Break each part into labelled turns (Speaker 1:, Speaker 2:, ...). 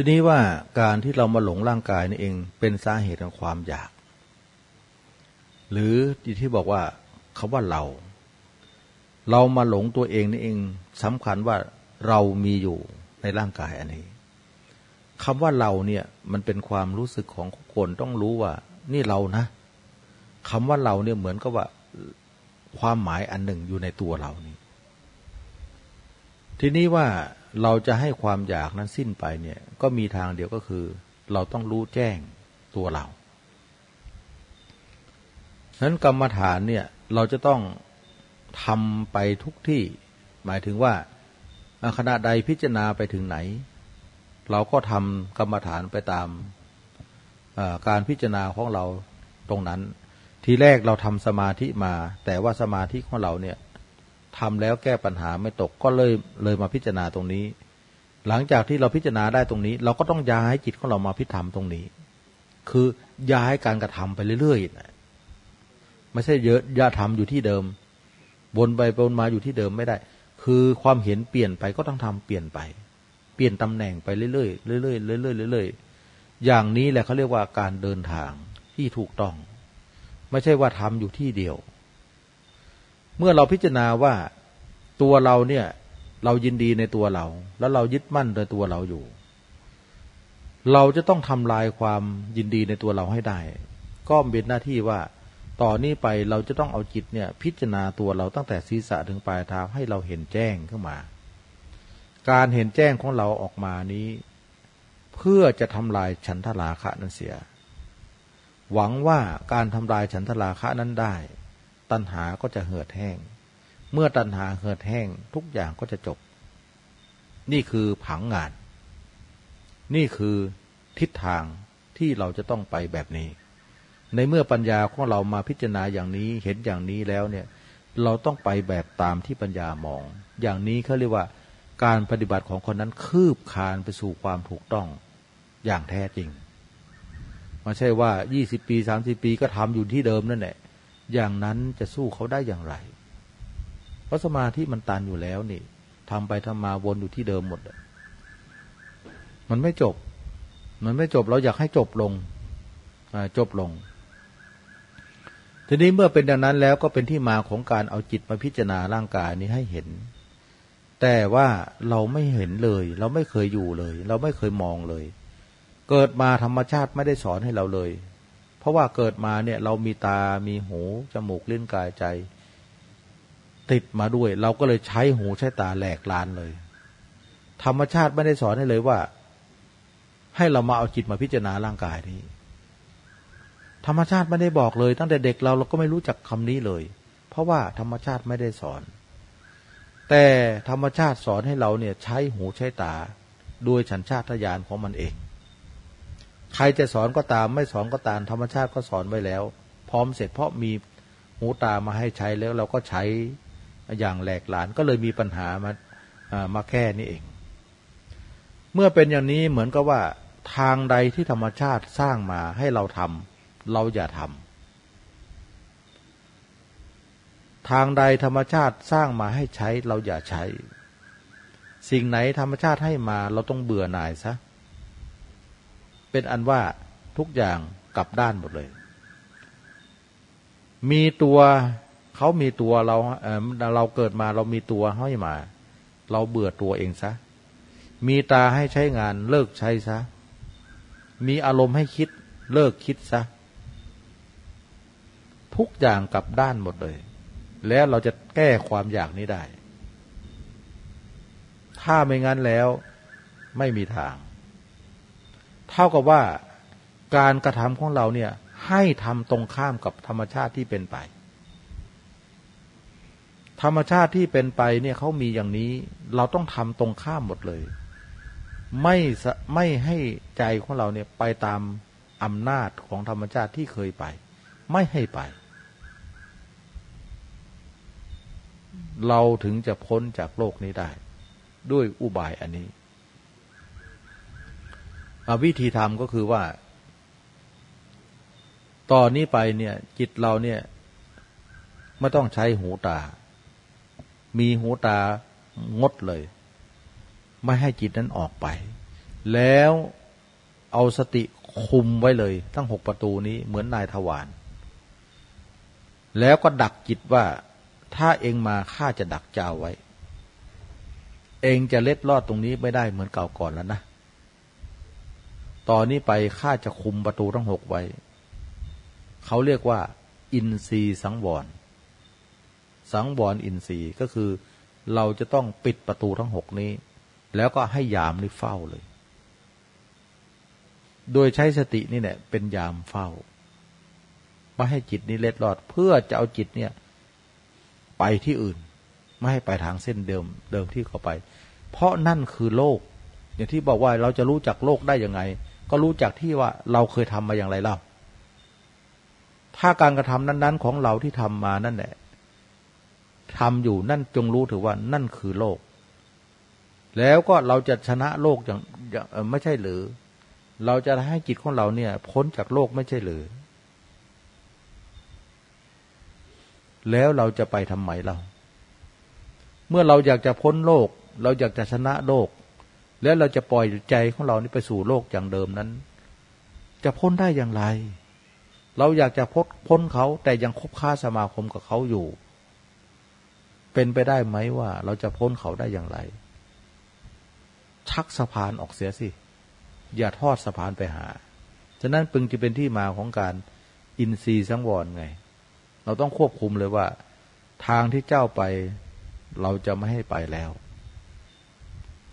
Speaker 1: ทีนี้ว่าการที่เรามาหลงร่างกายนี่เอง เป็นสาเหตุของความอยาก หรือที่บอกว่าคาว่าเรา เรามาหลงตัวเองนี่เองสำคัญว่าเรามีอยู่ในร่างกายอันนี้คำว่าเราเนี่ยมันเป็นความรู้สึกของคนต้องรู้ว่า นี่เรานะคำว่าเราเนี่ยเหมือนกับว่าความหมายอันหนึ่งอยู่ในตัวเรานี่ทีนี้ว่า เราจะให้ความอยากนั้นสิ้นไปเนี่ยก็มีทางเดียวก็คือ เราต้องรู้แจ้งตัวเราฉะนั้นกรรมฐานเนี่ยเราจะต้องทำไปทุกที่ หมายถึงว่าขณะใดพิจารณาไปถึงไหน เราก็ทำกรรมฐานไปตามการพิจารณาของเราตรงนั้น ทีแรกเราทำสมาธิมา แต่ว่าสมาธิของเราเนี่ย ทำแล้วแก้ปัญหาไม่ตกก็เลยเลยมาพิจารณาตรงนี้ หลังจากที่เราพิจารณาได้ตรงนี้ เราก็ต้องย้ายจิตของเรามาพิธรรมตรงนี้ คือย้ายการกระทำไปเรื่อยๆไม่ใช่เยอะย่าทำอยู่ที่เดิมวนไปวนมาอยู่ที่เดิมไม่ได้ คือความเห็นเปลี่ยนไปก็ต้องทำเปลี่ยนไป เปลี่ยนตำแหน่งไปเรื่อยๆเรื่อยๆเรื่อยๆเรื่อยๆอย่างนี้แหละเขาเรียกว่าการเดินทางที่ถูกต้อง ไม่ใช่ว่าทำอยู่ที่เดียว เมื่อเราพิจารณาว่าตัวเราเนี่ย เรายินดีในตัวเรา แล้วเรายึดมั่นในตัวเราอยู่ เราจะต้องทำลายความยินดีในตัวเราให้ได้ ก็เป็นหน้าที่ว่าต่อนนี้ไปเราจะต้องเอาจิตเนี่ย พิจารณาตัวเราตั้งแต่ศีรษะถึงปลายเท้าให้เราเห็นแจ้งขึ้นมา การเห็นแจ้งของเราออกมานี้ เพื่อจะทำลายฉันทราคะนั้นเสีย หวังว่าการทำลายฉันทราคะนั้นได้ ตัณหาก็จะเหือดแห้ง เมื่อตัณหาเหือดแห้งทุกอย่างก็จะจบ นี่คือผังงาน นี่คือทิศทางที่เราจะต้องไปแบบนี้ ในเมื่อปัญญาของเรามาพิจารณาอย่างนี้เห็นอย่างนี้แล้วเนี่ย เราต้องไปแบบตามที่ปัญญามอง อย่างนี้เขาเรียกว่า การปฏิบัติของคนนั้นคืบคานไปสู่ความถูกต้องอย่างแท้จริงไม่ใช่ว่ายี่สิบปีสามสิบปีก็ทำอยู่ที่เดิมนั่นแหละ อย่างนั้นจะสู้เขาได้อย่างไร เพราะสมาธิมันตันอยู่แล้วนี่ทำไปทำมาวนอยู่ที่เดิมหมด มันไม่จบ มันไม่จบ เราอยากให้จบลง จบลง ทีนี้เมื่อเป็นดังนั้นแล้วก็เป็นที่มาของการเอาจิตมาพิจารณาร่างกายนี้ให้เห็น แต่ว่าเราไม่เห็นเลย เราไม่เคยอยู่เลย เราไม่เคยมองเลย เกิดมาธรรมชาติไม่ได้สอนให้เราเลย ราะว่าเกิดมาเนี่ยเรามีตามีหูจมูกลิ้นกายใจ ติดมาด้วย เราก็เลยใช้หูใช้ตาแหลกลานเลย ธรรมชาติไม่ได้สอนให้เลยว่า ให้เรามาเอาจิตมาพิจารณาร่างกายนี้ ธรรมชาติไม่ได้บอกเลย ตั้งแต่เด็กเราเราก็ไม่รู้จักคำนี้เลย เพราะว่าธรรมชาติไม่ได้สอน แต่ธรรมชาติสอนให้เราเนี่ยใช้หูใช้ตา ด้วยฉันชาติญาณของมันเอง ใครจะสอนก็ตามไม่สอนก็ตามธรรมชาติก็สอนไว้แล้ว พร้อมเสร็จเพราะมีหูตามาให้ใช้แล้วเราก็ใช้อย่างแหลกหลานก็เลยมีปัญหามามาแค่นี้เอง เมื่อเป็นอย่างนี้เหมือนกับว่าทางใดที่ธรรมชาติสร้างมาให้เราทำเราอย่าทำทางใดธรรมชาติสร้างมาให้ใช้เราอย่าใช้ สิ่งไหนธรรมชาติให้มาเราต้องเบื่อหน่ายซะเเป็นอันว่าทุกอย่างกลับด้านหมดเลย มีตัวเขามีตัวเราเเราเกิดมาเรามีตัวห้อยมา เราเบื่อตัวเองซะ มีตาให้ใช้งานเลิกใช้ซะ มีอารมณ์ให้คิดเลิกคิดซะ ทุกอย่างกลับด้านหมดเลย แล้วเราจะแก้ความอยากนี้ได้ ถ้าไม่งั้นแล้วไม่มีทาง เท่ากับว่าการกระทำของเราเนี่ย ให้ทำตรงข้ามกับธรรมชาติที่เป็นไป ธรรมชาติที่เป็นไปเนี่ยเขามีอย่างนี้ เราต้องทำตรงข้ามหมดเลย ไม่ไม่ให้ใจของเราเนี่ยไปตามอำนาจของธรรมชาติที่เคยไป ไม่ให้ไป เราถึงจะพ้นจากโลกนี้ได้ ด้วยอุบายอันนี้ วิธีทำก็คือว่า ตอนนี้ไปเนี่ย จิตเราเนี่ยไม่ต้องใช้หูตา มีหูตางดเลย ไม่ให้จิตนั้นออกไป แล้วเอาสติคุมไว้เลย ทั้งหกประตูนี้เหมือนนายทวารแล้วก็ดักจิตว่า ถ้าเองมาข้าจะดักเจ้าไว้ เองจะเล็ดลอดตรงนี้ไม่ได้เหมือนเก่าก่อนแล้วนะ ตอนนี้ไปข้าจะคุมประตูทั้งหกไว้ เขาเรียกว่า อินทรีสังวร สังวรอินทรีก็คือเราจะต้องปิดประตูทั้งหกนี้ แล้วก็ให้ยามนี่เฝ้าเลย โดยใช้สตินี่เนี่ยเป็นยามเฝ้าไม่ให้จิตนี้เล็ดลอด เพื่อจะเอาจิตเนี่ย ไปที่อื่น ไม่ให้ไปทางเส้นเดิมเดิมที่เขาไป เพราะนั่นคือโลก อย่างที่บอกว่าเราจะรู้จักโลกได้ยังไง ก็รู้จักที่ว่าเราเคยทำมาอย่างไรเล่า ถ้าการกระทำนั้น ๆ ของเราที่ทำมานั่นแหละทำอยู่นั่นจงรู้ถือว่านั่นคือโลก แล้วก็เราจะชนะโลกอย่างไม่ใช่หรือ เราจะให้จิตของเราเนี่ย พ้นจากโลกไม่ใช่หรือ แล้วเราจะไปทำไมเรา เมื่อเราอยากจะพ้นโลก เราอยากจะชนะโลก แล้วเราจะปล่อยใจของเรานี่ไปสู่โลกอย่างเดิมนั้น จะพ้นได้อย่างไร เราอยากจะพ้นพ้นเขาแต่ยังคบค้าสมาคมกับเขาอยู่ เป็นไปได้ไหมว่าเราจะพ้นเขาได้อย่างไร ชักสะพานออกเสียสิ อย่าทอดสะพานไปหา ฉะนั้นปึงจะเป็นที่มาของการอินทรีย์สังวรไง เราต้องควบคุมเลยว่า ทางที่เจ้าไปเราจะไม่ให้ไปแล้ว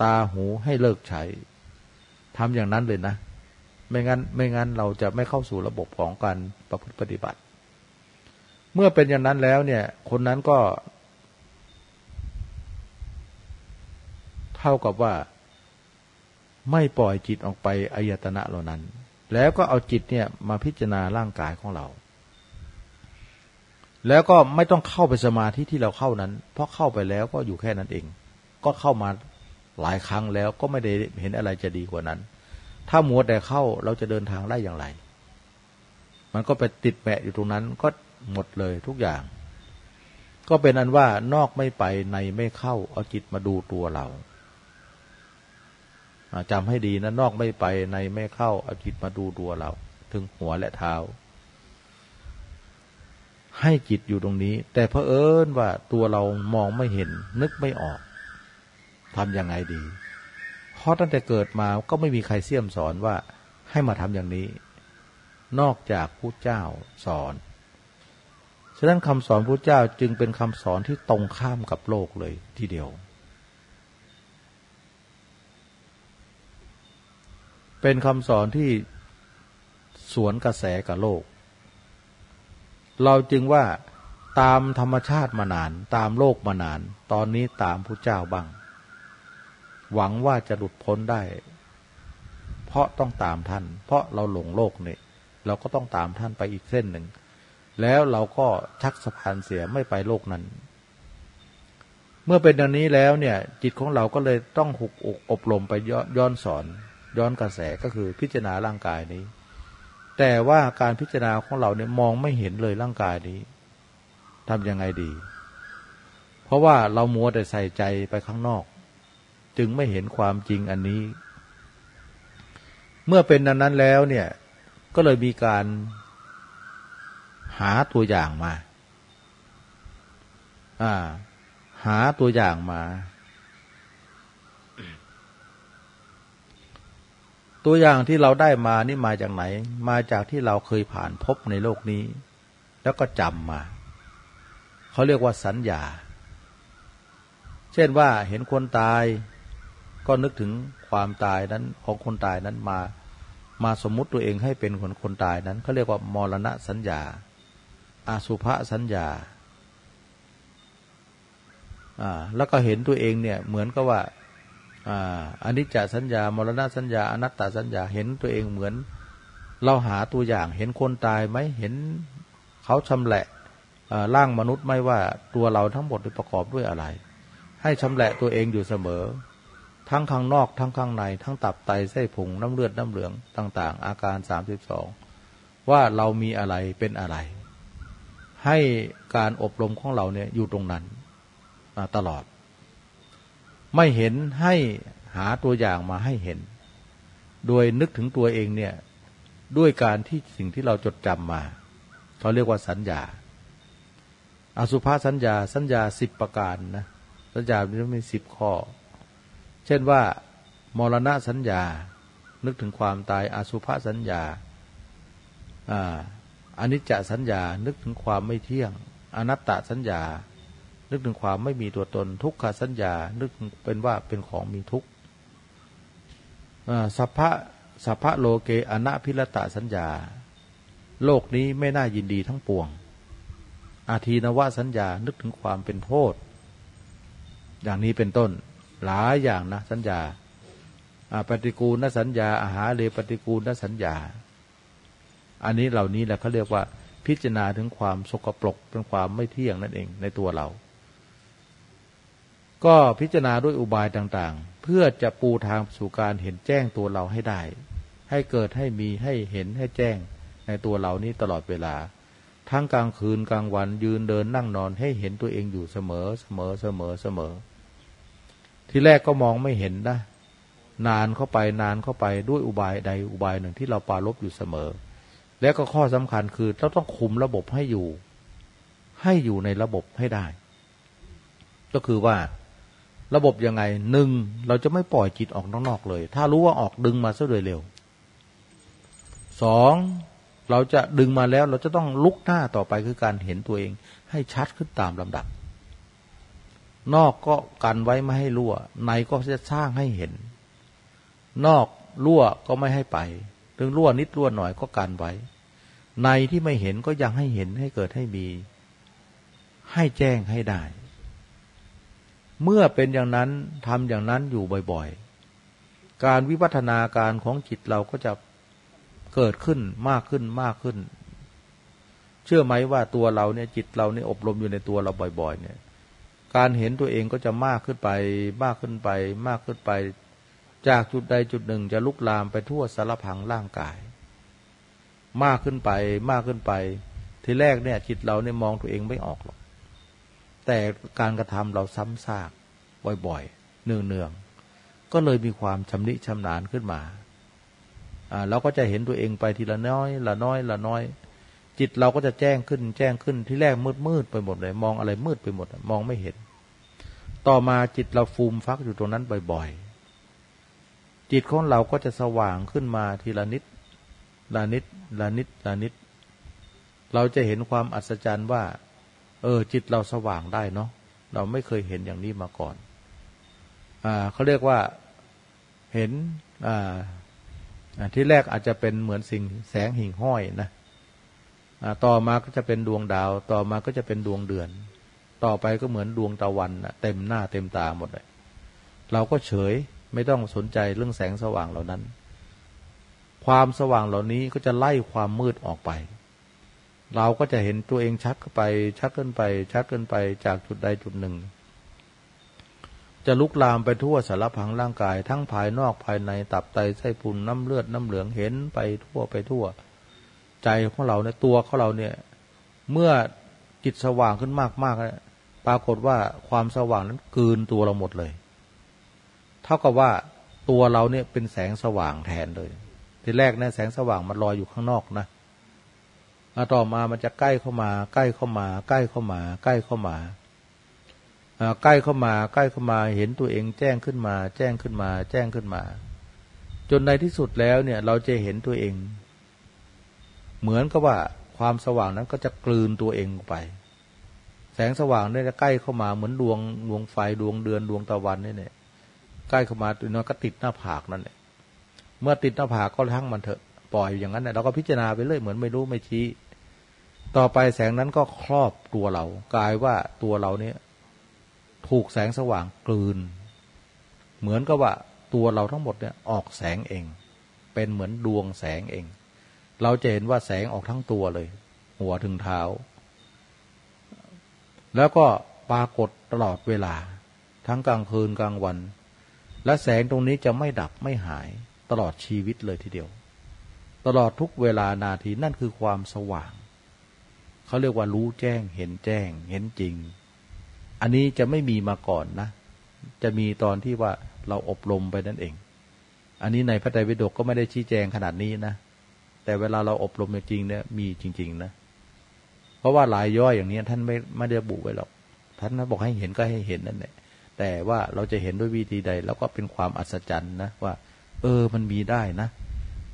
Speaker 1: ตาหูให้เลิกใช้ทำอย่างนั้นเลยนะ ไม่งั้น ไม่งั้นเราจะไม่เข้าสู่ระบบของการประพฤติปฏิบัติ เมื่อเป็นอย่างนั้นแล้วเนี่ย คนนั้นก็ เท่ากับว่า ไม่ปล่อยจิตออกไปอายตนะเหล่านั้น แล้วก็เอาจิตเนี่ยมาพิจารณาร่างกายของเรา แล้วก็ไม่ต้องเข้าไปสมาธิที่เราเข้านั้น เพราะเข้าไปแล้วก็อยู่แค่นั้นเอง ก็เข้ามา หลายครั้งแล้วก็ไม่ได้เห็นอะไรจะดีกว่านั้น ถ้ามัวแต่เข้าเราจะเดินทางได้อย่างไร มันก็ไปติดแปะอยู่ตรงนั้นก็หมดเลยทุกอย่าง ก็เป็นอันว่านอกไม่ไปในไม่เข้า เอาจิตมาดูตัวเราจำให้ดีนะนอกไม่ไปในไม่เข้า เอาจิตมาดูตัวเรา ถึงหัวและเท้า ให้จิตอยู่ตรงนี้ แต่เพอเอิญว่าตัวเรามองไม่เห็น นึกไม่ออก ทำยังไงดี เพราะตั้งแต่เกิดมาก็ไม่มีใครเสี่ยมสอนว่าให้มาทำอย่างนี้ นอกจากพระเจ้าสอน ฉะนั้นคำสอนพระเจ้าจึงเป็นคำสอนที่ตรงข้ามกับโลกเลยทีเดียว เป็นคำสอนที่สวนกระแสกับโลก เราจึงว่าตามธรรมชาติมานาน ตามโลกมานาน ตอนนี้ตามพระเจ้าบ้าง หวังว่าจะหลุดพ้นได้ เพราะต้องตามท่าน เพราะเราหลงโลกเนี่ยเราก็ต้องตามท่านไปอีกเส้นหนึ่ง แล้วเราก็ชักสะพานเสียไม่ไปโลกนั้น เมื่อเป็นดังนี้แล้วเนี่ย จิตของเราก็เลยต้องหุกอกอบรมไปย้อนสอน ย้อนกระแสก็คือพิจารณาร่างกายนี้ แต่ว่าการพิจารณาของเราเนี่ยมองไม่เห็นเลยร่างกายนี้ทำยังไงดี เพราะว่าเรามัวแต่ใส่ใจไปข้างนอก จึงไม่เห็นความจริงอันนี้ เมื่อเป็นนั้นนั้นแล้วเนี่ย ก็เลยมีการหาตัวอย่างมา อ่า หาตัวอย่างมา ตัวอย่างที่เราได้มานี่มาจากไหน มาจากที่เราเคยผ่านพบในโลกนี้ แล้วก็จำมาเขาเรียกว่าสัญญา เช่นว่าเห็นคนตาย ก็นึกถึงความตายนั้นของคนตายนั้นมา มาสมมุติตัวเองให้เป็นคนคนตายนั้นเขาเรียกว่ามรณะสัญญา อาสุภะสัญญาอ่าแล้วก็เห็นตัวเองเนี่ยเหมือนกับว่าอันนี้จะสัญญามรณะสัญญาอนัตตาสัญญาเห็นตัวเองเหมือน เราหาตัวอย่างเห็นคนตายไหมเห็นเขาชำแหละร่างมนุษย์ไม่ว่าตัวเราทั้งหมดประกอบด้วยอะไร ให้ชำแหละตัวเองอยู่เสมอ ทั้งข้างนอกทั้งข้างใน ทั้งตับไตไส้ผุงน้ำเลือดน้ำเหลืองต่าง ๆ อาการสามสิบสองว่าเรามีอะไรเป็นอะไร ให้การอบรมของเราเนี่ยอยู่ตรงนั้นตลอด ไม่เห็นให้หาตัวอย่างมาให้เห็น โดยนึกถึงตัวเองเนี่ยด้วยการที่สิ่งที่เราจดจำมาเขาเรียกว่าสัญญา อสุภาสัญญา สัญญาสิบประการนะสัญญานี้มีสิบข้อ เช่นว่ามรณะสัญญา นึกถึงความตายอสุภสัญญาอานิจจสัญญา นึกถึงความไม่เที่ยง อนัตตสัญญา นึกถึงความไม่มีตัวตน ทุกขสัญญา นึกเป็นว่าเป็นของมีทุกข์สัพพะสัพพะโลเกอนะพิรตะสัญญา โลกนี้ไม่น่ายินดีทั้งปวง อาทีนวะสัญญา นึกถึงความเป็นโทษ อย่างนี้เป็นต้น หลายอย่างนะ สัญญาปฏิกูลนสัญญา อาหารเลปฏิกูลนสัญญา อันนี้เหล่านี้แหละเขาเรียกว่าพิจารณาถึงความสกปรกเป็นความไม่เที่ยงนั่นเองในตัวเรา ก็พิจารณาด้วยอุบายต่างๆ เพื่อจะปูทางสู่การเห็นแจ้งตัวเราให้ได้ ให้เกิดให้มีให้เห็นให้แจ้งในตัวเรานี้ตลอดเวลา ทั้งกลางคืนกลางวันยืนเดินนั่งนอนให้เห็นตัวเองอยู่เสมอเสมอเสมอเสมอ ที่แรกก็มองไม่เห็นนะ นานเข้าไปนานเข้าไปด้วยอุบายใดอุบายหนึ่งที่เราปาลบอยู่เสมอ และก็ข้อสำคัญคือเราต้องคุมระบบให้อยู่ ให้อยู่ในระบบให้ได้ ก็คือว่าระบบยังไงหนึ่งเราจะไม่ปล่อยจิตออกนอกๆเลย ถ้ารู้ว่าออกดึงมาซะโดยเร็วสองเราจะดึงมาแล้วเราจะต้องลุกหน้าต่อไปคือการเห็นตัวเอง ให้ชัดขึ้นตามลำดับ นอกก็กันไว้ไม่ให้รั่ว ในก็จะสร้างให้เห็น นอกรั่วก็ไม่ให้ไปถึงรั่วนิดรั่วหน่อยก็กันไว้ ในที่ไม่เห็นก็ยังให้เห็นให้เกิดให้มี ให้แจ้งให้ได้ เมื่อเป็นอย่างนั้นทำอย่างนั้นอยู่บ่อยๆ การวิวัฒนาการของจิตเราก็จะเกิดขึ้นมากขึ้นมากขึ้น เชื่อไหมว่าตัวเราเนี่ยจิตเราเนี่ยอบรมอยู่ในตัวเราบ่อย ๆ เนี่ย การเห็นตัวเองก็จะมากขึ้นไป มากขึ้นไป มากขึ้นไป จากจุดใดจุดหนึ่งจะลุกลามไปทั่วสารพังร่างกาย มากขึ้นไป มากขึ้นไป ทีแรกเนี่ยจิตเราเนี่ยมองตัวเองไม่ออกหรอก แต่การกระทำเราซ้ำซากบ่อยๆ เนืองๆ ก็เลยมีความชำนิชำนาญขึ้นมา เราก็จะเห็นตัวเองไปทีละน้อย ละน้อย ละน้อย จิตเราก็จะแจ้งขึ้น แจ้งขึ้นที่แรกมืดมืดไปหมดเลย มองอะไรมืดไปหมด มองไม่เห็น ต่อมาจิตเราฟูมฟักอยู่ตรงนั้นบ่อยๆ จิตของเราก็จะสว่างขึ้นมาทีละนิดละนิดละนิดละนิด เราจะเห็นความอัศจรรย์ว่า เออ จิตเราสว่างได้เนาะเราไม่เคยเห็นอย่างนี้มาก่อน อ่าเขาเรียกว่าเห็น อ่าที่แรกอาจจะเป็นเหมือนสิ่งแสงหิ่งห้อยนะ ต่อมาก็จะเป็นดวงดาว ต่อมาก็จะเป็นดวงเดือน ต่อไปก็เหมือนดวงตะวันเต็มหน้าเต็มตาหมดเลย เราก็เฉยไม่ต้องสนใจเรื่องแสงสว่างเหล่านั้น ความสว่างเหล่านี้ก็จะไล่ความมืดออกไป เราก็จะเห็นตัวเองชัดขึ้นไป ชัดขึ้นไปชัดขึ้นไปจากจุดใดจุดหนึ่ง จะลุกลามไปทั่วสารพังร่างกาย ทั้งภายนอกภายในตับไตไส้พุงน้ำเลือดน้ำเหลืองเห็นไปทั่วไปทั่ว ใจของเราในตัวของเราเนี่ย เมื่อจิตสว่างขึ้นมากมากปรากฏว่าความสว่างนั้นกืนตัวเราหมดเลย เท่ากับว่าตัวเราเนี่ยเป็นแสงสว่างแทนเลย ทีแรกเนี่ยแสงสว่างมันลอยอยู่ข้างนอกนะต่อมามันจะใกล้เข้ามา ใกล้เข้ามา ใกล้เข้ามา ใกล้เข้ามาใกล้เข้ามา ใกล้เข้ามา เห็นตัวเองแจ้งขึ้นมา แจ้งขึ้นมา แจ้งขึ้นมา จนในที่สุดแล้วเนี่ย เราจะเห็นตัวเอง เหมือนกับว่าความสว่างนั้นก็จะกลืนตัวเองไป แสงสว่างเนี่ยจะใกล้เข้ามาเหมือนดวงดวงไฟดวงเดือนดวงตะวันนี่เนี่ยใกล้เข้ามาตัวน้อยก็ติดหน้าผากนั่นแหละเมื่อติดหน้าผากก็ทั้งมันเถอะปล่อยอย่างนั้นเนี่ยเราก็พิจารณาไปเรื่อยเหมือนไม่รู้ไม่ชี้ ต่อไปแสงนั้นก็ครอบตัวเรากลายว่าตัวเราเนี่ย ถูกแสงสว่างกลืน เหมือนกับว่าตัวเราทั้งหมดเนี่ยออกแสงเอง เป็นเหมือนดวงแสงเอง เราจะเห็นว่าแสงออกทั้งตัวเลย หัวถึงเท้า แล้วก็ปรากฏตลอดเวลา ทั้งกลางคืนกลางวัน และแสงตรงนี้จะไม่ดับไม่หายตลอดชีวิตเลยทีเดียว ตลอดทุกเวลานาทีนั่นคือความสว่าง เขาเรียกว่ารู้แจ้งเห็นแจ้ง เห็นจริง อันนี้จะไม่มีมาก่อนนะ จะมีตอนที่ว่าเราอบรมไปนั่นเอง อันนี้ในพระไตรปิฎกก็ไม่ได้ชี้แจงขนาดนี้นะ แต่เวลาเราอบรมจริงเนี่ยมีจริง ๆ นะ เพราะว่าหลายย่อยอย่างนี้ท่านไม่ไม่ได้บุไว้หรอก ท่านบอกให้เห็นก็ให้เห็นนั่นแหละ แต่ว่าเราจะเห็นด้วยวิธีใด แล้วก็เป็นความอัศจรรย์นะว่า เออมันมีได้นะ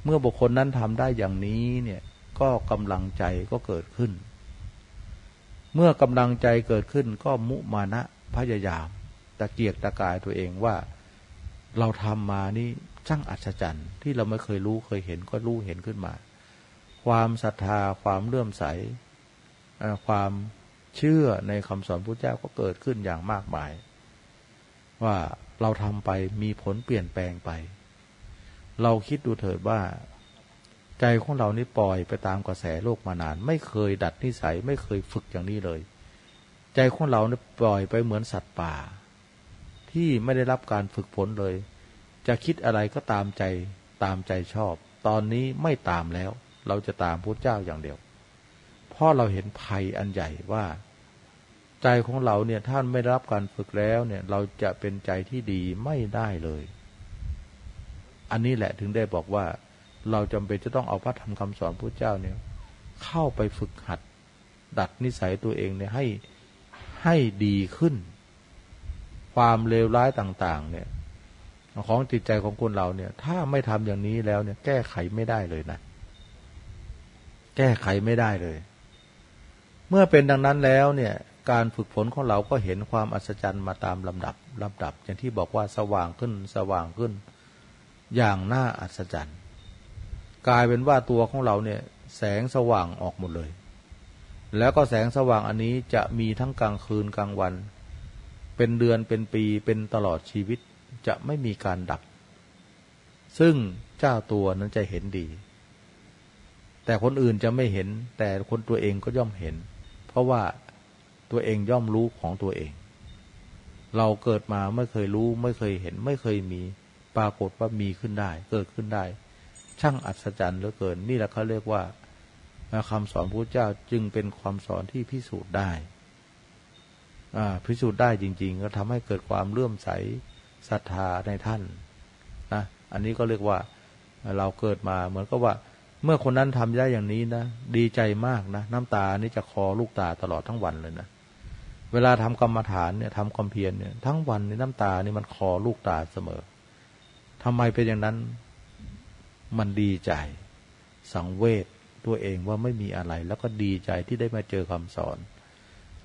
Speaker 1: เมื่อบุคคลนั้นทำได้อย่างนี้เนี่ยก็กำลังใจก็เกิดขึ้น เมื่อกำลังใจเกิดขึ้นก็มุมานะพยายามตะเกียกตะกายตัวเองว่า เราทำมานี่ ช่างอัศจรรย์ ที่เราไม่เคยรู้เคยเห็นก็รู้เห็นขึ้นมา ความศรัทธาความเลื่อมใสความเชื่อในคำสอนพระเจ้าก็เกิดขึ้นอย่างมากมาย ว่าเราทำไปมีผลเปลี่ยนแปลงไป เราคิดดูเถิดว่า ใจของเรานี่ปล่อยไปตามกระแสโลกมานาน ไม่เคยดัดนิสัยไม่เคยฝึกอย่างนี้เลย ใจของเราเนี่ยปล่อยไปเหมือนสัตว์ป่า ที่ไม่ได้รับการฝึกฝนเลย จะคิดอะไรก็ตามใจตามใจชอบ ตอนนี้ไม่ตามแล้ว เราจะตามพระเจ้าอย่างเดียวเพราะเราเห็นภัยอันใหญ่ว่า ใจของเราเนี่ยท่านไม่รับการฝึกแล้วเนี่ย เราจะเป็นใจที่ดีไม่ได้เลย อันนี้แหละถึงได้บอกว่า เราจำเป็นจะต้องเอาพระธรรมคำสอนพระเจ้าเนี่ย เข้าไปฝึกหัด ดัดนิสัยตัวเองเนี่ยให้ให้ดีขึ้น ความเลวร้ายต่าง ๆ เนี่ย ของจิตใจของคนเราเนี่ย ถ้าไม่ทำอย่างนี้แล้วเนี่ย แก้ไขไม่ได้เลยนะ แก้ไขไม่ได้เลย เมื่อเป็นดังนั้นแล้วเนี่ยการฝึกฝนของเราก็เห็นความอัศจรรย์มาตามลำดับลำดับ อย่างที่บอกว่าสว่างขึ้นสว่างขึ้น อย่างน่าอัศจรรย์ กลายเป็นว่าตัวของเราเนี่ย แสงสว่างออกหมดเลย แล้วก็แสงสว่างอันนี้จะมีทั้งกลางคืนกลางวัน เป็นเดือนเป็นปีเป็นตลอดชีวิต จะไม่มีการดับ ซึ่งเจ้าตัวนั้นจะเห็นดี แต่คนอื่นจะไม่เห็น แต่คนตัวเองก็ย่อมเห็น เพราะว่าตัวเองย่อมรู้ของตัวเอง เราเกิดมาไม่เคยรู้ ไม่เคยเห็น ไม่เคยมี ปรากฏว่ามีขึ้นได้ เกิดขึ้นได้ ช่างอัศจรรย์เหลือเกิน นี่แหละเขาเรียกว่าคำสอนพระเจ้าจึงเป็นความสอนที่พิสูจน์ได้พิสูจน์ได้จริง ๆ ก็ทำให้เกิดความเลื่อมใส ศรัทธาในท่านนะอันนี้ก็เรียกว่าเราเกิดมาเหมือนกับว่า เมื่อคนนั้นทำได้อย่างนี้นะดีใจมากนะน้ำตานี่จะคอลูกตาตลอดทั้งวันเลยนะเวลาทำกรรมฐานเนี่ยทำความเพียรเนี่ยทั้งวันนี่น้ำตานี่มันคอลูกตาเสมอทำไมเป็นอย่างนั้นมันดีใจ สังเวชตัวเองว่าไม่มีอะไร แล้วก็ดีใจที่ได้มาเจอคำสอน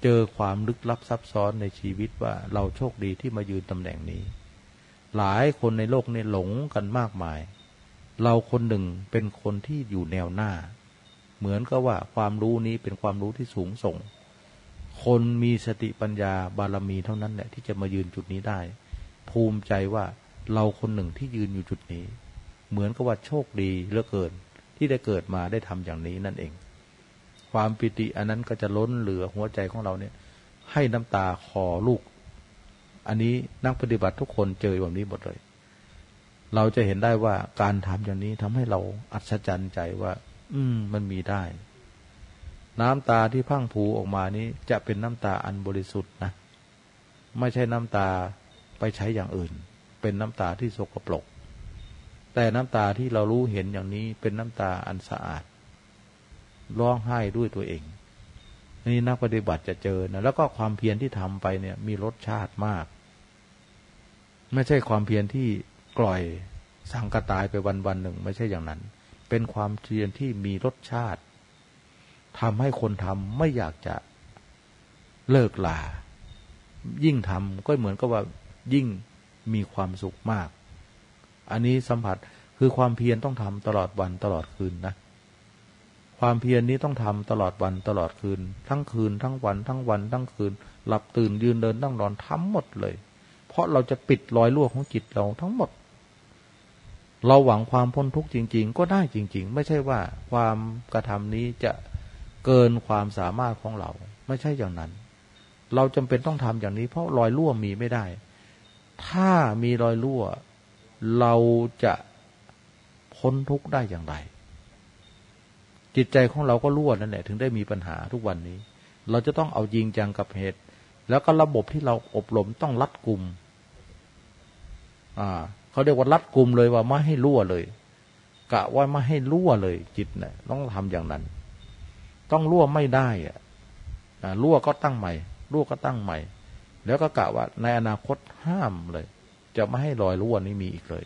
Speaker 1: เจอความลึกลับซับซ้อนในชีวิตว่าเราโชคดีที่มายืนตำแหน่งนี้ หลายคนในโลกนี้หลงกันมากมาย เราคนหนึ่งเป็นคนที่อยู่แนวหน้า เหมือนกับว่าความรู้นี้เป็นความรู้ที่สูงส่ง คนมีสติปัญญาบารมีเท่านั้นแหละที่จะมายืนจุดนี้ได้ ภูมิใจว่าเราคนหนึ่งที่ยืนอยู่จุดนี้ เหมือนกับว่าโชคดีเหลือเกิน ที่ได้เกิดมาได้ทำอย่างนี้นั่นเอง ความปิติอันนั้นก็จะล้นเหลือหัวใจของเราเนี่ย ให้น้ำตาคอลูก อันนี้นักปฏิบัติทุกคนเจอแบบนี้หมดเลย เราจะเห็นได้ว่าการทำอย่างนี้ทำให้เราอัศจรรย์ใจว่า อืม มันมีได้ น้ำตาที่พังผูออกมานี้ จะเป็นน้ำตาอันบริสุทธิ์นะ ไม่ใช่น้ำตาไปใช้อย่างอื่น เป็นน้ำตาที่สกปรกแต่น้ำตาที่เรารู้เห็นอย่างนี้เป็นน้ำตาอันสะอาดร้องไห้ด้วยตัวเองนี่นักปฏิบัติจะเจอนะแล้วก็ความเพียรที่ทำไปเนี่ย มีรสชาติมาก ไม่ใช่ความเพียรที่กล่อยสังกตายไปวันวันหนึ่ง ไม่ใช่อย่างนั้น เป็นความเพียรที่มีรสชาติทำให้คนทำไม่อยากจะเลิกลา ยิ่งทำก็เหมือนกับว่ายิ่งมีความสุขมาก อันนี้สัมผัสคือความเพียรต้องทำตลอดวันตลอดคืนนะ ความเพียรนี้ต้องทำตลอดวันตลอดคืน ทั้งคืนทั้งวันทั้งวันทั้งคืน หลับตื่นยืนเดินนั่งนอนทั้งหมดเลย ราะเราจะปิดรอยรั่วของจิตเราทั้งหมด เราหวังความพ้นทุกข์จริง ๆ ก็ได้จริง ๆ ไม่ใช่ว่าความกระทำนี้จะเกินความสามารถของเรา ไม่ใช่อย่างนั้น เราจำเป็นต้องทำอย่างนี้ เพราะรอยรั่วมีไม่ได้ ถ้ามีรอยรั่ว เราจะพ้นทุกข์ได้อย่างไร จิตใจของเราก็รั่วนั่นแหละถึงได้มีปัญหาทุกวันนี้ เราจะต้องเอาจริงจังกับเหตุแล้วก็ระบบที่เราอบรมต้องรัดกลุ่ม อ่าเขาเรียกว่ารัดกลุ่มเลยว่าไม่ให้รั่วเลย กะว่าไม่ให้รั่วเลย จิตเนะ่ยต้องทำอย่างนั้น ต้องรั่วไม่ได้อะรั่วก็ตั้งใหม่รั่วก็ตั้งใหม่ แล้วก็กะว่าในอนาคตห้ามเลย จะไม่ให้รอยรั่วนี้มีอีกเลย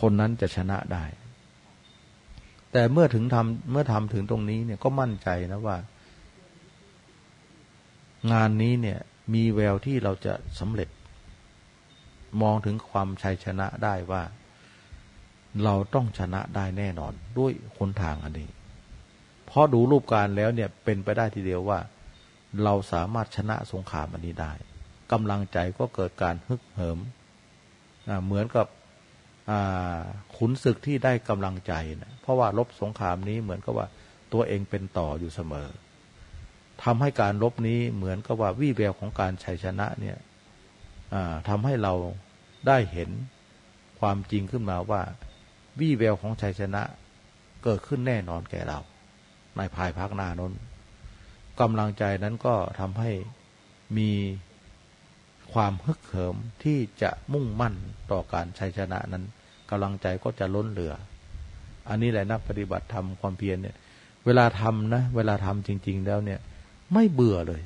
Speaker 1: คนนั้นจะชนะได้ แต่เมื่อถึงทำเมื่อทำถึงตรงนี้เนี่ยก็มั่นใจนะว่า งานนี้เนี่ย มีแววที่เราจะสำเร็จ มองถึงความชัยชนะได้ว่า เราต้องชนะได้แน่นอนด้วยคนทางอันนี้เพราะดูรูปการแล้วเนี่ยเป็นไปได้ทีเดียวว่า เราสามารถชนะสงครามอันนี้ได้กำลังใจก็เกิดการฮึกเหิมเหมือนกับขุนศึกที่ได้กำลังใจนะเพราะว่าลบสงครามนี้เหมือนกับว่าตัวเองเป็นต่ออยู่เสมอทำให้การลบนี้เหมือนกับว่าวี่แววของการชัยชนะเนี่ยทำให้เรา ได้เห็นความจริงขึ้นมาว่า วี่แววของชัยชนะเกิดขึ้นแน่นอนแก่เรา ในภายภาคหน้านั้นกำลังใจนั้นก็ทำให้มีความฮึกเหิมที่จะมุ่งมั่นต่อการชัยชนะนั้นกำลังใจก็จะล้นเหลือ อันนี้แหละนักปฏิบัติทำความเพียรเนี่ย เวลาทำนะ เวลาทำจริง ๆ แล้วเนี่ย ไม่เบื่อเลย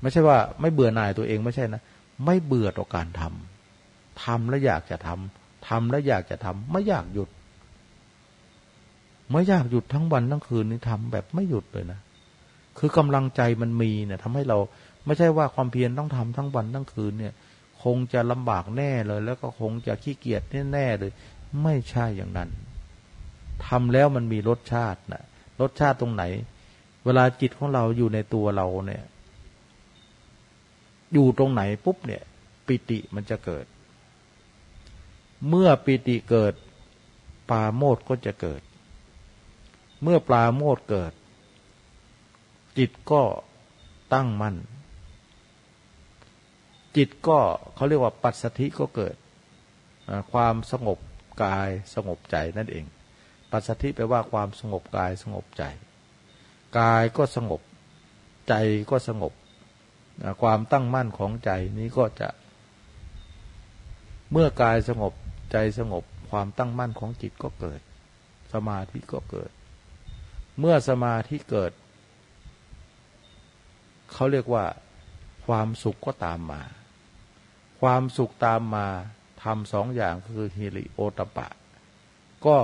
Speaker 1: ไม่ใช่ว่า ไม่เบื่อหน่ายตัวเองไม่ใช่นะ ไม่เบื่อต่อการทำทำแล้วอยากจะทำทำแล้วอยากจะทำไม่อยากหยุด ไม่อยากหยุดทั้งวันทั้งคืนนี่ทำแบบไม่หยุดเลยนะคือกำลังใจมันมีเนี่ยทำให้เราไม่ใช่ว่าความเพียรต้องทำทั้งวันทั้งคืนเนี่ย คงจะลำบากแน่เลย แล้วก็คงจะขี้เกียจแน่เลย ไม่ใช่อย่างนั้นทำแล้วมันมีรสชาตินะรสชาติตรงไหน เวลาจิตของเราอยู่ในตัวเราเนี่ย อยู่ตรงไหนปุ๊บเนี่ย ปิติมันจะเกิด เมื่อปิติเกิดปาโมดก็จะเกิด เมื่อปลาโมดเกิด จิตก็ตั้งมั่นจิตก็เขาเรียกว่าปัสสธิก็เกิด ความสงบกายสงบใจนั่นเอง ปัสสธิแปลว่าความสงบกายสงบใจ กายก็สงบ ใจก็สงบ ความตั้งมั่นของใจนี้ก็จะ เมื่อกายสงบใจสงบความตั้งมั่นของจิตก็เกิด สมาธิก็เกิด เมื่อสมาธิเกิด เขาเรียกว่า ความสุขก็ตามมา ความสุขตามมาทำสองอย่างคือฮิริโอตปะ ก็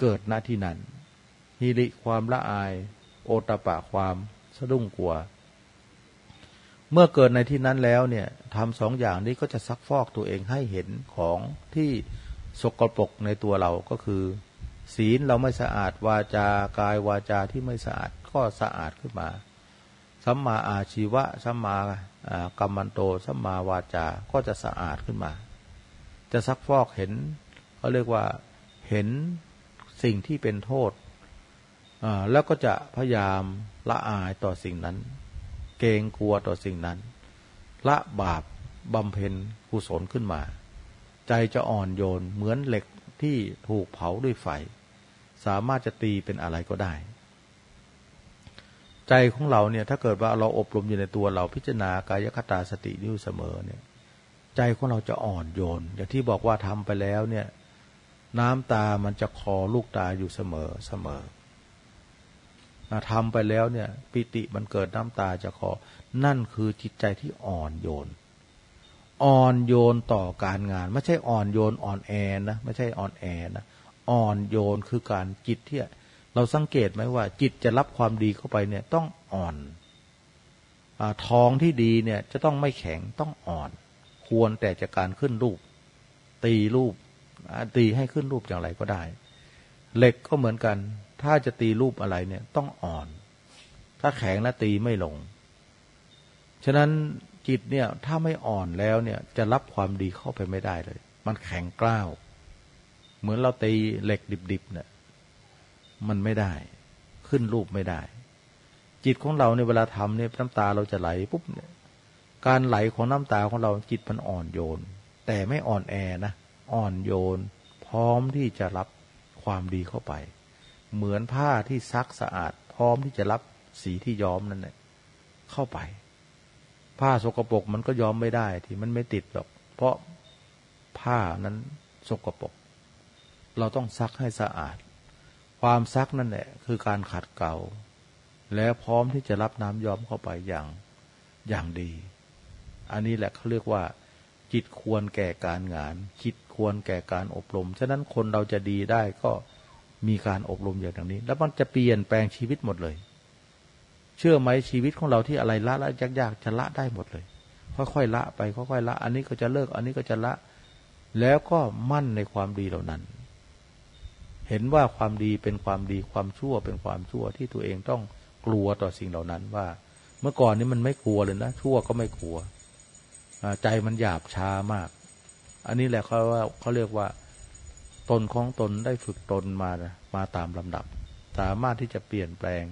Speaker 1: เกิดณที่นั้นฮิริความละอาย โอตปะความสะดุ้งกลัว เมื่อเกิดในที่นั้นแล้วเนี่ยทำสองอย่างนี้ก็จะซักฟอกตัวเองให้เห็นของที่สกปรกในตัวเราก็คือ ศีลเราไม่สะอาดวาจากายวาจาที่ไม่สะอาดก็สะอาดขึ้นมาสัมมาอาชีวะสัมมากรรมันโตสัมมาวาจาก็จะสะอาดขึ้นมา จะซักฟอกเห็นเขาเรียกว่าเห็นสิ่งที่เป็นโทษแล้วก็จะพยายามละอายต่อสิ่งนั้น เกรงกลัวต่อสิ่งนั้น ละบาปบำเพ็ญกุศลขึ้นมา ใจจะอ่อนโยนเหมือนเหล็กที่ถูกเผาด้วยไฟ สามารถจะตีเป็นอะไรก็ได้ ใจของเราเนี่ยถ้าเกิดว่าเราอบรมอยู่ในตัวเราพิจารณากายคตาสตินิ่เสมอเนี่ย ใจของเราจะอ่อนโยน อย่างที่บอกว่าทำไปแล้วเนี่ย น้ำตามันจะคอลูกตาอยู่เสมอเสมอ ทำไปแล้วเนี่ย ปิติมันเกิดน้ำตาจะคอ นั่นคือจิตใจที่อ่อนโยน อ่อนโยนต่อการงาน ไม่ใช่อ่อนโยนอ่อนแอนะไม่ใช่อ่อนแอนะอ่อนโยนคือการจิตที่เราสังเกตไหมว่า จิตจะรับความดีเข้าไปเนี่ยต้องอ่อนอท้องที่ดีเนี่ย จะต้องไม่แข็งต้องอ่อน ควรแต่จะการขึ้นรูป ตีรูปตีให้ขึ้นรูปอย่างไรก็ได้ เหล็กก็เหมือนกัน ถ้าจะตีรูปอะไรเนี่ยต้องอ่อน ถ้าแข็งแล้วตีไม่ลง ฉะนั้นจิตเนี่ยถ้าไม่อ่อนแล้วเนี่ยจะรับความดีเข้าไปไม่ได้เลย มันแข็งกล้าว เหมือนเราตีเหล็กดิบๆเนี่ยมันไม่ได้ ขึ้นรูปไม่ได้ จิตของเราในเวลาทำเนี่ยน้ำตาเราจะไหลปุ๊บเนี่ยการไหลของน้ำตาของเราจิตมันอ่อนโยน แต่ไม่อ่อนแอนะ อ่อนโยน พร้อมที่จะรับความดีเข้าไป เหมือนผ้าที่ซักสะอาด พร้อมที่จะรับสีที่ย้อมนั่นแหละเข้าไป ผ้าสกปรกมันก็ย้อมไม่ได้ที่มันไม่ติดหรอก เพราะผ้านั้นสกปรกเราต้องซักให้สะอาด ความซักนั่นแหละคือการขัดเกลาแล้วพร้อมที่จะรับน้ำย้อมเข้าไปอย่างอย่างดี อันนี้แหละเขาเรียกว่า จิตควรแก่การงาน จิตควรแก่การอบรม ฉะนั้นคนเราจะดีได้ก็ มีการอบรมอย่างนี้ แล้วมันจะเปลี่ยนแปลงชีวิตหมดเลย เชื่อไหมชีวิตของเราที่อะไรละละยากๆจะละได้หมดเลยค่อยๆละไปค่อยๆละ อันนี้ก็จะเลิก อันนี้ก็จะละ แล้วก็มั่นในความดีเหล่านั้น เห็นว่าความดีเป็นความดีความชั่วเป็นความชั่วที่ตัวเองต้องกลัวต่อสิ่งเหล่านั้นว่า เมื่อก่อนนี้มันไม่กลัวเลยนะชั่วก็ไม่กลัวใจมันหยาบช้ามาก อันนี้แหละเขาว่าเขาเรียกว่า ตนของตนได้ฝึกตนมามาตามลำดับ สามารถที่จะเปลี่ยนแปลง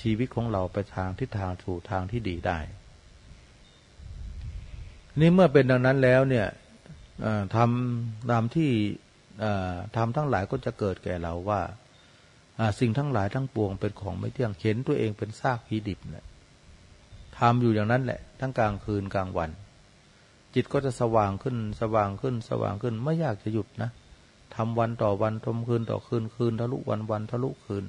Speaker 1: ชีวิตของเราไปทางทิศทางถูกทางที่ดีได้ นี่เมื่อเป็นดังนั้นแล้วเนี่ยทำตามที่ทำทั้งหลายก็จะเกิดแก่เราว่าสิ่งทั้งหลายทั้งปวงเป็นของไม่เที่ยงเข็นตัวเองเป็นซากผีดิบเนี่ยทำอยู่อย่างนั้นแหละ ทั้งกลางคืนกลางวัน จิตก็จะสว่างขึ้นสว่างขึ้นสว่างขึ้นไม่อยากจะหยุดนะ ทำวันต่อวันทมคืนต่อคืนคืนทะลุวันวันทะลุคืน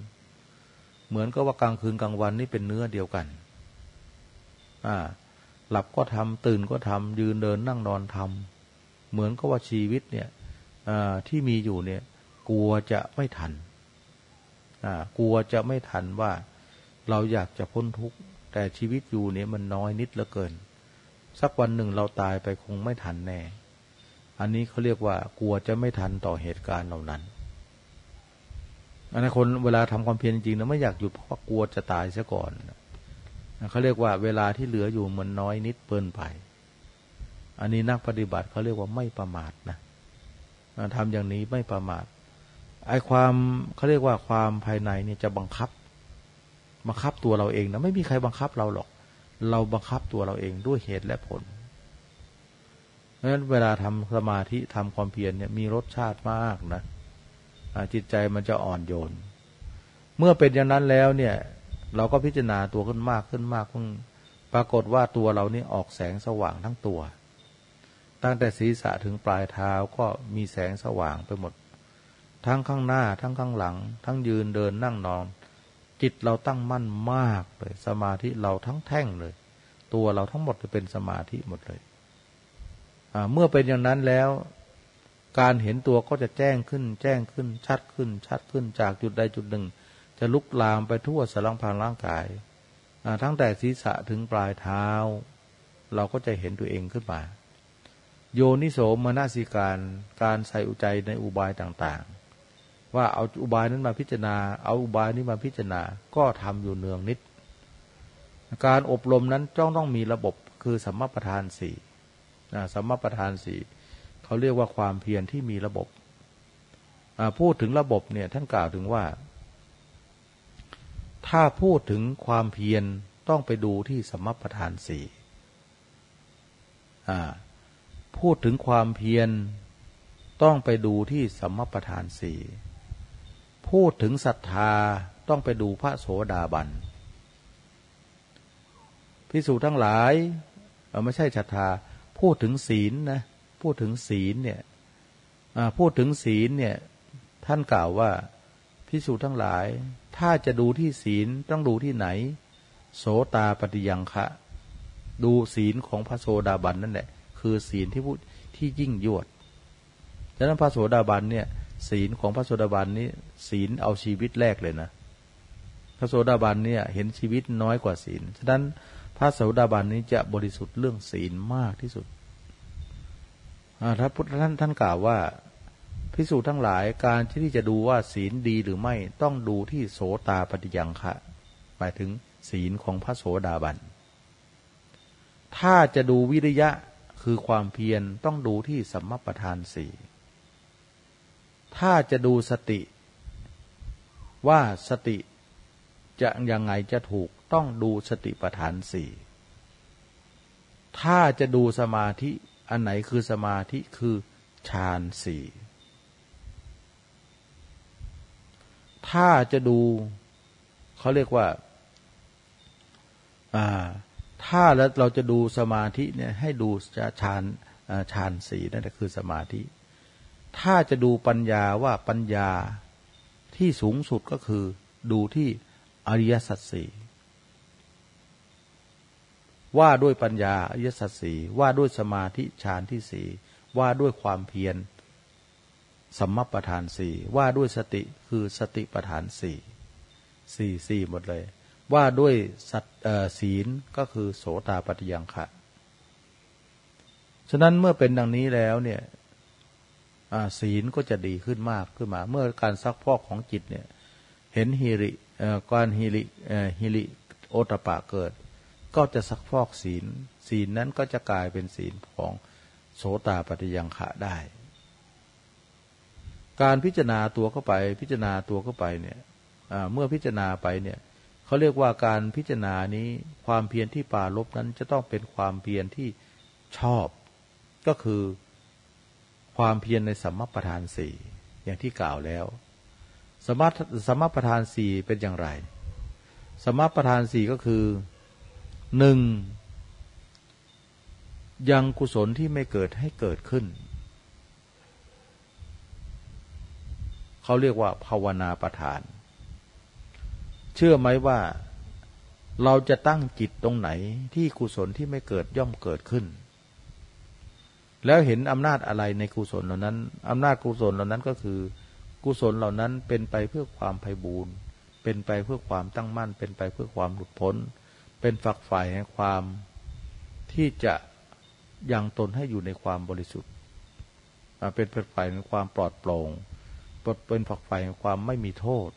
Speaker 1: เหมือนกับว่ากลางคืนกลางวันนี่เป็นเนื้อเดียวกัน อ่า หลับก็ทำตื่นก็ทำยืนเดินนั่งนอนทำเหมือนกับว่าชีวิตเนี่ยที่มีอยู่เนี่ย กลัวจะไม่ทันกลัวจะไม่ทันว่าเราอยากจะพ้นทุกข์แต่ชีวิตอยู่เนี่ยมันน้อยนิดเหลือเกิน สักวันหนึ่งเราตายไปคงไม่ทันแน่ อันนี้เขาเรียกว่ากลัวจะไม่ทันต่อเหตุการณ์เหล่านั้นอันนั้นคนเวลาทำความเพียรจริงๆนะไม่อยากหยุดเพราะกลัวจะตายซะก่อนเขาเรียกว่าเวลาที่เหลืออยู่มันน้อยนิดเปินไป อันนี้นักปฏิบัติเขาเรียกว่าไม่ประมาทนะทำอย่างนี้ไม่ประมาทไอ้ความเขาเรียกว่าความภายในเนี่ยจะบังคับ บังคับตัวเราเองนะไม่มีใครบังคับเราหรอก เราบังคับตัวเราเองด้วยเหตุและผล เพราะฉะนั้นเวลาทำสมาธิทำความเพียรเนี่ยมีรสชาติมากนะจิตใจมันจะอ่อนโยน เมื่อเป็นอย่างนั้นแล้วเนี่ย เราก็พิจารณาตัวขึ้นมากขึ้นมากขึ้นปรากฏว่าตัวเรานี่ออกแสงสว่างทั้งตัว ตั้งแต่ศีรษะถึงปลายเท้าก็มีแสงสว่างไปหมด ทั้งข้างหน้า ทั้งข้างหลัง ทั้งยืนเดินนั่งนอน จิตเราตั้งมั่นมากเลย สมาธิเราทั้งแท่งเลย ตัวเราทั้งหมดจะเป็นสมาธิหมดเลย เมื่อเป็นอย่างนั้นแล้ว การเห็นตัวก็จะแจ้งขึ้น แจ้งขึ้น ชัดขึ้น ชัดขึ้นจากจุดใดจุดหนึ่ง จะลุกลามไปทั่วสารพังร่างกาย ทั้งแต่ศีรษะถึงปลายเท้า เราก็จะเห็นตัวเองขึ้นมา โยนิโสมนสิการการใส่อุใจในอุบายต่างๆ ว่าเอาอุบายนั้นมาพิจารณา เอาอุบายนี้มาพิจารณาก็ทำอยู่เนืองนิด การอบรมนั้นจ้องต้องมีระบบคือสัมมาประธานสี่ สัมมาประธานสี่เขาเรียกว่าความเพียรที่มีระบบพูดถึงระบบเนี่ยท่านกล่าวถึงว่า ถ้าพูดถึงความเพียรต้องไปดูที่สัมมาประธานสี่พูดถึงความเพียรต้องไปดูที่สัมมาประธานสี่พูดถึงศรัทธาต้องไปดูพระโสดาบันพิสูจทั้งหลายไม่ใช่ศรัทธา พูดถึงศีลนะพูดถึงศีลเนี่ยพูดถึงศีลเนี่ย ท่านกล่าวว่าพิสูจทั้งหลาย ถ้าจะดูที่ศีลต้องดูที่ไหน โสตาปฏิยังคะ ดูศีลของพระโสดาบันนั่นแหละคือศีลที่พูดที่ยิ่งยวดฉะนั้นพระโสดาบันเนี่ย ศีลของพระโสดาบันนี้ ศีลเอาชีวิตแรกเลยนะพระโสดาบันเนี่ย เห็นชีวิตน้อยกว่าศีลฉะนั้น ระโสดาบันนี้จะบริสุทธิ์เรื่องศีลมากที่สุดพระพุทธท่านท่านกล่าวว่าพิสูจน์ทั้งหลายการที่จะดูว่าศีลดีหรือไม่ต้องดูที่โสตาปฏิยังคะหมายถึงศีลของพระโสดาบัน ถ้าจะดูวิริยะคือความเพียรต้องดูที่สัมมาประธานสี่ถ้าจะดูสติ ว่าสติจะยังไงจะถูก ต้องดูสติปัฏฐานสี่ถ้าจะดูสมาธิอันไหนคือสมาธิคือฌานสี่ถ้าจะดูเขาเรียกว่าถ้าแล้วเราจะดูสมาธิเนี่ยให้ดูฌานฌานสี่นั่นคือสมาธิ ถ้าจะดูปัญญาว่าปัญญาที่สูงสุดก็คือดูที่อริยสัจสี่ ว่าด้วยปัญญาอริยสัจสีว่าด้วยสมาธิฌานที่สี่ว่าด้วยความเพียรสัมมาประธานสี่ว่าด้วยสติคือสติประธานสี่สี่สี่หมดเลย ว่าด้วยสัตศีลก็คือโสตาปฏิยังขะฉะนั้นเมื่อเป็นดังนี้แล้วเนี่ยศีลก็จะดีขึ้นมากขึ้นมา เมื่อการซักพอกของจิตเนี่ย เห็นฮิริการฮิริฮิริโอตปะเกิด ก็จะซักพอกศีล ศีลนั้นก็จะกลายเป็นศีลของโสตาปฏิยังขะได้ การพิจารณาตัวเข้าไป พิจารณาตัวเข้าไปเนี่ยเมื่อพิจารณาไปเนี่ยเขาเรียกว่าการพิจารณานี้ความเพียรที่ปาลบนั้นจะต้องเป็นความเพียรที่ชอบ ก็คือความเพียรในสัมมาประธานสี่อย่างที่กล่าวแล้วสมสมมาประธานสี่เป็นอย่างไร สมมาประธานสี่ก็คือ หนึ่งยังกุศลที่ไม่เกิดให้เกิดขึ้น เขาเรียกว่าภาวนาประธาน เชื่อไหมว่าเราจะตั้งจิตตรงไหนที่กุศลที่ไม่เกิดย่อมเกิดขึ้น แล้วเห็นอำนาจอะไรในกุศลเหล่านั้นอำนาจกุศลเหล่านั้นก็คือ กุศลเหล่านั้นเป็นไปเพื่อความไพ่บูรณ์เป็นไปเพื่อความตั้งมั่น เป็นไปเพื่อความหลุดพ้นเเป็นฝักฝ่ายแห่งความที่จะยังตนให้อยู่ในความบริสุทธิ์ เป็นฝักฝ่ายแห่งความปลอดโปร่งเป็นฝักฝ่ายแห่งความไม่มีโทษ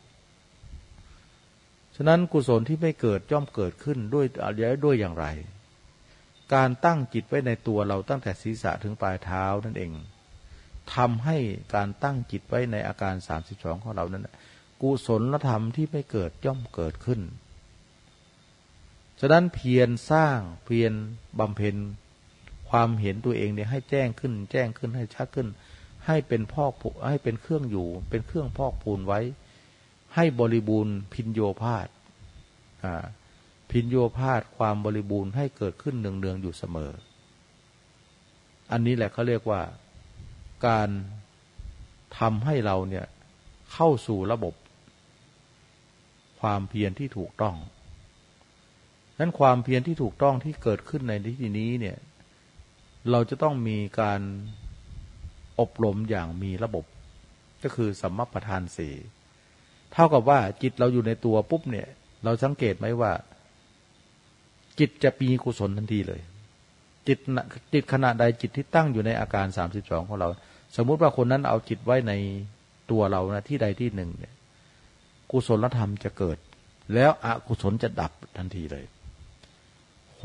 Speaker 1: ฉะนั้นกุศลที่ไม่เกิดย่อมเกิดขึ้นด้วยอะไรด้วยอย่างไร การตั้งจิตไว้ในตัวเราตั้งแต่ศีรษะถึงปลายเท้านั่นเองทำให้การตั้งจิตไว้ในอาการสามสิบสองของเรานั้นกุศลธรรมที่ไม่เกิดย่อมเกิดขึ้น ฉะนั้นเพียรสร้างเพียรบำเพ็ญความเห็นตัวเองเนี่ยให้แจ้งขึ้น แจ้งขึ้นให้ชัดขึ้น ให้เป็นพอกให้เป็นเครื่องอยู่ เป็นเครื่องพอกปูนไว้ ให้บริบูรณ์พินโยพาธอ่าพินโยพาธความบริบูรณ์ให้เกิดขึ้นเนืองๆอยู่เสมอ อันนี้แหละเขาเรียกว่าการทำให้เราเนี่ยเข้าสู่ระบบ ความเพียรที่ถูกต้อง นั้นความเพียรที่ถูกต้องที่เกิดขึ้นในที่นี้เนี่ย เราจะต้องมีการอบรมอย่างมีระบบ ก็คือสัมมาประธานสี่เท่ากับว่าจิตเราอยู่ในตัวปุ๊บเนี่ย เราสังเกตไหมว่า จิตจะปีกุศลทันทีเลย จิตจิตขณะใดจิตที่ตั้งอยู่ในอาการสามสิบสองของเรา สมมุติว่าคนนั้นเอาจิตไว้ในตัวเรานะที่ใดที่หนึ่งเนี่ย กุศลธรรมจะเกิด แล้วอกุศลจะดับทันทีเลย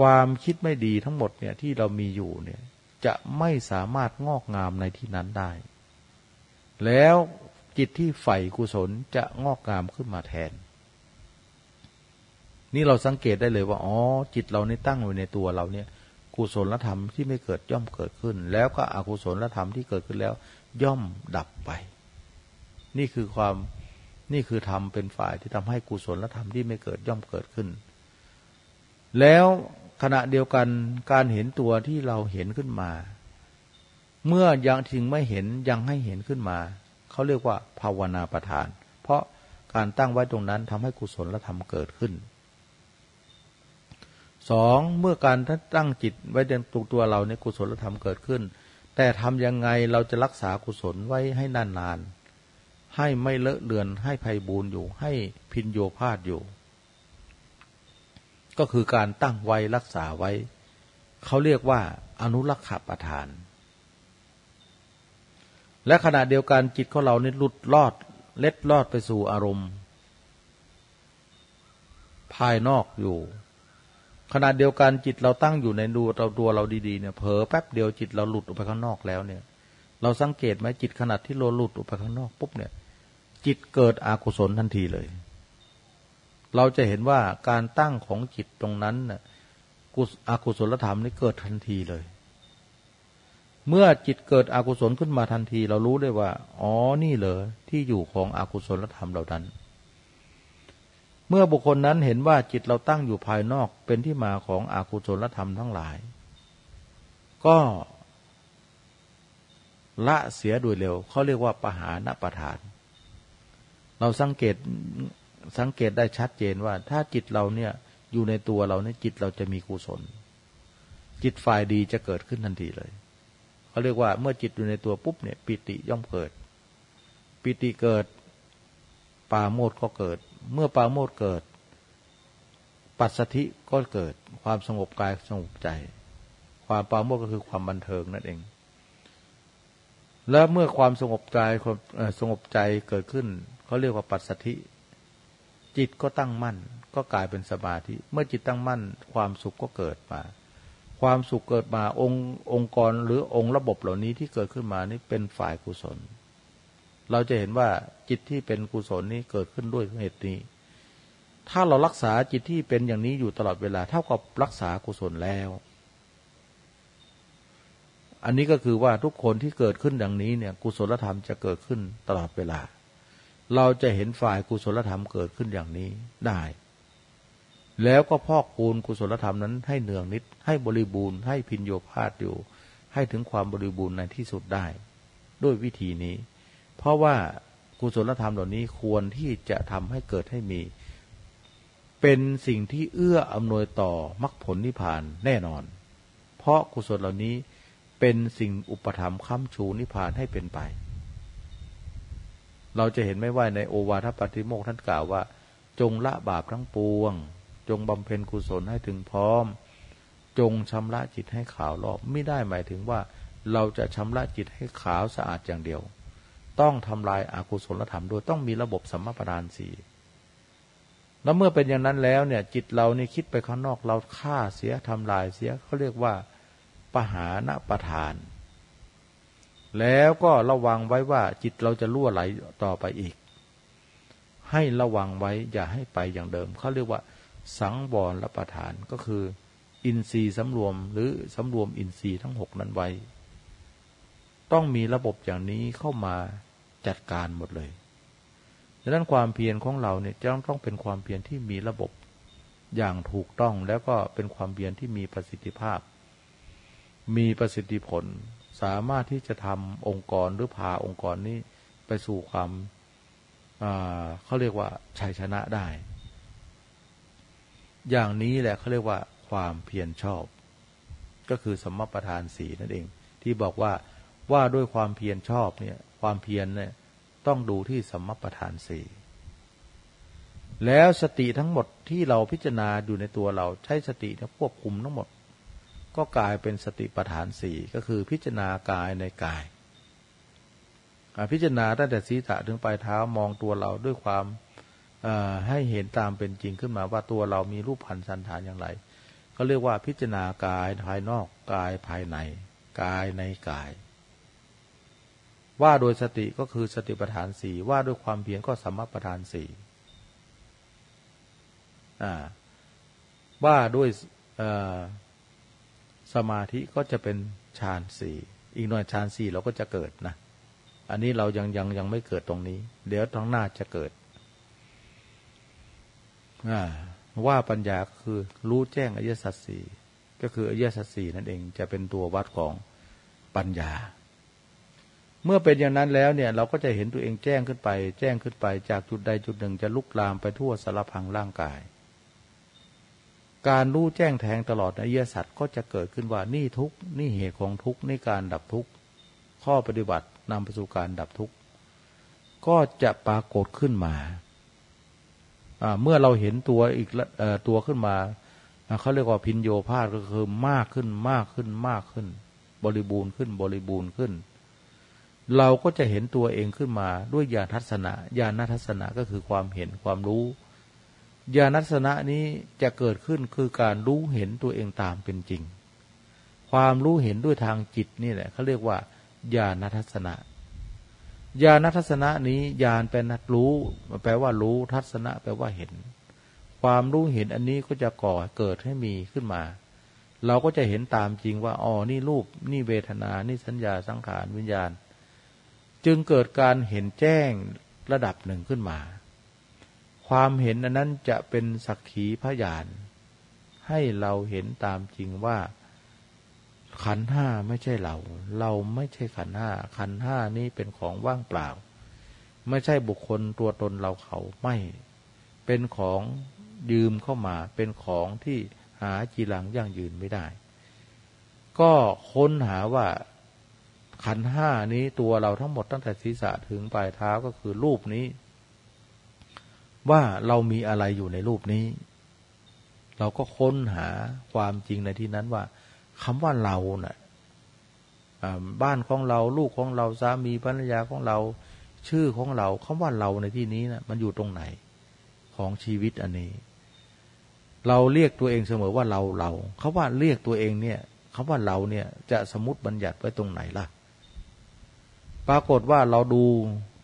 Speaker 1: ความคิดไม่ดีทั้งหมดเนี่ยที่เรามีอยู่เนี่ยจะไม่สามารถงอกงามในที่นั้นได้ แล้วจิตที่ใฝ่กุศลจะงอกงามขึ้นมาแทน นี่เราสังเกตได้เลยว่าอ๋อจิตเราในตั้งอยู่ในตัวเราเนี่ย กุศลธรรมที่ไม่เกิดย่อมเกิดขึ้น แล้วก็อกุศลธรรมที่เกิดขึ้นแล้ว ย่อมดับไป นี่คือความนี่คือธรรมเป็นฝ่ายที่ทำให้กุศลธรรมที่ไม่เกิดย่อมเกิดขึ้น แล้ว ขณะเดียวกันการเห็นตัวที่เราเห็นขึ้นมา เมื่อยังถึงไม่เห็นยังให้เห็นขึ้นมา เขาเรียกว่าภาวนาประทาน เพราะการตั้งไว้ตรงนั้นทำให้กุศลธรรมเกิดขึ้นสองเมื่อการตั้งจิตไว้ในตัวตัวเราในกุศลธรรมเกิดขึ้น แต่ทำยังไงเราจะรักษากุศลไว้ให้นานนานให้ไม่เลอะเลือนให้ภัยบูนอยู่ให้พินโยพาดอยู่ ก็คือการตั้งไว้รักษาไว้ เขาเรียกว่าอนุรักษประทาน และขณะเดียวกันจิตของเราเนี่ยหลุดลอด เล็ดลอดไปสู่อารมณ์ ภายนอกอยู่ ขณะเดียวกันจิตเราตั้งอยู่ในดูเราตัวเราดีๆเนี่ยเผลอแป๊บเดียวจิตเราหลุดออกไปข้างนอกแล้วเนี่ย เราสังเกตไหมจิตขณะที่เราหลุดออกไปข้างนอกปุ๊บเนี่ย จิตเกิดอากุศลทันทีเลย เราจะเห็นว่าการตั้งของจิตตรงนั้นน่ะกุศอกุศลธรรมนี่เกิดทันทีเลย เมื่อจิตเกิดอกุศลขึ้นมาทันที เรารู้ได้ว่า อ๋อนี่เหรอที่อยู่ของอกุศลธรรมเหล่านั้น เมื่อบุคคลนั้นเห็นว่าจิตเราตั้งอยู่ภายนอกเป็นที่มาของอกุศลธรรมทั้งหลาย ก็ละเสียโดยเร็วเขาเรียกว่าปหานประทาน เราสังเกต สังเกตได้ชัดเจนว่า ถ้าจิตเราเนี่ยอยู่ในตัวเราเนี่ยจิตเราจะมีกุศล จิตฝ่ายดีจะเกิดขึ้นทันทีเลยเขาเรียกว่าเมื่อจิตอยู่ในตัวปุ๊บเนี่ย ปิติย่อมเกิด ปิติเกิดปาโมดก็เกิด เมื่อปาโมดเกิด ปัสสธิก็เกิด ความสงบกายสงบใจ ความปาโมดก็คือความบันเทิงนั่นเอง แล้วเมื่อความสงบกายความสงบใจเกิดขึ้นเขาเรียกว่าปัสสธิ จิตก็ตั้งมั่น ก็กลายเป็นสมาธิ เมื่อจิตตั้งมั่น ความสุขก็เกิดมา ความสุขเกิดมาองค์องค์กรหรือองค์ระบบเหล่านี้ที่เกิดขึ้นมานี่เป็นฝ่ายกุศล เราจะเห็นว่าจิตที่เป็นกุศลนี้เกิดขึ้นด้วยเหตุนี้ ถ้าเรารักษาจิตที่เป็นอย่างนี้อยู่ตลอดเวลาเท่ากับรักษากุศลแล้วอันนี้ก็คือว่าทุกคนที่เกิดขึ้นดังนี้เนี่ย กุศลธรรมจะเกิดขึ้นตลอดเวลา เราจะเห็นฝ่ายกุศลธรรมเกิดขึ้นอย่างนี้ได้ แล้วก็พอกคูณกุศลธรรมนั้นให้เนืองนิด ให้บริบูรณ์ให้พินโยพาดอยู่ ให้ถึงความบริบูรณ์ในที่สุดได้ ด้วยวิธีนี้ เพราะว่ากุศลธรรมเหล่านี้ควรที่จะทำให้เกิดให้มี เป็นสิ่งที่เอื้ออำนวยต่อมรรคผลนิพพานแน่นอน เพราะกุศลเหล่านี้เป็นสิ่งอุปธรรมค้ำชูนิพพานให้เป็นไป เราจะเห็นไม่ว่าในโอวาทปฏิโมกท่านกล่าวว่า จงละบาปทั้งปวง จงบำเพ็ญกุศลให้ถึงพร้อม จงชำระจิตให้ขาวรอบไม่ได้หมายถึงว่า เราจะชำระจิตให้ขาวสะอาดอย่างเดียว ต้องทำลายอากุศลธรรมโดยต้องมีระบบสัมมาประธานสี่แล้วเมื่อเป็นอย่างนั้นแล้วเนี่ย จิตเรานี่คิดไปข้างนอกเราฆ่าเสียทำลายเสียเขาเรียกว่าปหาณประทาน แล้วก็ระวังไว้ว่าจิตเราจะล่วไหลต่อไปอีก ให้ระวังไว้อย่าให้ไปอย่างเดิมเขาเรียกว่า สังวรละประทานก็คือ อินทรีย์สำรวมหรือสำรวมอินทรีย์ทั้งหกนั้นไว้ ต้องมีระบบอย่างนี้เข้ามาจัดการหมดเลยดังนั้นความเพียรของเราเนี่ยจะต้องเป็นความเพียรที่มีระบบอย่างถูกต้องแล้วก็เป็นความเพียรที่มีประสิทธิภาพ มีประสิทธิผล สามารถที่จะทำองค์กรหรือพาองค์กรนี้ไปสู่ความเขาเรียกว่าชัยชนะได้ อย่างนี้แหละเขาเรียกว่าความเพียรชอบ ก็คือสมประธานสีนั่นเอง ที่บอกว่าว่าด้วยความเพียรชอบเนี่ย ความเพียรเนี่ยต้องดูที่สมประธานสีแล้วสติทั้งหมดที่เราพิจารณาอยู่ในตัวเราใช้สติควบคุมทั้งหมด ก็กลายเป็นสติปัฏฐานสี่ก็คือพิจารณากายในกายพิจารณาตั้งแต่ศีรษะถึงปลายเท้ามองตัวเราด้วยความให้เห็นตามเป็นจริงขึ้นมาว่าตัวเรามีรูปพันธ์สันฐานอย่างไร ก็เรียกว่าพิจารณากายภายนอกกายภายใน กายในกาย ว่าโดยสติก็คือสติปัฏฐานสี่ว่าด้วยความเพียรก็สัมมาปัฏฐานสี่ว่าด้วย สมาธิก็จะเป็นฌานสี่อีกหน่อยฌานสี่เราก็จะเกิดนะ อันนี้เรายังยังยังไม่เกิดตรงนี้ เดี๋ยวท้องหน้าจะเกิดว่าปัญญาคือรู้แจ้งอริยสัจสี่ก็คืออริยสัจสี่นั่นเองจะเป็นตัววัดของปัญญา เมื่อเป็นอย่างนั้นแล้วเนี่ยเราก็จะเห็นตัวเองแจ้งขึ้นไป แจ้งขึ้นไปจากจุดใดจุดหนึ่งจะลุกลามไปทั่วสารพังร่างกาย การรู้แจ้งแทงตลอดในเยสัตว์ก็จะเกิดขึ้นว่านี่ทุกนี่เหตุของทุกนี่การดับทุกข้อปฏิบัตินำไปสู่การดับทุกก็จะปรากฏขึ้นมาเมื่อเราเห็นตัวอีกตัวขึ้นมาเขาเรียกว่าพินโยภาสก็คือมากขึ้นมากขึ้นมากขึ้น บริบูรณ์ขึ้นบริบูรณ์ขึ้น เราก็จะเห็นตัวเองขึ้นมาด้วยญาณทัศนะญาณทัศนะก็คือความเห็นความรู้ ญาณทัศนะนี้จะเกิดขึ้นคือการรู้เห็นตัวเองตามเป็นจริง ความรู้เห็นด้วยทางจิตนี่แหละเขาเรียกว่าญาณทัศนะญาณทัศนะนี้ญาณเป็นนักรู้แปลว่ารู้ทัศนะแปลว่าเห็น ความรู้เห็นอันนี้ก็จะก่อเกิดให้มีขึ้นมา เราก็จะเห็นตามจริงว่าอ๋อนี่รูปนี่เวทนา นี่สัญญาสังขารวิญญาณ จึงเกิดการเห็นแจ้งระดับหนึ่งขึ้นมา ความเห็นอันนั้นจะเป็นสักขีพยาน ให้เราเห็นตามจริงว่า ขันห้าไม่ใช่เรา เราไม่ใช่ขันห้าขันห้านี้เป็นของว่างเปล่า ไม่ใช่บุคคลตัวตนเราเขาไม่ เป็นของยืมเข้ามา เป็นของที่หาจีหลังยั่งยืนไม่ได้ ก็ค้นหาว่าขันห้านี้ตัวเราทั้งหมดตั้งแต่ศีรษะถึงปลายเท้าก็คือรูปนี้ ว่าเรามีอะไรอยู่ในรูปนี้ เราก็ค้นหาความจริงในที่นั้นว่าคำว่าเราเนะ่ะบ้านของเราลูกของเราสามีภรรยาของเรา ชื่อของเราคำว่าเราในที่นี้นะมันอยู่ตรงไหนของชีวิตอันนี้ เราเรียกตัวเองเสมอว่าเราเราคาว่าเรียกตัวเองเนี่ยคำว่าเราเนี่ยจะสมมติบัญญัติไว้ตรงไหนล่ะ ปรากฏว่าเราดู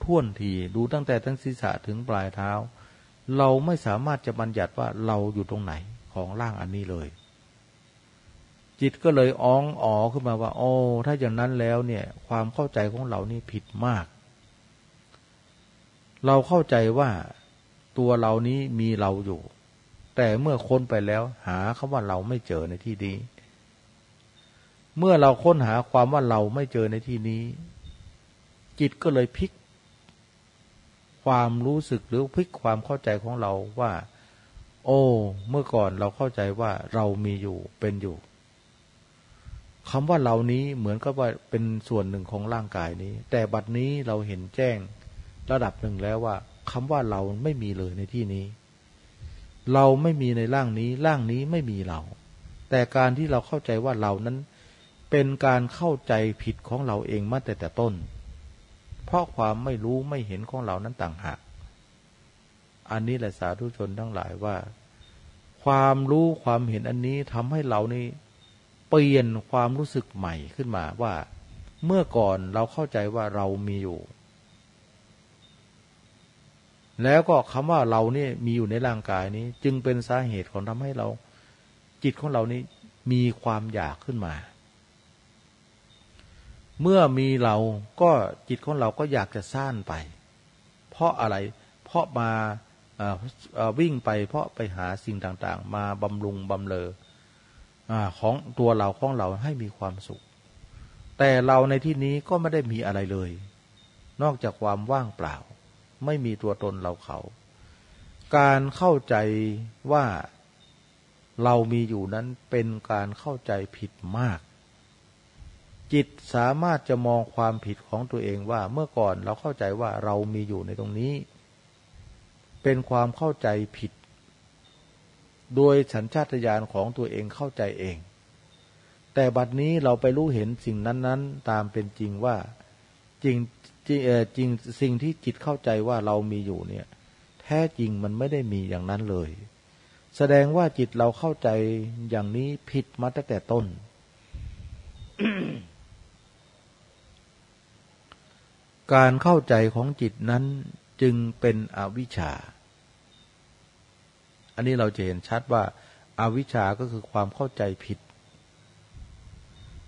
Speaker 1: ท่วนทีดูตั้งแต่ทั้งศีรษะถึงปลายเท้า เราไม่สามารถจะบัญญัติว่าเราอยู่ตรงไหนของร่างอันนี้เลย จิตก็เลยอ้องอ๋อขึ้นมาว่า โอ้ ถ้าอย่างนั้นแล้วเนี่ย ความเข้าใจของเรานี่ผิดมาก เราเข้าใจว่าตัวเรานี้มีเราอยู่ แต่เมื่อค้นไปแล้ว หาคำว่าเราไม่เจอในที่นี้เมื่อเราค้นหาความว่าเราไม่เจอในที่นี้ จิตก็เลยพลิก ความรู้สึกหรือพลิกความเข้าใจของเราว่า โอ้ เมื่อก่อนเราเข้าใจว่าเรามีอยู่เป็นอยู่คำว่าเรานี้เหมือนกับว่าเป็นส่วนหนึ่งของร่างกายนี้ แต่บัดนี้เราเห็นแจ้งระดับหนึ่งแล้วว่าคำว่าเราไม่มีเลยในที่นี้ เราไม่มีในร่างนี้ ร่างนี้ไม่มีเรา แต่การที่เราเข้าใจว่าเรานั้นเป็นการเข้าใจผิดของเราเองมาแต่แต่ต้น เพราะความไม่รู้ไม่เห็นของเรานั้นต่างหาก อันนี้แหละสาธุชนทั้งหลายว่า ความรู้ความเห็นอันนี้ทำให้เรานี่เปลี่ยนความรู้สึกใหม่ขึ้นมาว่า เมื่อก่อนเราเข้าใจว่าเรามีอยู่ แล้วก็คำว่าเราเนี่ยมีอยู่ในร่างกายนี้ จึงเป็นสาเหตุของทำให้เรา จิตของเรานี้มีความอยากขึ้นมา เมื่อมีเราก็จิตของเราก็อยากจะสร้างไป เพราะอะไร เพราะมาวิ่งไปเพราะไปหาสิ่งต่างๆ มาบำรุงบำเลอของตัวเราของเราให้มีความสุข แต่เราในที่นี้ก็ไม่ได้มีอะไรเลย นอกจากความว่างเปล่า ไม่มีตัวตนเราเขา การเข้าใจว่าเรามีอยู่นั้นเป็นการเข้าใจผิดมาก จิตสามารถจะมองความผิดของตัวเองว่าเมื่อก่อนเราเข้าใจว่าเรามีอยู่ในตรงนี้ เป็นความเข้าใจผิด โดยสัญชาตญาณของตัวเองเข้าใจเอง แต่บัดนี้เราไปรู้เห็นสิ่งนั้น ๆ ตามเป็นจริงว่าจริงจริงจริงสิ่งที่จิตเข้าใจว่าเรามีอยู่เนี่ย แท้จริงมันไม่ได้มีอย่างนั้นเลย แสดงว่าจิตเราเข้าใจอย่างนี้ผิดมาตั้งแต่ต้น การเข้าใจของจิตนั้นจึงเป็นอวิชชา อันนี้เราจะเห็นชัดว่าอาวิชชาก็คือความเข้าใจผิด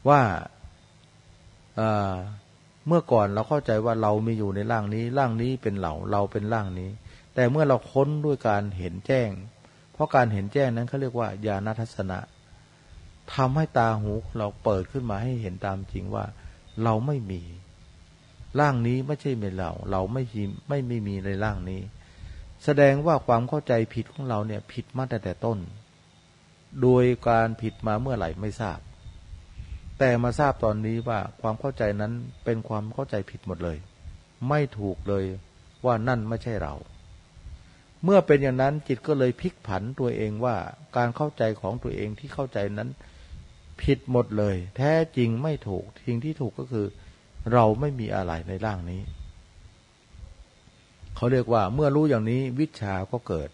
Speaker 1: ว่าเมื่อก่อนเราเข้าใจว่าเรามีอยู่ในร่างนี้ ร่างนี้เป็นเราเราเป็นร่างนี้ แต่เมื่อเราค้นด้วยการเห็นแจ้ง เพราะการเห็นแจ้งนั้นเขาเรียกว่าญาณทัศนะทำให้ตาหูเราเปิดขึ้นมาให้เห็นตามจริงว่าเราไม่มี ร่างนี้ไม่ใช่เป็นเรา เราไม่มีไม่ไม่มีในร่างนี้ แสดงว่าความเข้าใจผิดของเราเนี่ยผิดมาแต่แต่ต้น โดยการผิดมาเมื่อไหร่ไม่ทราบ แต่มาทราบตอนนี้ว่าความเข้าใจนั้นเป็นความเข้าใจผิดหมดเลย ไม่ถูกเลยว่านั่นไม่ใช่เรา เมื่อเป็นอย่างนั้นจิตก็เลยพลิกผันตัวเองว่าการเข้าใจของตัวเองที่เข้าใจนั้น ผิดหมดเลย แท้จริงไม่ถูกทิ้งที่ถูกก็คือ เราไม่มีอะไรในร่างนี้ เขาเรียกว่า เมื่อรู้อย่างนี้วิชาก็เกิด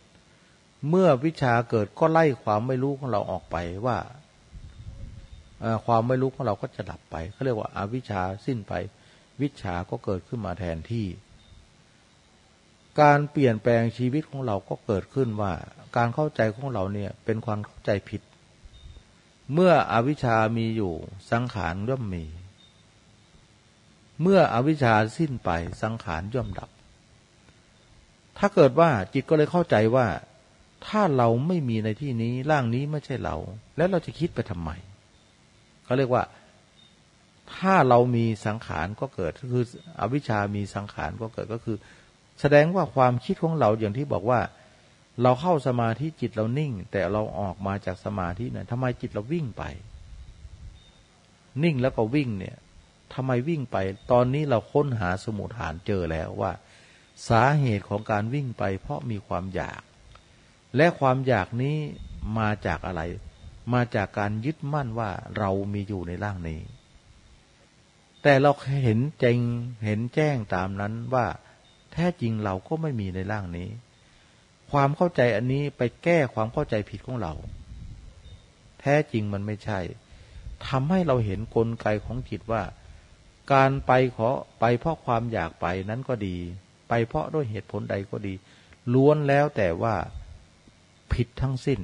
Speaker 1: เมื่อวิชาเกิดก็ไล่ความไม่รู้ของเราออกไปว่าความไม่รู้ของเราก็จะดับไปเขาเรียกว่าอาวิชาสิ้นไป วิชาก็เกิดขึ้นมาแทนที่ การเปลี่ยนแปลงชีวิตของเราก็เกิดขึ้นว่า การเข้าใจของเราเนี่ยเป็นความเข้าใจผิด เมื่ออวิชามีอยู่สังขารย่อมมี เมื่ออวิชชาสิ้นไปสังขารย่อมดับ ถ้าเกิดว่าจิตก็เลยเข้าใจว่า ถ้าเราไม่มีในที่นี้ร่างนี้ไม่ใช่เรา แล้วเราจะคิดไปทำไมเขาเรียกว่า ถ้าเรามีสังขารก็เกิดคืออวิชามีสังขารก็เกิดก็คือ แสดงว่าความคิดของเราอย่างที่บอกว่า เราเข้าสมาธิจิตเรานิ่ง แต่เราออกมาจากสมาธิเนี่ยทำไมจิตเราวิ่งไป นิ่งแล้วก็วิ่งเนี่ย ทำไมวิ่งไป ตอนนี้เราค้นหาสมุทฐานเจอแล้วว่า สาเหตุของการวิ่งไป เพราะมีความอยาก และความอยากนี้มาจากอะไร มาจากการยึดมั่นว่าเรามีอยู่ในร่างนี้ แต่เราเห็นจริงเห็นแจ้งตามนั้นว่า แท้จริงเราก็ไม่มีในร่างนี้ ความเข้าใจอันนี้ไปแก้ความเข้าใจผิดของเรา แท้จริงมันไม่ใช่ทำให้เราเห็นกลไกของจิตว่า การไปขอไปเพราะความอยากไปนั้นก็ดี ไปเพราะด้วยเหตุผลใดก็ดี ล้วนแล้วแต่ว่าผิดทั้งสิ้น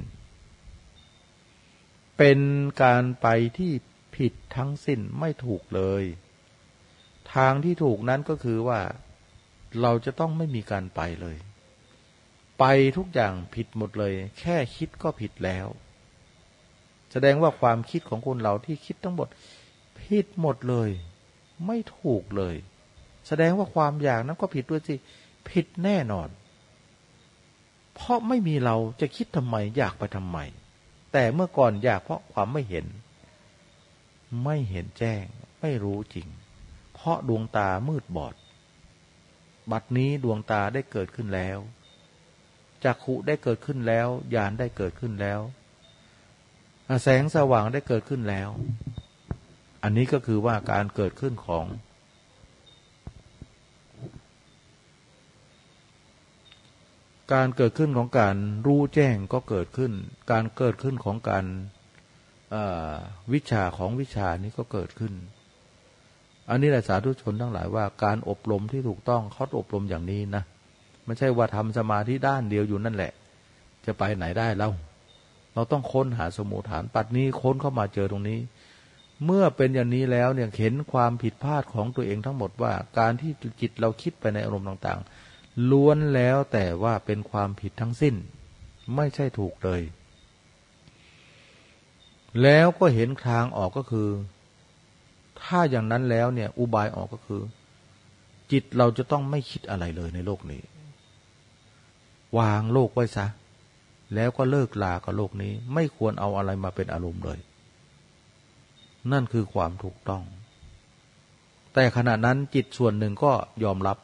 Speaker 1: เป็นการไปที่ผิดทั้งสิ้นไม่ถูกเลย ทางที่ถูกนั้นก็คือว่าเราจะต้องไม่มีการไปเลย ไปทุกอย่างผิดหมดเลย แค่คิดก็ผิดแล้ว แสดงว่าความคิดของคนเราที่คิดทั้งหมดผิดหมดเลย ไม่ถูกเลย แสดงว่าความอยากนั้นก็ผิดด้วยสิ ผิดแน่นอน เพราะไม่มีเราจะคิดทำไมอยากไปทำไม แต่เมื่อก่อนอยากเพราะความไม่เห็น ไม่เห็นแจ้ง ไม่รู้จริง เพราะดวงตามืดบอด บัดนี้ดวงตาได้เกิดขึ้นแล้วจักขุได้เกิดขึ้นแล้ว ญาณได้เกิดขึ้นแล้ว แสงสว่างได้เกิดขึ้นแล้ว อันนี้ก็คือว่าการเกิดขึ้นของ การเกิดขึ้นของการรู้แจ้งก็เกิดขึ้น การเกิดขึ้นของการวิชาของวิชานี้ก็เกิดขึ้น อันนี้แหละสาธุชนทั้งหลายว่าการอบรมที่ถูกต้องเขาอบรมอย่างนี้นะไม่ใช่ว่าทำสมาธิด้านเดียวอยู่นั่นแหละ จะไปไหนได้แล้วเราต้องค้นหาสมุทฐานปัดนี้ค้นเข้ามาเจอตรงนี้ เมื่อเป็นอย่างนี้แล้วเนี่ยเห็นความผิดพลาดของตัวเองทั้งหมดว่า การที่จิตเราคิดไปในอารมณ์ต่างๆ ล้วนแล้วแต่ว่าเป็นความผิดทั้งสิ้น ไม่ใช่ถูกเลย แล้วก็เห็นทางออกก็คือ ถ้าอย่างนั้นแล้วเนี่ย อุบายออกก็คือ จิตเราจะต้องไม่คิดอะไรเลยในโลกนี้ วางโลกไว้ซะแล้วก็เลิกลากับโลกนี้ ไม่ควรเอาอะไรมาเป็นอารมณ์เลย นั่นคือความถูกต้อง แต่ขณะนั้นจิตส่วนหนึ่งก็ยอมรับ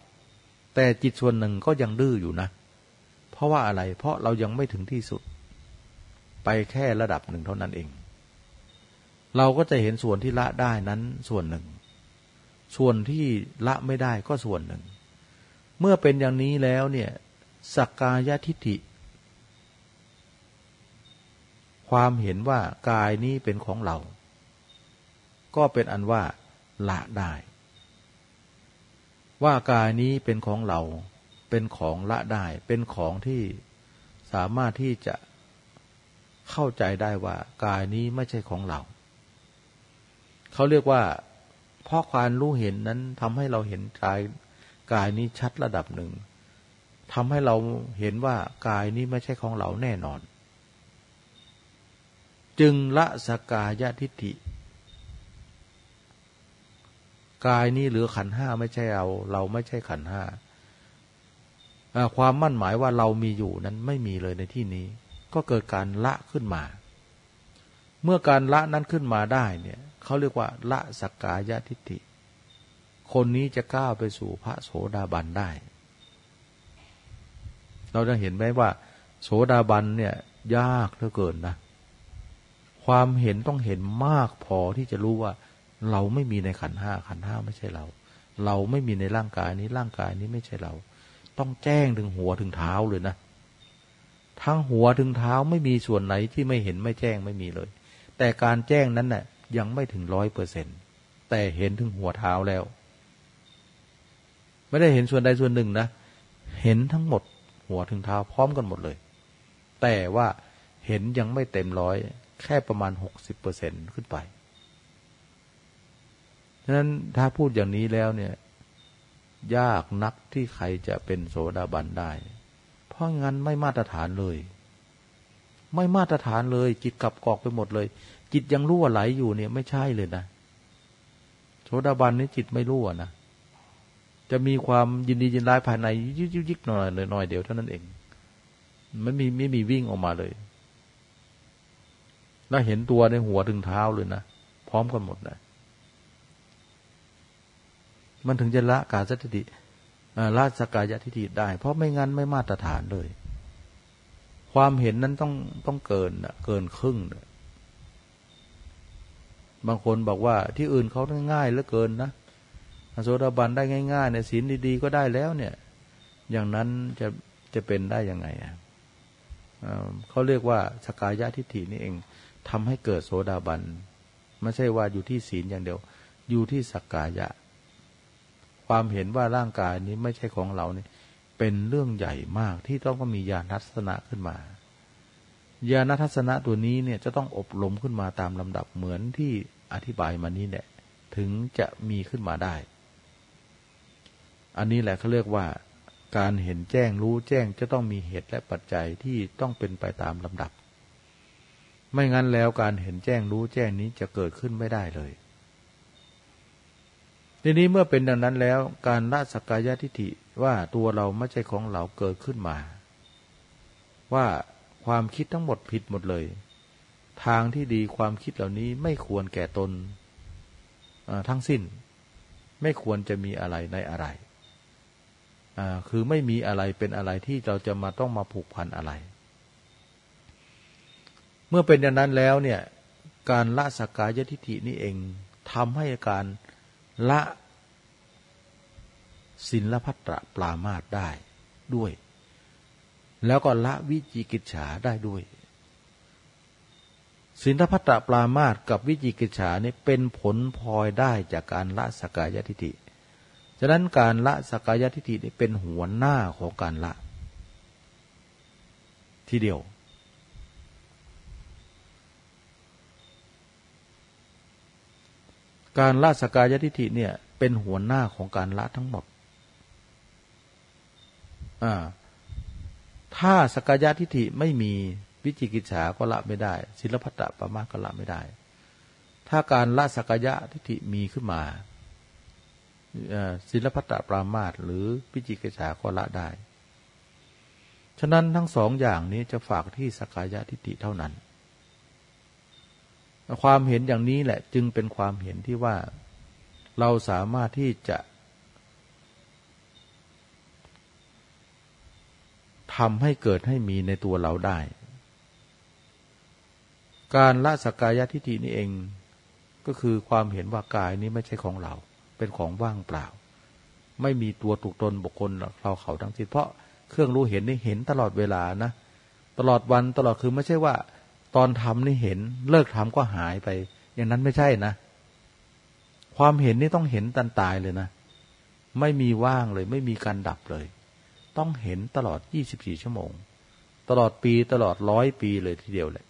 Speaker 1: แต่จิตส่วนหนึ่งก็ยังดื้ออยู่นะ เพราะว่าอะไร เพราะเรายังไม่ถึงที่สุด ไปแค่ระดับหนึ่งเท่านั้นเอง เราก็จะเห็นส่วนที่ละได้นั้นส่วนหนึ่ง ส่วนที่ละไม่ได้ก็ส่วนหนึ่ง เมื่อเป็นอย่างนี้แล้วเนี่ยสักกายทิฏฐิความเห็นว่ากายนี้เป็นของเรา ก็เป็นอันว่าละได้ ว่ากายนี้เป็นของเรา เป็นของละได้ เป็นของที่สามารถที่จะเข้าใจได้ว่ากายนี้ไม่ใช่ของเรา เขาเรียกว่าเพราะความรู้เห็นนั้นทำให้เราเห็นกายกายนี้ชัดระดับหนึ่งทำให้เราเห็นว่ากายนี้ไม่ใช่ของเราแน่นอน จึงละสกายทิฏฐิ กายนี้หรือขันห้าไม่ใช่เรา เราไม่ใช่ขันห้าความมั่นหมายว่าเรามีอยู่นั้นไม่มีเลยในที่นี้ ก็เกิดการละขึ้นมา เมื่อการละนั้นขึ้นมาได้เนี่ยเขาเรียกว่า ละสักกายทิฏฐิ คนนี้จะก้าวไปสู่พระโสดาบันได้ เราจะเห็นไหมว่า โสดาบันเนี่ยยากเหลือเกินนะ ความเห็นต้องเห็นมากพอที่จะรู้ว่า เราไม่มีในขันห้าขันห้าไม่ใช่เรา เราไม่มีในร่างกายนี้ร่างกายนี้ไม่ใช่เรา ต้องแจ้งถึงหัวถึงเท้าเลยนะทั้งหัวถึงเท้าไม่มีส่วนไหนที่ไม่เห็นไม่แจ้งไม่มีเลย แต่การแจ้งนั้นน่ะยังไม่ถึงร้อยเปอร์เซ็นแต่เห็นถึงหัวเท้าแล้ว ไม่ได้เห็นส่วนใดส่วนหนึ่งนะเห็นทั้งหมด หัวถึงเท้าพร้อมกันหมดเลย แต่ว่าเห็นยังไม่เต็มร้อย แค่ประมาณหกสิบเปอร์เซ็นขึ้นไป ฉะนั้นถ้าพูดอย่างนี้แล้วเนี่ย ยากนักที่ใครจะเป็นโสดาบันได้ เพราะงั้นไม่มาตรฐานเลย ไม่มาตรฐานเลย จิตกลับกอกไปหมดเลย จิตยังรั่วไหลอยู่เนี่ย ไม่ใช่เลยนะโสดาบันนี่จิตไม่รั่วนะจะมีความยินดียินร้ายภายในยิกยิกหน่อยเลยหน่อยเดียวเท่านั้นเองไม่มีไม่มีวิ่งออกมาเลย แล้วเห็นตัวในหัวถึงเท้าเลยนะ พร้อมกันหมดนะ มันถึงจะละกาสติละสกายทิฏฐิได้ เพราะไม่งั้นไม่มาตรฐานเลย ความเห็นนั้นต้องต้องเกินเกินครึ่งบางคนบอกว่าที่อื่นเขาง่ายเหลือเกินนะโสดาบันได้ง่ายๆเนี่ยศีลดีๆก็ได้แล้วเนี่ย อย่างนั้นจะจะเป็นได้ยังไงอะเขาเรียกว่าสกายะทิฏฐินี่เองทำให้เกิดโสดาบันไม่ใช่ว่าอยู่ที่ศีลอย่างเดียว อยู่ที่สกกายะ ความเห็นว่าร่างกายนี้ไม่ใช่ของเราเนี่ยเป็นเรื่องใหญ่มากที่ต้องก็มีญาณทัศนะขึ้นมาญาณทัศนะตัวนี้เนี่ยจะต้องอบรมขึ้นมาตามลำดับเหมือนที่อธิบายมานี้เนี่ยถึงจะมีขึ้นมาได้ อันนี้แหละเขาเรียกว่า การเห็นแจ้งรู้แจ้งจะต้องมีเหตุและปัจจัยที่ต้องเป็นไปตามลำดับ ไม่งั้นแล้วการเห็นแจ้งรู้แจ้งนี้จะเกิดขึ้นไม่ได้เลย ทีนี้เมื่อเป็นดังนั้นแล้ว การละสักกายทิฏฐิว่าตัวเราไม่ใช่ของเราเกิดขึ้นมา ว่าความคิดทั้งหมดผิดหมดเลย ทางที่ดีความคิดเหล่านี้ไม่ควรแก่ตนทั้งสิ้น ไม่ควรจะมีอะไรในอะไรคือไม่มีอะไรเป็นอะไรที่เราจะมาต้องมาผูกพันอะไร เมื่อเป็นอย่างนั้นแล้วเนี่ย การละสกกายทิฏฐินี่เองทำให้การ ละศิลพัตตปรามาตได้ด้วย แล้วก็ละวิจิกิจฉาได้ด้วยศิลพัตตปรามาตกับวิจิกิจฉานี่เป็นผลพลอยได้จากการละสกกายทิฏฐิ ฉะนั้นการละสกายทิฏฐินี่เป็นหัวหน้าของการละ ทีเดียว การละสกายทิฏฐิเนี่ย เป็นหัวหน้าของการละทั้งหมดถ้าสกายทิฏฐิไม่มีวิจิกิจฉาก็ละไม่ได้ ศิลปะตะปะมาก็ละไม่ได้ ถ้าการละสกายทิฏฐิมีขึ้นมาศิลปตะปรามาตหรือพิจิกิจฉาก็ละได้ ฉะนั้นทั้งสองอย่างนี้จะฝากที่สกายทิฏฐิเท่านั้น ความเห็นอย่างนี้แหละ จึงเป็นความเห็นที่ว่าเราสามารถที่จะทำให้เกิดให้มีในตัวเราได้ การละสกายะทิฏฐินี่เอง ก็คือความเห็นว่ากายนี้ไม่ใช่ของเรา เป็นของว่างเปล่า ไม่มีตัวตุกตนบุคคลเราเขาทั้งสิ้นเพราะเครื่องรู้เห็นนี่เห็นตลอดเวลานะ ตลอดวันตลอดคือไม่ใช่ว่า ตอนทำนี่เห็น เลิกทำก็หายไป อย่างนั้นไม่ใช่นะ ความเห็นนี่ต้องเห็นตันตายเลยนะ ไม่มีว่างเลย ไม่มีการดับเลย ต้องเห็นตลอด 24 ชั่วโมง ตลอดปีตลอดร้อยปีเลยทีเดียวเลย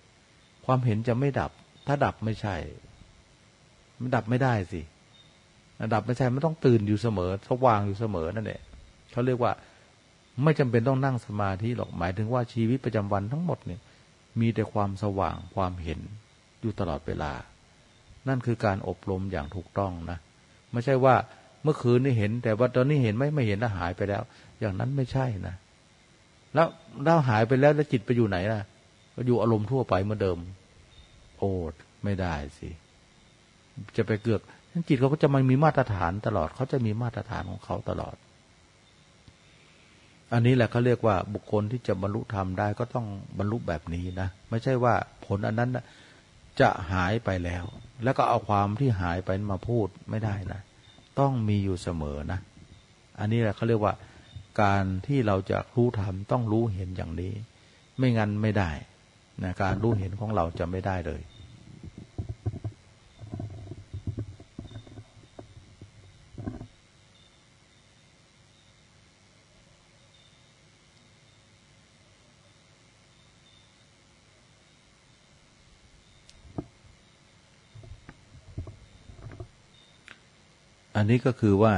Speaker 1: ความเห็นจะไม่ดับ ถ้าดับไม่ใช่ มันดับไม่ได้สิดับไม่ใช่ไม่ต้องตื่นอยู่เสมอสว่างอยู่เสมอนั่นแหละเขาเรียกว่าไม่จำเป็นต้องนั่งสมาธิหรอกหมายถึงว่าชีวิตประจำวันทั้งหมดเนี่ย มีแต่ความสว่างความเห็นอยู่ตลอดเวลา นั่นคือการอบรมอย่างถูกต้องนะ ไม่ใช่ว่าเมื่อคืนนี่เห็น แต่ว่าตอนนี้เห็นไม่ไม่เห็นแล้วหายไปแล้ว อย่างนั้นไม่ใช่นะ แล้วแล้วหายไปแล้วแล้วจิตไปอยู่ไหนล่ะ ก็อยู่อารมณ์ทั่วไปเหมือนเดิม โอดไม่ได้สิ จะไปเกือกจิตเขาก็จะมันมีมาตรฐานตลอด เขาจะมีมาตรฐานของเขาตลอด อันนี้แหละเขาเรียกว่าบุคคลที่จะบรรลุธรรมได้ก็ต้องบรรลุแบบนี้นะไม่ใช่ว่าผลอันนั้นจะหายไปแล้ว แล้วก็เอาความที่หายไปมาพูดไม่ได้นะ ต้องมีอยู่เสมอนะ อันนี้แหละเขาเรียกว่า การที่เราจะรู้ธรรมต้องรู้เห็นอย่างนี้ ไม่งั้นไม่ได้นะการรู้เห็นของเราจะไม่ได้เลย อันนี้ก็คือว่า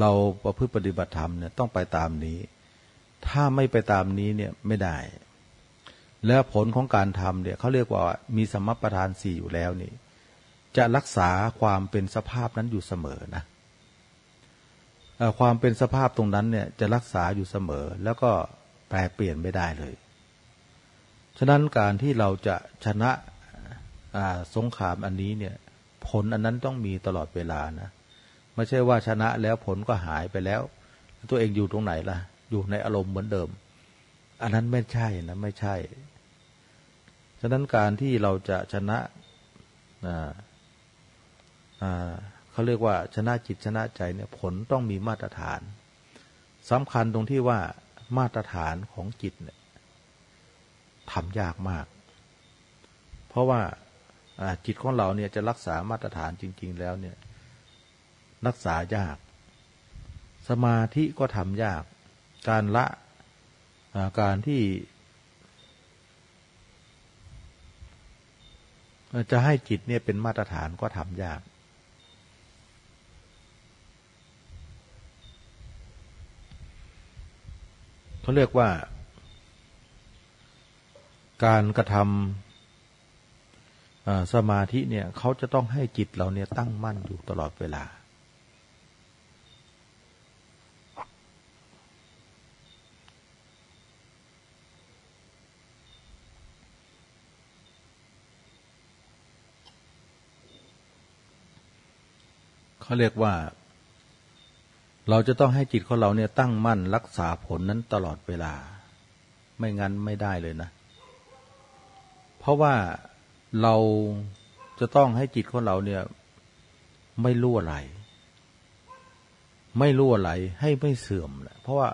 Speaker 1: เราประพฤติปฏิบัติธรรมเนี่ยต้องไปตามนี้ ถ้าไม่ไปตามนี้เนี่ยไม่ได้ แล้วผลของการทำเนี่ยเขาเรียกว่ามีสมประทานสี่อยู่แล้วนี่ จะรักษาความเป็นสภาพนั้นอยู่เสมอนะความเป็นสภาพตรงนั้นเนี่ยจะรักษาอยู่เสมอ แล้วก็แปลเปลี่ยนไม่ได้เลย ฉะนั้นการที่เราจะชนะสงครามอันนี้เนี่ยผลอันนั้นต้องมีตลอดเวลานะ ไม่ใช่ว่าชนะแล้วผลก็หายไปแล้ว ตัวเองอยู่ตรงไหนล่ะ อยู่ในอารมณ์เหมือนเดิม อันนั้นไม่ใช่นะไม่ใช่ ฉะนั้นการที่เราจะชนะเขาเรียกว่าชนะจิตชนะใจเนี่ยผลต้องมีมาตรฐานสำคัญตรงที่ว่ามาตรฐานของจิตเนี่ยทำยากมาก เพราะว่าจิตของเราเนี่ยจะรักษามาตรฐานจริง ๆ แล้วเนี่ย รักษายาก สมาธิก็ทำยาก การละการที่ จะให้จิตเนี่ยเป็นมาตรฐานก็ทำยาก เขาเรียกว่า การกระทำสมาธิเนี่ยเขาจะต้องให้จิตเราเนี่ยตั้งมั่นอยู่ตลอดเวลา เขาเรียกว่า เราจะต้องให้จิตของเราเนี่ยตั้งมั่นรักษาผลนั้นตลอดเวลา ไม่งั้นไม่ได้เลยนะ เพราะว่าเราจะต้องให้จิตของเราเนี่ย ไม่ล่วไหล ไม่ล่วไหลให้ไม่เสื่อมนะเพราะว่า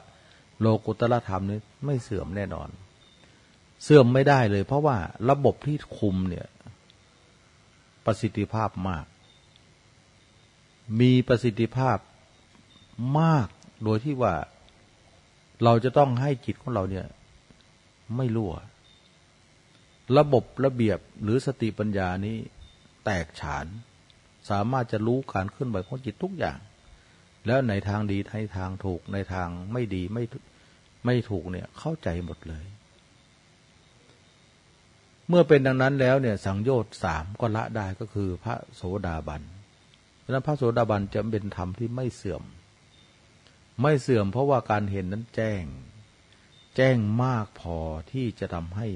Speaker 1: โลกุตละธรรมนี้ไม่เสื่อมแน่นอน เสื่อมไม่ได้เลย เพราะว่าระบบที่คุมเนี่ย ประสิทธิภาพมาก มีประสิทธิภาพมากโดยที่ว่าเราจะต้องให้จิตของเราเนี่ยไม่รั่ว ระบบระเบียบหรือสติปัญญานี้แตกฉาน สามารถจะรู้การเคลื่อนไหวของจิตทุกอย่าง แล้วในทางดีในทางถูกในทางไม่ดีไม่ไม่ถูกเนี่ยเข้าใจหมดเลย เมื่อเป็นดังนั้นแล้วเนี่ยสังโยชน์สามก็ละได้ก็คือพระโสดาบัน เพราะนั้นพระโสดาบันจะเป็นธรรมที่ไม่เสื่อม ไม่เสื่อมเพราะว่าการเห็นนั้นแจ้ง แจ้งมากพอที่จะทำให้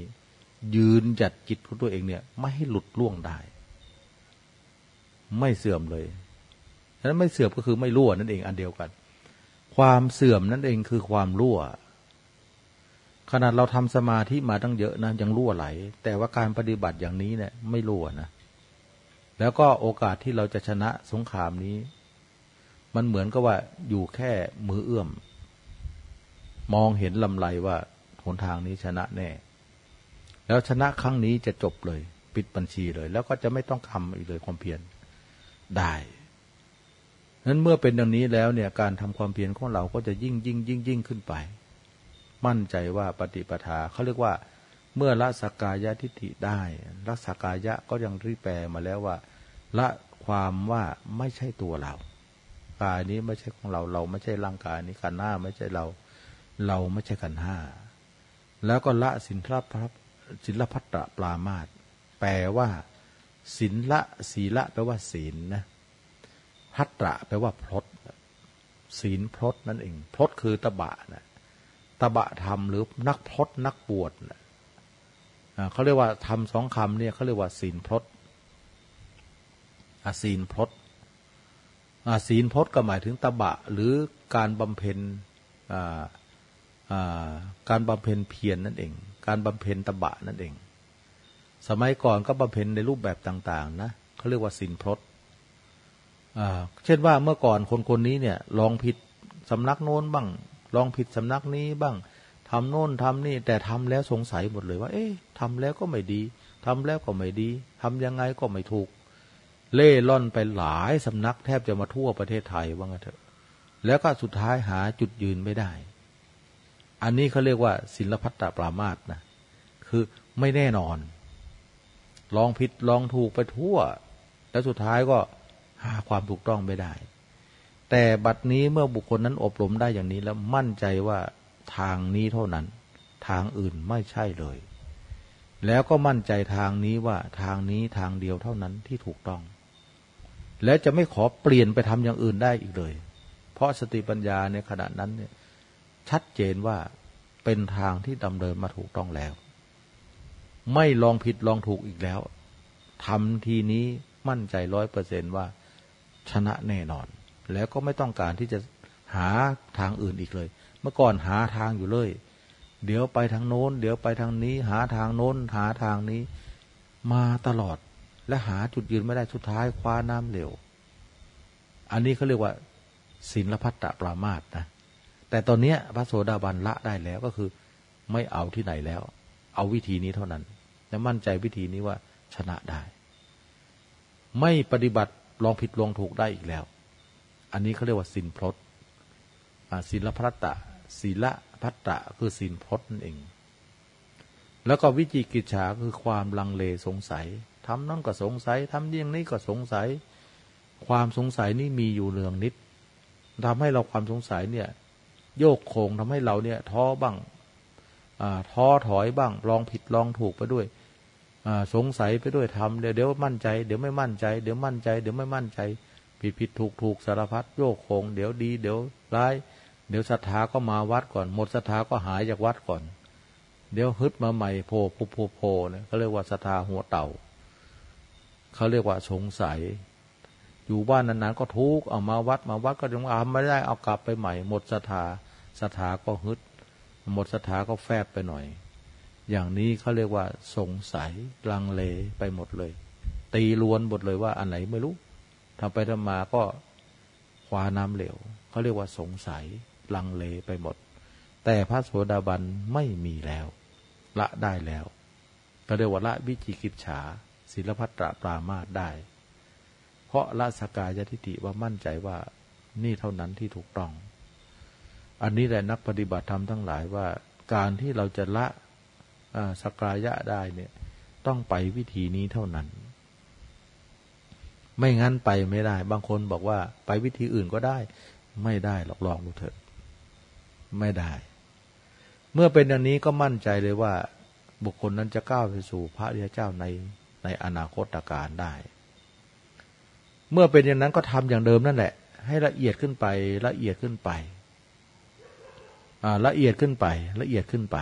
Speaker 1: ยืนจัดจิตของตัวเองเนี่ย ไม่ให้หลุดล่วงได้ ไม่เสื่อมเลยฉะนั้นไม่เสื่อมก็คือไม่รั่วนั่นเองอันเดียวกัน ความเสื่อมนั่นเองคือความรั่วขนาดเราทำสมาธิมาตั้งเยอะนะยังรั่วไหล แต่ว่าการปฏิบัติอย่างนี้เนี่ยไม่รั่วนะ แล้วก็โอกาสที่เราจะชนะสงครามนี้ มันเหมือนกับว่าอยู่แค่มือเอื้อม มองเห็นลำไรว่าหนทางนี้ชนะแน่ แล้วชนะครั้งนี้จะจบเลย ปิดบัญชีเลย แล้วก็จะไม่ต้องทำอีกเลยความเพียรได้นั้นเมื่อเป็นดังนี้แล้วเนี่ยการทำความเพียรของเราก็จะยิ่งยิ่งยิ่งยิ่งขึ้นไป มั่นใจว่าปฏิปทาเขาเรียกว่า เมื่อละสักกายะทิฏฐิได้ละสักกายะก็ยังรีแปลมาแล้วว่า ละความว่าไม่ใช่ตัวเรา กายนี้ไม่ใช่ของเรา เราไม่ใช่ร่างกายนี้ขันห้าไม่ใช่เรา เราไม่ใช่ขันห้า แล้วก็ละสินทรพัศิลพัตตปรามาตแปลว่าศินละศีละแปลว่าศีลนะพัตตะแปลว่าพลดศีลพลดนั่นเองพลดคือตบะนะตบะธรรมหรือนักพลดนักบวชนะ เขาเรียกว่าทำสองคำเนี่ยเขาเรียกว่าศีลพรตอศีลพรตอาศีลพรตก็หมายถึงตบะ หรือการบำเพ็ญการบำเพ็ญเพียรนนั่นเอง การบำเพ็ญตบะนั่นเอง สมัยก่อนก็บำเพ็ญในรูปแบบต่างๆนะเขาเรียกว่าศีลพรตเช่นว่าเมื่อก่อนคนคนนี้เนี่ยลองผิดสำนักโน้นบ้าง ลองผิดสำนักนี้บ้าง ทำโน่นทำนี่ แต่ทำแล้วสงสัยหมดเลยว่า เอ๊ะทำแล้วก็ไม่ดีทำแล้วก็ไม่ดีทำยังไงก็ไม่ถูก เล่ล่อนไปหลายสำนักแทบจะมาทั่วประเทศไทยว่างั้นเถอะ แล้วก็สุดท้ายหาจุดยืนไม่ได้ อันนี้เขาเรียกว่า ศิลพัตตปรามาสนะคือไม่แน่นอน ลองผิดลองถูกไปทั่ว แล้วสุดท้ายก็หาความถูกต้องไม่ได้ แต่บัดนี้เมื่อบุคคลนั้นอบรมได้อย่างนี้แล้วมั่นใจว่า ทางนี้เท่านั้น ทางอื่นไม่ใช่เลย แล้วก็มั่นใจทางนี้ว่าทางนี้ทางเดียวเท่านั้นที่ถูกต้อง และจะไม่ขอเปลี่ยนไปทำอย่างอื่นได้อีกเลย เพราะสติปัญญาในขณะนั้นเนี่ยชัดเจนว่าเป็นทางที่ดำเนินมาถูกต้องแล้ว ไม่ลองผิดลองถูกอีกแล้วทำทีนี้มั่นใจร้อยเปอร์เซนว่า ชนะแน่นอน แล้วก็ไม่ต้องการที่จะหาทางอื่นอีกเลย มื่อก่อนหาทางอยู่เลย เดี๋ยวไปทางโน้น เดี๋ยวไปทางนี้ หาทางโน้น หาทางนี้ มาตลอด และหาจุดยืนไม่ได้สุดท้ายคว้าน้ำเหลวอันนี้เขาเรียกว่าศีลพัตตปรามาสนะ แต่ตอนนี้พระโสดาบันละได้แล้วก็คือ ไม่เอาที่ไหนแล้ว เอาวิธีนี้เท่านั้น และมั่นใจวิธีนี้ว่าชนะได้ ไม่ปฏิบัติลองผิดลองถูกได้อีกแล้ว อันนี้เขาเรียกว่าสินพลดศีลพัตตะ ศีละพัตตะคือสินพลดนั่นเอง แล้วก็วิจิกิจฉาคือความลังเลสงสัยทำนั่นก็สงสัยทำอย่างนี้ก็สงสัย ความสงสัยนี่มีอยู่เนืองนิดทำให้เราความสงสัยเนี่ย โยกโคงทำให้เราเนี่ย ท้อบ้างท้อถอยบ้าง ลองผิดลองถูกไปด้วยสงสัยไปด้วยทำเดี๋ยวเดี๋ยวมั่นใจ เดี๋ยวไม่มั่นใจ เดี๋ยวมั่นใจ เดี๋ยวไม่มั่นใจ ผิดผิดถูกถูกสารพัดโยกโคงเดี๋ยวดี เดี๋ยวร้าย เดี๋ยวศรัทธาก็มาวัดก่อน หมดศรัทธาก็หายจากวัดก่อน เดี๋ยวฮึดมาใหม่โผล่โผล่โผล่เนี่ยเขาเรียกว่าศรัทธาหัวเต่าเขาเรียกว่าสงสัย อยู่บ้านนานๆก็ทุกเอามาวัดมาวัดก็ยังอาไม่ได้เอากลับไปใหม่ หมดศรัทธาศรัทธาก็ฮึด หมดศรัทธาก็แฟบไปหน่อย อย่างนี้เขาเรียกว่า สงสัยลังเลไปหมดเลย ตีลวนหมดเลยว่าอันไหนไม่รู้ทำไปทำมาก็คว้าน้ำเหลวเขาเรียกว่าสงสัย ลังเลไปหมด แต่พระโสดาบันไม่มีแล้ว ละได้แล้วก็เรียกว่าละวิจิกิจฉาศิลพัตรปรามาได้ เพราะละสกายทิฏฐิว่ามั่นใจว่านี่เท่านั้นที่ถูกต้อง อันนี้แหละนักปฏิบัติธรรมทั้งหลายว่า การที่เราจะละสกายะได้เนี่ย ต้องไปวิธีนี้เท่านั้น ไม่งั้นไปไม่ได้ บางคนบอกว่าไปวิธีอื่นก็ได้ ไม่ได้หรอกลองดูเถอะ ไม่ได้ เมื่อเป็นอย่างนี้ก็มั่นใจเลยว่า บุคคลนั้นจะก้าวไปสู่พระริยเจ้าในในอนาคตการได้ เมื่อเป็นอย่างนั้นก็ทำอย่างเดิมนั่นแหละ ให้ละเอียดขึ้นไปละเอียดขึ้นไปละเอียดขึ้นไปละเอียดขึ้นไป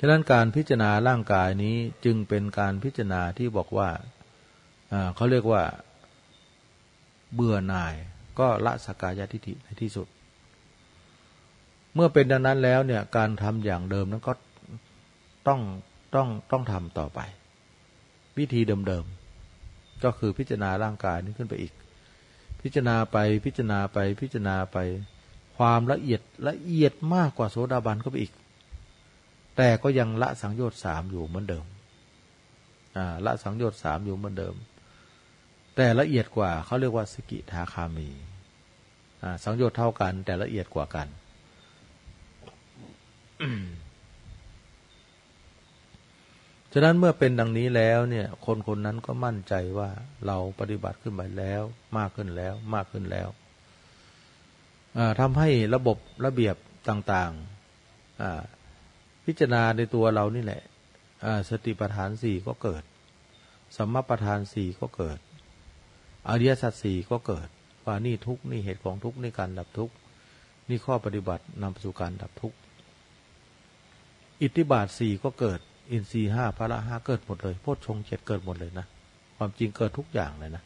Speaker 1: ฉะนั้นการพิจารณาร่างกายนี้จึงเป็นการพิจารณาที่บอกว่าเขาเรียกว่าเบื่อหน่ายก็ละสกายทิฏฐิในที่สุด เมื่อเป็นดังนั้นแล้วเนี่ยการทำอย่างเดิมนั้นก็ต้องต้องต้องทำต่อไป วิธีเดิมๆก็คือพิจารณาร่างกายนี้ขึ้นไปอีก พิจารณาไปพิจารณาไปพิจารณาไป ความละเอียดละเอียดมากกว่าโสดาบันก็ไปอีก แต่ก็ยังละสังโยชน์สามอยู่เหมือนเดิมละสังโยชน์สามอยู่เหมือนเดิม แต่ละเอียดกว่าเขาเรียกว่าสกิทาคามีสังโยชน์เท่ากันแต่ละเอียดกว่ากัน ฉะนั้นเมื่อเป็นดังนี้แล้วเนี่ย คนคนนั้นก็มั่นใจว่าเราปฏิบัติขึ้นไปแล้ว มากขึ้นแล้ว มากขึ้นแล้วทำให้ระบบระเบียบต่างๆพิจารณาในตัวเรานี่แหละสติปัฏฐานสี่ก็เกิดสมมาปัฏฐานสี่ก็เกิด อริยสัจสี่ก็เกิด ว่านี่ทุกนี่เหตุของทุกนี่การดับทุกนี่ข้อปฏิบัตินำไปสู่การดับทุก อิทธิบาทสี่ก็เกิด อินทรีห้าพระห้าเกิดหมดเลยโพชฌงเจ็ดเกิดหมดเลยนะความจริงเกิดทุกอย่างเลยนะ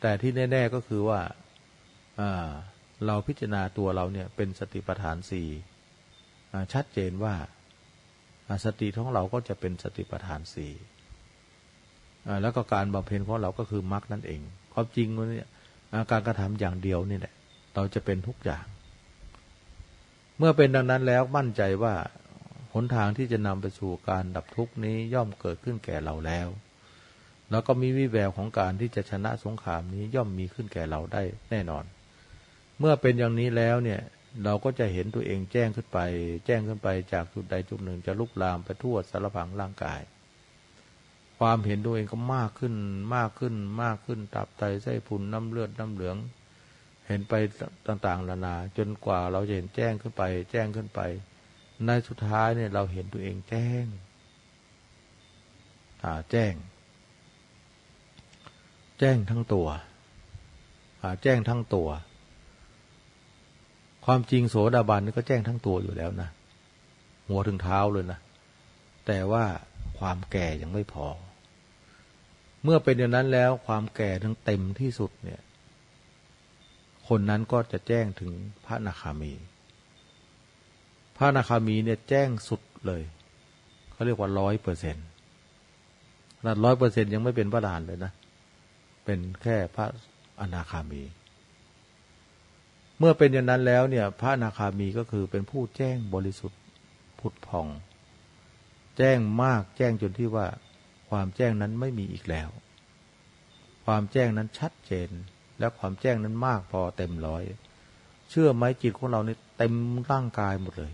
Speaker 1: แต่ที่แน่ ๆก็คือว่าเราพิจารณาตัวเราเนี่ยเป็นสติปัฏฐานสี่ชัดเจนว่าสติของเราก็จะเป็นสติปัฏฐานสี่แล้วก็การบำเพ็ญของเราก็คือมรรคนั่นเอง ความจริงเนี่ยการกระทำอย่างเดียวนี่แหละเราจะเป็นทุกอย่าง มื่อเป็นดังนั้นแล้วมั่นใจว่าหนทางที่จะนำไปสู่การดับทุกนี้ย่อมเกิดขึ้นแก่เราแล้ว แล้วก็มีวิแววของการที่จะชนะสงครามนี้ย่อมมีขึ้นแก่เราได้แน่นอน เมื่อเป็นอย่างนี้แล้วเนี่ยเราก็จะเห็นตัวเองแจ้งขึ้นไป แจ้งขึ้นไปจากจุดใดจุดหนึ่งจะลุกลามไปทั่วสารพังร่างกาย ความเห็นตัวเองก็มากขึ้นมากขึ้นมากขึ้นตับไตไส้พุนน้ำเลือดน้ำเหลือง เห็นไปต่างๆนานา จนกว่าเราจะเห็นแจ้งขึ้นไป แจ้งขึ้นไป ในสุดท้ายเนี่ยเราเห็นตัวเองแจ้งอ่าแจ้ง แจ้งทั้งตัวอ่าแจ้งทั้งตัว ความจริงโสดาบันนี่ก็แจ้งทั้งตัวอยู่แล้วนะหัวถึงเท้าเลยนะแต่ว่าความแก่ยังไม่พอ เมื่อเป็นอย่างนั้นแล้วความแก่ทั้งเต็มที่สุดเนี่ย คนนั้นก็จะแจ้งถึงพระนาคามี พระนาคามีเนี่ยแจ้งสุดเลยเขาเรียกว่าร้อยเปอร์เซ็นต์นัดร้อยเปอร์เซ็นยังไม่เป็นพระดานเลยนะ เป็นแค่พระอนาคามี เมื่อเป็นอย่างนั้นแล้วเนี่ย พระอนาคามีก็คือเป็นผู้แจ้งบริสุทธิ์พุทธพอง แจ้งมากแจ้งจนที่ว่า ความแจ้งนั้นไม่มีอีกแล้ว ความแจ้งนั้นชัดเจน และความแจ้งนั้นมากพอเต็มร้อย เชื่อไหมจิตของเราเนี่ยเต็มร่างกายหมดเลย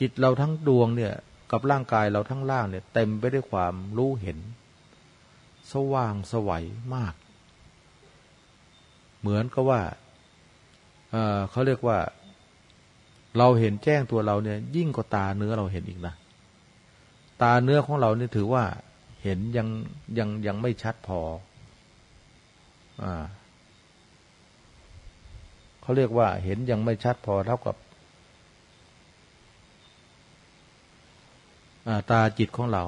Speaker 1: จิตเราทั้งดวงเนี่ย กับร่างกายเราทั้งล่างเนี่ย เต็มไปด้วยความรู้เห็น สว่างสวัยมาก เหมือนกับว่าเเขาเรียกว่า เราเห็นแจ้งตัวเราเนี่ย ยิ่งกว่าตาเนื้อเราเห็นอีกนะตาเนื้อของเราเนี่ยถือว่าเห็นยังยังยังไม่ชัดพอ อ่า เขาเรียกว่า เห็นยังไม่ชัดพอเท่ากับตาจิตของเรา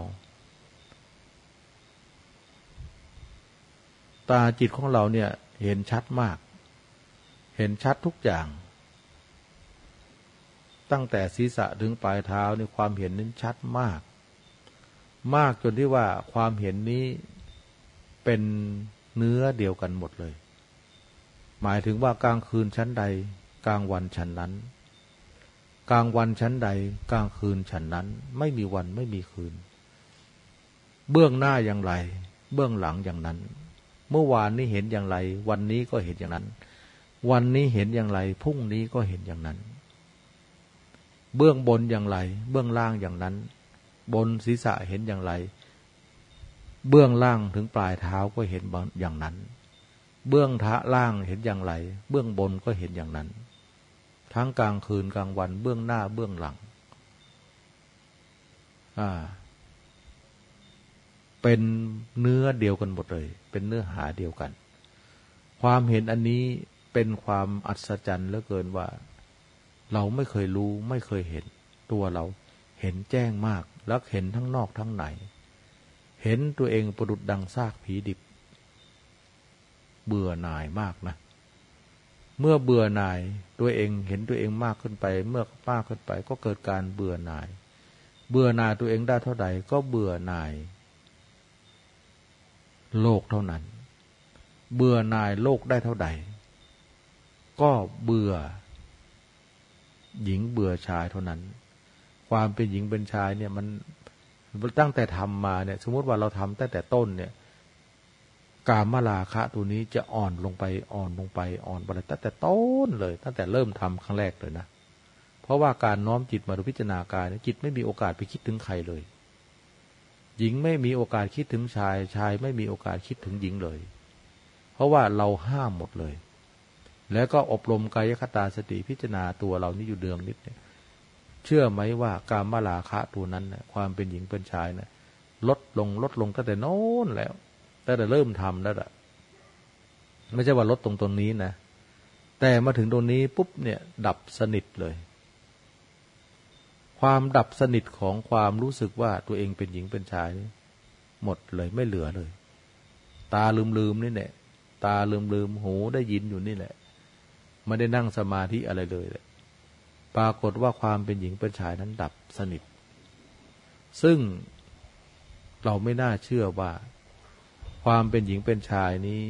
Speaker 1: ตาจิตของเราเนี่ย เห็นชัดมาก เห็นชัดทุกอย่าง ตั้งแต่ศีรษะถึงปลายเท้านี่ความเห็นนั้นชัดมาก มากจนที่ว่าความเห็นนี้เป็นเนื้อเดียวกันหมดเลย หมายถึงว่ากลางคืนชั้นใด กลางวันชั้นนั้น กลางวันชั้นใด กลางคืนฉันนั้น ไม่มีวันไม่มีคืน เบื้องหน้าอย่างไร เบื้องหลังอย่างนั้น เมื่อวานนี้เห็นอย่างไร วันนี้ก็เห็นอย่างนั้น วันนี้เห็นอย่างไร พรุ่งนี้ก็เห็นอย่างนั้น เบื้องบนอย่างไร เบื้องล่างอย่างนั้น บนศีรษะเห็นอย่างไร เบื้องล่างถึงปลายเท้าก็เห็นอย่างนั้น เบื้องทะล่างเห็นอย่างไร เบื้องบนก็เห็นอย่างนั้น ทั้งกลางคืนกลางวัน เบื้องหน้าเบื้องหลัง อ่า เป็นเนื้อเดียวกันหมดเลย เป็นเนื้อหาเดียวกัน ความเห็นอันนี้เป็นความอัศจรรย์เหลือเกินว่า เราไม่เคยรู้ไม่เคยเห็น ตัวเราเห็นแจ้งมาก แล้วเห็นทั้งนอกทั้งในเห็นตัวเองประดุดดังซากผีดิบ เบื่อหน่ายมากนะ เมื่อเบื่อหน่ายตัวเองเห็นตัวเองมากขึ้นไป เมื่อมากขึ้นไป ก็เกิดการเบื่อหน่าย เบื่อหน่ายตัวเองได้เท่าใดก็เบื่อหน่าย โลกเท่านั้น เบื่อหน่ายโลกได้เท่าใด ก็เบื่อ หญิงเบื่อชายเท่านั้น ความเป็นหญิงเป็นชายเนี่ยมันตั้งแต่ทำมาเนี่ย สมมติว่าเราทำตั้งแต่ต้นเนี่ย กามลาคะตัวนี้จะอ่อนลงไปอ่อนลงไปอ่อนไปตั้งแต่ต้นเลย ตั้งแต่เริ่มทำครั้งแรกเลยนะ เพราะว่าการน้อมจิตมาดูพิจารณากายจิตไม่มีโอกาสไปคิดถึงใครเลย หญิงไม่มีโอกาสคิดถึงชาย ชายไม่มีโอกาสคิดถึงหญิงเลย เพราะว่าเราห้ามหมดเลย แล้วก็อบรมกายคตาสติพิจารณาตัวเรานี่อยู่เดืองนิดเนี่ยเชื่อไหมว่าการมาลาคะตัวนั้นนะความเป็นหญิงเป็นชายนะลดลงลดลงตั้งแต่โน้นแล้ว ตั้งแต่เริ่มทำแล้วอะไม่ใช่ว่าลดตรงตรงนี้นะ แต่มาถึงตรงนี้ปุ๊บเนี่ย ดับสนิทเลย ความดับสนิทของความรู้สึกว่าตัวเองเป็นหญิงเป็นชาย หมดเลยไม่เหลือเลย ตาลืมลืมนี่แหละตาลืมลืมหูได้ยินอยู่นี่แหละไม่ได้นั่งสมาธิอะไรเลยเลยปรากฏว่าความเป็นหญิงเป็นชายนั้นดับสนิท ซึ่งเราไม่น่าเชื่อว่า ความเป็นหญิงเป็นชายนี้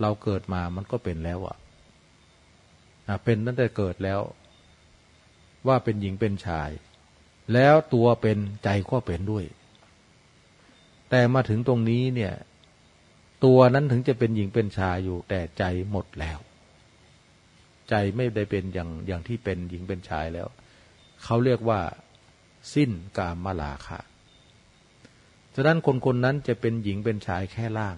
Speaker 1: เราเกิดมามันก็เป็นแล้วอะ่ะเป็นตั้งแต่เกิดแล้ว ว่าเป็นหญิงเป็นชาย แล้วตัวเป็นใจก็เป็นด้วย แต่มาถึงตรงนี้เนี่ย ตัวนั้นถึงจะเป็นหญิงเป็นชายอยู่ แต่ใจหมดแล้ว ใจไม่ได้เป็นอย่างอย่างที่เป็นหญิงเป็นชายแล้ว เขาเรียกว่า สิ้นกามมาลาคะ ฉะนั้นคนคนนั้นจะเป็นหญิงเป็นชายแค่ร่าง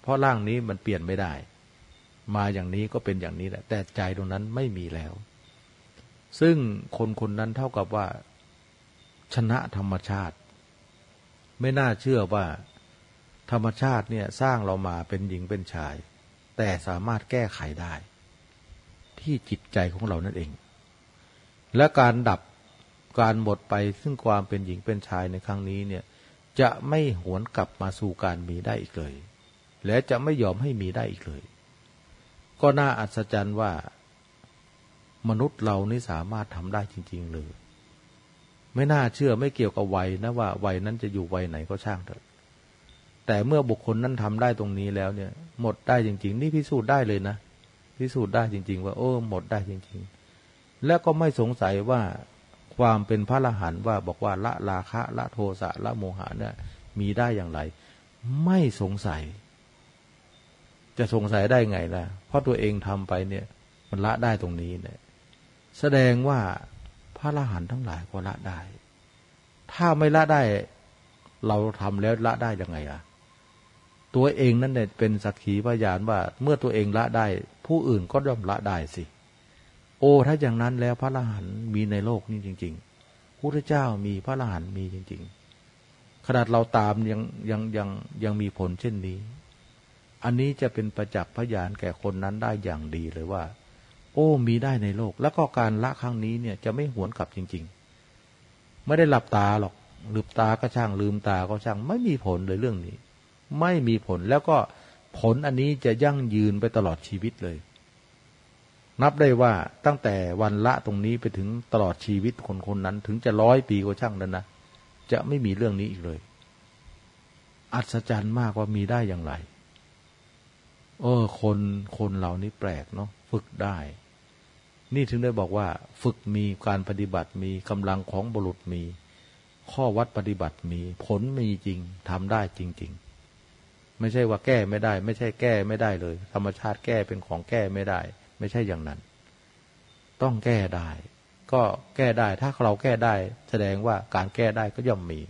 Speaker 1: เพราะร่างนี้มันเปลี่ยนไม่ได้ มาอย่างนี้ก็เป็นอย่างนี้แหละ แต่ใจตรงนั้นไม่มีแล้ว ซึ่งคนคนนั้นเท่ากับว่า ชนะธรรมชาติ ไม่น่าเชื่อว่า ธรรมชาติเนี่ยสร้างเรามาเป็นหญิงเป็นชาย แต่สามารถแก้ไขได้ ที่จิตใจของเรานั่นเอง และการดับ การหมดไปซึ่งความเป็นหญิงเป็นชายในครั้งนี้เนี่ยจะไม่หวนกลับมาสู่การมีได้อีกเลย และจะไม่ยอมให้มีได้อีกเลย ก็น่าอัศจรรย์ว่า มนุษย์เรานี่สามารถทำได้จริง ๆ เลย ไม่น่าเชื่อไม่เกี่ยวกับวัยนะว่าวัยนั้นจะอยู่วัยไหนก็ช่างเถอะ แต่เมื่อบุคคลนั้นทำได้ตรงนี้แล้วเนี่ย หมดได้จริง ๆ นี่พิสูจน์ได้เลยนะพิสูจน์ได้จริง ๆ ว่า โอ้ หมดได้จริง ๆ และก็ไม่สงสัยว่า ความเป็นพระละหันว่าบอกว่าละราคะละโทสะละโมหะเนี่ยมีได้อย่างไร ไม่สงสัย จะสงสัยได้ไงล่ะ เพราะตัวเองทำไปเนี่ย มันละได้ตรงนี้เนี่ย แสดงว่าพระละหันทั้งหลายก็ละได้ ถ้าไม่ละได้ เราทำแล้วละได้ยังไงอะตัวเองนั่นเนี่ยเป็นสักขีพยานว่า เมื่อตัวเองละได้ ผู้อื่นก็ย่อมละได้สิ โอ้ถ้าอย่างนั้นแล้วพระอรหันต์มีในโลกนี้จริง ๆพระเจ้ามีพระอรหันต์มีจริง ๆ ขนาดเราตามยังยังยังยังมีผลเช่นนี้ อันนี้จะเป็นประจักษ์พยานแก่คนนั้นได้อย่างดีเลยว่า โอ้ มีได้ในโลก แล้วก็การละครั้งนี้เนี่ยจะไม่หวนกลับจริง ๆ ไม่ได้หลับตาหรอกลืมตาก็ช่างลืมตาก็ช่างไม่มีผลเลยเรื่องนี้ ไม่มีผลแล้วก็ผลอันนี้จะยั่งยืนไปตลอดชีวิตเลย นับได้ว่าตั้งแต่วันละตรงนี้ไปถึงตลอดชีวิตคนคนนั้น ถึงจะร้อยปีก็ช่างนั้นนะจะไม่มีเรื่องนี้อีกเลย อัศจรรย์มากว่ามีได้อย่างไร เออ คนคนเหล่านี้แปลกเนาะฝึกได้ นี่ถึงได้บอกว่า ฝึกมีการปฏิบัติมีกำลังของบุรุษมี ข้อวัดปฏิบัติมี ผลมีจริงทำได้จริง ๆ ไม่ใช่ว่าแก้ไม่ได้ ไม่ใช่แก้ไม่ได้เลย ธรรมชาติแก้เป็นของแก้ไม่ได้ ไม่ใช่อย่างนั้น ต้องแก้ได้ ก็แก้ได้ถ้าเราแก้ได้ แสดงว่าการแก้ได้ก็ย่อมมี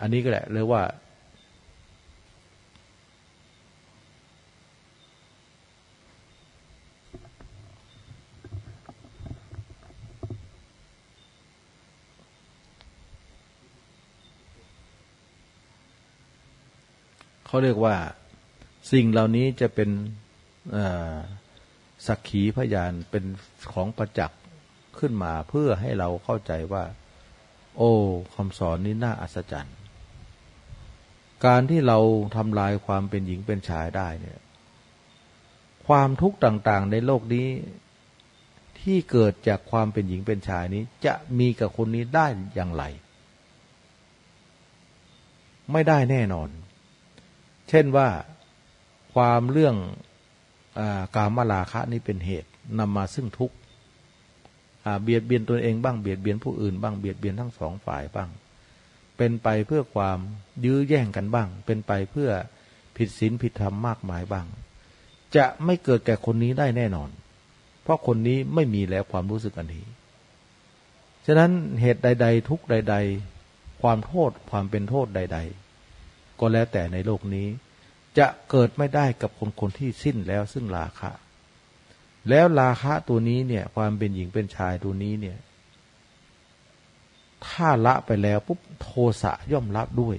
Speaker 1: อันนี้ก็แหละเรียกว่า เขาเรียกว่า สิ่งเหล่านี้จะเป็น สักขีพยานเป็นของประจักษ์ขึ้นมาเพื่อให้เราเข้าใจว่า โอ้คำสอนนี้น่าอัศจรรย์ การที่เราทำลายความเป็นหญิงเป็นชายได้เนี่ย ความทุกข์ต่างๆ ในโลกนี้ ที่เกิดจากความเป็นหญิงเป็นชายนี้ จะมีกับคนนี้ได้อย่างไร ไม่ได้แน่นอน เช่นว่าความเรื่อง กามราคะนี่เป็นเหตุนำมาซึ่งทุกข์เบียดเบียนตัวเองบ้างเบียดเบียนผู้อื่นบ้างเบียดเบียนทั้งสองฝ่ายบ้าง เป็นไปเพื่อความยื้อแย่งกันบ้าง เป็นไปเพื่อผิดศีลผิดธรรมมากมายบ้าง จะไม่เกิดแก่คนนี้ได้แน่นอน เพราะคนนี้ไม่มีแล้วความรู้สึกอันนี้ ฉะนั้นเหตุใด ๆ ทุกใด ๆ ความโทษความเป็นโทษใด ๆ ก็แล้วแต่ในโลกนี้ จะเกิดไม่ได้กับคนคนที่สิ้นแล้วซึ่งราคะ แล้วราคะตัวนี้เนี่ย ความเป็นหญิงเป็นชายตัวนี้เนี่ย ถ้าละไปแล้วปุ๊บโทสะย่อมรับด้วย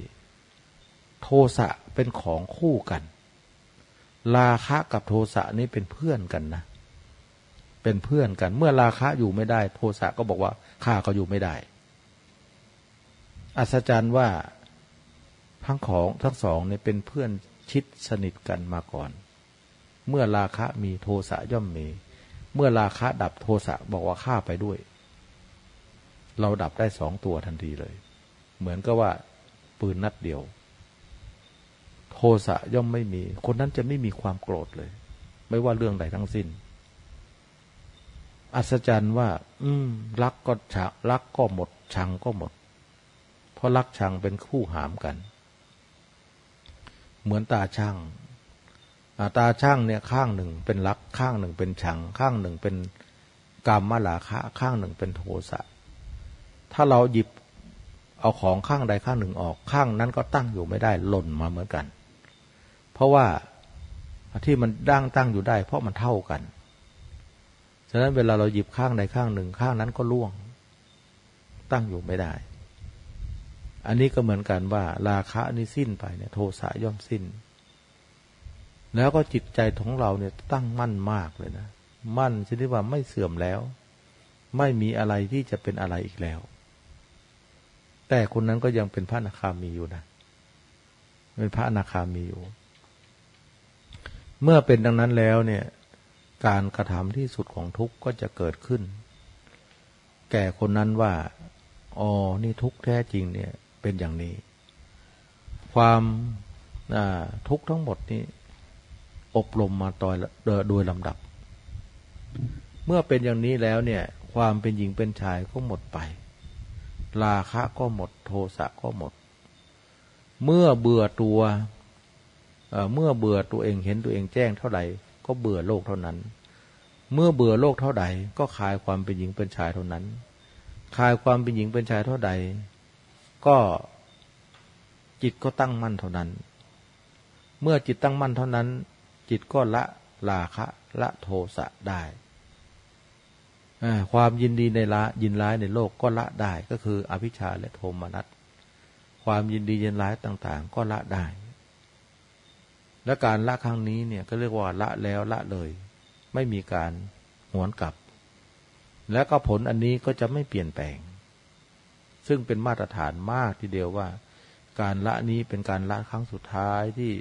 Speaker 1: โทสะเป็นของคู่กัน ราคะกับโทสะนี่เป็นเพื่อนกันนะ เป็นเพื่อนกัน เมื่อราคะอยู่ไม่ได้ โทสะก็บอกว่าข้าก็อยู่ไม่ได้ อัศจรรย์ว่าทั้งของทั้งสองเนี่ยเป็นเพื่อน ชิดสนิทกันมาก่อน เมื่อราคะมีโทสะย่อมมี เมื่อราคะดับโทสะบอกว่าฆ่าไปด้วย เราดับได้สองตัวทันทีเลย เหมือนกับว่าปืนนัดเดียว โทสะย่อมไม่มี คนนั้นจะไม่มีความโกรธเลย ไม่ว่าเรื่องใดทั้งสิ้น อัศจรรย์ว่า อืม รักก็ชังรักก็หมดชังก็หมด เพราะรักชังเป็นคู่หามกัน เหมือนตาช่างตาช่างเนี่ยข้างหนึ่งเป็นรักข้างหนึ่งเป็นชัง ข้างหนึ่งเป็นกรรมมาลาคะข้างหนึ่งเป็นโทสะถ้าเราหยิบเอาของข้างใดข้างหนึ่งออกข้างนั้นก็ตั้งอยู่ไม่ได้หล่นมาเหมือนกัน เพราะว่าที่มันดั้งตั้งอยู่ได้ เพราะมันเท่ากัน ฉะนั้นเวลาเราหยิบข้างใดข้างหนึ่งข้างนั้นก็ล่วง ตั้งอยู่ไม่ได้ อันนี้ก็เหมือนกันว่า ราคะนี่สิ้นไปเนี่ยโทสะย่อมสิ้น แล้วก็จิตใจของเราเนี่ยตั้งมั่นมากเลยนะ มั่นชนิดว่าไม่เสื่อมแล้ว ไม่มีอะไรที่จะเป็นอะไรอีกแล้ว แต่คนนั้นก็ยังเป็นพระอนาคามีอยู่นะ เป็นพระอนาคามีอยู่ เมื่อเป็นดังนั้นแล้วเนี่ย การกระทำที่สุดของทุกข์ก็จะเกิดขึ้น แก่คนนั้นว่าอ๋อนี่ทุกข์แท้จริงเนี่ย เป็นอย่างนี้ ความทุกข์ทั้งหมดนี้ อบรมมาต่อยโดยลำดับ เมื่อเป็นอย่างนี้แล้วเนี่ย ความเป็นหญิงเป็นชายก็หมดไปราคะก็หมด โทสะก็หมด เมื่อเบื่อตัวเมื่อเบื่อตัวเองเห็นตัวเองแจ้งเท่าไหร่ก็เบื่อโลกเท่านั้น เมื่อเบื่อโลกเท่าใดก็คลายความเป็นหญิงเป็นชายเท่านั้นคลายความเป็นหญิงเป็นชายเท่าใด ก็จิตก็ตั้งมั่นเท่านั้น เมื่อจิตตั้งมั่นเท่านั้น จิตก็ละราคะ ละโทสะได้ความยินดีในละยินร้ายในโลกก็ละได้ก็คืออภิชาและโทมนัสความยินดียินร้ายต่าง ๆ ก็ละได้ และการละครั้งนี้เนี่ยก็เรียกว่าละแล้วละเลย ไม่มีการหวนกลับ แล้วก็ผลอันนี้ก็จะไม่เปลี่ยนแปลง ซึ่งเป็นมาตรฐานมากทีเดียวว่า การละนี้เป็นการละครั้งสุดท้ายที่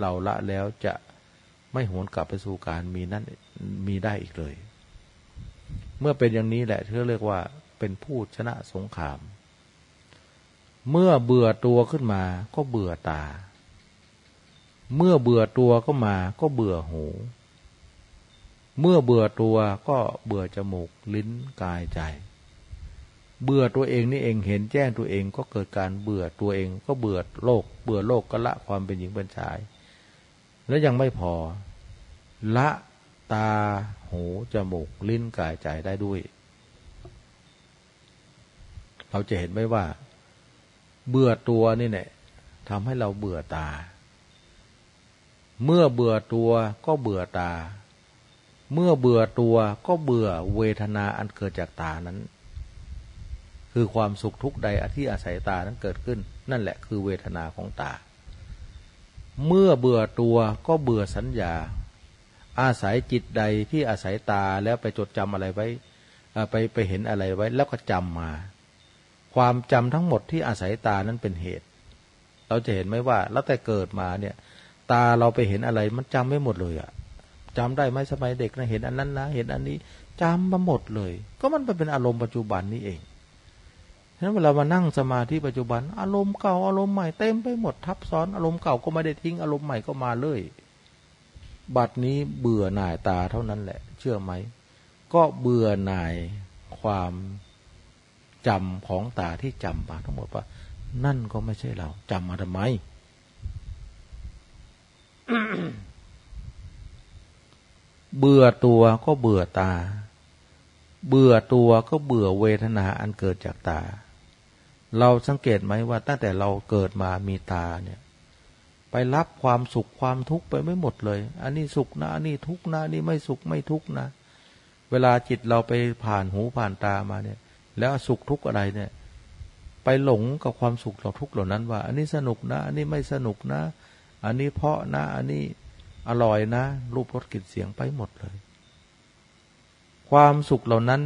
Speaker 1: เราละแล้วจะไม่หวนกลับไปสู่การมีนั่นมีได้อีกเลย เมื่อเป็นอย่างนี้แหละที่เรียกว่าเป็นผู้ชนะสงคราม เมื่อเบื่อตัวขึ้นมาก็เบื่อตา เมื่อเบื่อตัวก็มาก็เบื่อหู เมื่อเบื่อตัวก็เบื่อจมูกลิ้นกายใจ เบื่อตัวเองนี่เองเห็นแจ้งตัวเองก็เกิดการเบื่อตัวเอง ก็เบื่อโลก เบื่อโลกก็ละความเป็นหญิงเป็นชาย แล้วยังไม่พอ ละตาหูจมูกลิ้นกายใจได้ด้วย เราจะเห็นไหมว่า เบื่อตัวนี่เนี่ยทำให้เราเบื่อตา เมื่อเบื่อตัวก็เบื่อตา เมื่อเบื่อตัวก็เบื่อเวทนาอันเกิดจากตานั้น คือความสุขทุกใดที่อาศัยตานั้นเกิดขึ้น นั่นแหละคือเวทนาของตา เมื่อเบื่อตัวก็เบื่อสัญญา อาศัยจิตใดที่อาศัยตาแล้วไปจดจำอะไรไว้ไปไปเห็นอะไรไว้แล้วก็จำมา ความจำทั้งหมดที่อาศัยตานั้นเป็นเหตุ เราจะเห็นไหมว่าแล้วแต่เกิดมาเนี่ย ตาเราไปเห็นอะไรมันจำไม่หมดเลยอะจำได้ไหมสมัยเด็กนะเห็นอันนั้นนะเห็นอันนี้จำมาหมดเลย ก็มันเป็นอารมณ์ปัจจุบันนี้เอง นั้นเวลามานั่งสมาธิปัจจุบัน อารมณ์เก่าอารมณ์ใหม่เต็มไปหมดทับซ้อนอารมณ์เก่าก็ไม่ได้ทิ้งอารมณ์ใหม่ก็มาเลย บัดนี้เบื่อหน่ายตาเท่านั้นแหละ เชื่อไหม ก็เบื่อหน่ายความจำของตาที่จำมาทั้งหมดว่า นั่นก็ไม่ใช่เราจำมาทำไม เบื่อตัวก็เบื่อตา เบื่อตัวก็เบื่อเวทนาอันเกิดจากตา เราสังเกตไหมว่าตั้งแต่เราเกิดมามีตาเนี่ย ไปรับความสุขความทุกข์ไปไม่หมดเลย อันนี้สุขนะอันนี้ทุกข์นะอันนี้ไม่สุขไม่ทุกข์นะ เวลาจิตเราไปผ่านหูผ่านตามาเนี่ย แล้วสุขทุกข์อะไรเนี่ย ไปหลงกับความสุขเราทุกข์เหล่านั้นว่า อันนี้สนุกนะ อันนี้ไม่สนุกนะ อันนี้เพาะนะ อันนี้อร่อยนะ รูปรสกลิ่นเสียงไปหมดเลย ความสุขเหล่านั้น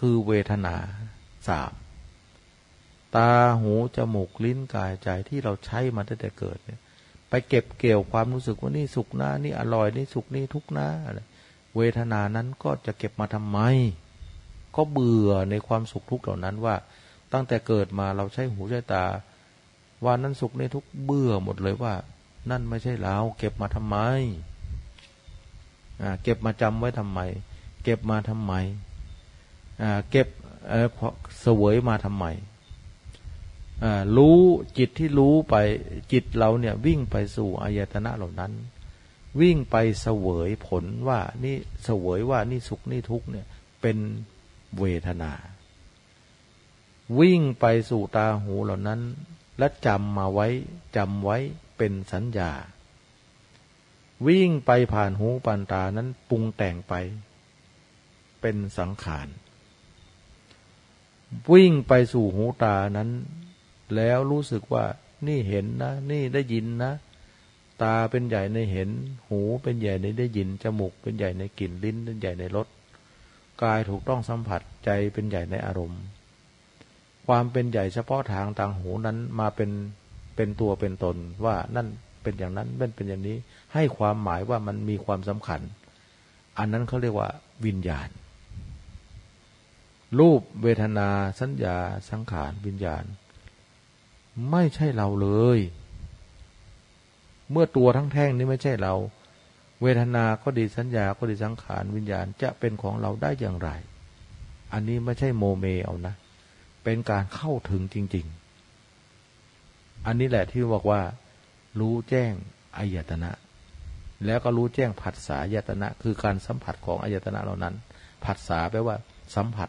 Speaker 1: คือเวทนาสาม ตาหูจมูกลิ้นกายใจที่เราใช้มาตั้งแต่เกิดเนี่ย ไปเก็บเกี่ยวความรู้สึกว่านี่สุขนะนี่อร่อยนี่สุขนี่ทุกนะอะไรเวทนานั้นก็จะเก็บมาทำไม ก็เบื่อในความสุขทุกเหล่านั้นว่า ตั้งแต่เกิดมาเราใช้หูใช้ตา ว่านั้นสุขนี่ทุกเบื่อหมดเลยว่า นั่นไม่ใช่เราเก็บมาทำไมเก็บมาจำไว้ทำไม เก็บมาทำไมเก็บเสวยมาทำไม รู้จิตที่รู้ไปจิตเราเนี่ยวิ่งไปสู่อายตนะเหล่านั้น วิ่งไปเสวยผลว่านี่เสวยว่านี่สุขนี่ทุกเนี่ยเป็นเวทนา วิ่งไปสู่ตาหูเหล่านั้น และจำมาไว้จำไว้เป็นสัญญา วิ่งไปผ่านหูปานตานั้นปรุงแต่งไป เป็นสังขาร วิ่งไปสู่หูตานั้น แล้วรู้สึกว่า นี่เห็นนะ นี่ได้ยินนะ ตาเป็นใหญ่ในเห็น หูเป็นใหญ่ในได้ยิน จมูกเป็นใหญ่ในกลิ่น ลิ้นเป็นใหญ่ในรส กายถูกต้องสัมผัส ใจเป็นใหญ่ในอารมณ์ ความเป็นใหญ่เฉพาะทางทางหูนั้นมาเป็น เป็นตัวเป็นตนว่านั่นเป็นอย่างนั้นนั่นเป็นอย่างนี้ ให้ความหมายว่ามันมีความสำคัญ อันนั้นเขาเรียกว่า วิญญาณ รูปเวทนาสัญญาสังขารวิญญาณ ไม่ใช่เราเลย เมื่อตัวทั้งแท่งนี้ไม่ใช่เรา เวทนาก็ดีสัญญาก็ดีสังขารวิญญาณจะเป็นของเราได้อย่างไร อันนี้ไม่ใช่โมเมเอานะ เป็นการเข้าถึงจริง ๆ อันนี้แหละที่บอกว่า รู้แจ้งอายตนะ แล้วก็รู้แจ้งผัสสะยตนะ คือการสัมผัสของอายตนะเหล่านั้น ผัสสะแปลว่าสัมผัส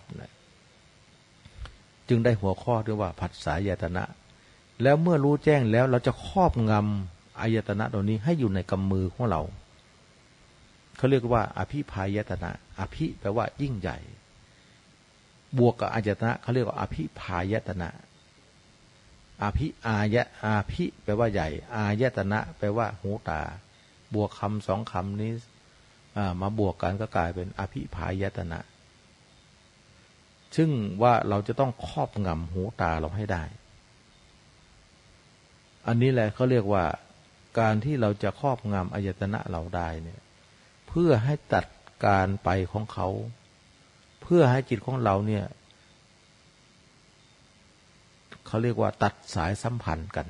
Speaker 1: จึงได้หัวข้อด้วยว่าผัสสะยตนะ แล้วเมื่อรู้แจ้งแล้วเราจะครอบงำอายตนะตัวนี้ให้อยู่ในกำมือของเราเขาเรียกว่า อภิพายตนะ อภิแปลว่า ยิ่งใหญ่ บวกกับอายตนะเขาเรียกว่า อภิพายตนะ อภิอายะอาภิแปลว่าใหญ่ อายตนะ แปลว่า หูตา บวกคำสองคำนี้มาบวกกันก็กลายเป็น อภิพายตนะ ซึ่งว่าเราจะต้องครอบงำหูตาเราให้ได้ อันนี้แหละเขาเรียกว่าการที่เราจะครอบงำอายตนะเราได้เนี่ย เพื่อให้ตัดการไปของเขา เพื่อให้จิตของเราเนี่ยเขาเรียกว่าตัดสายสัมพันธ์กัน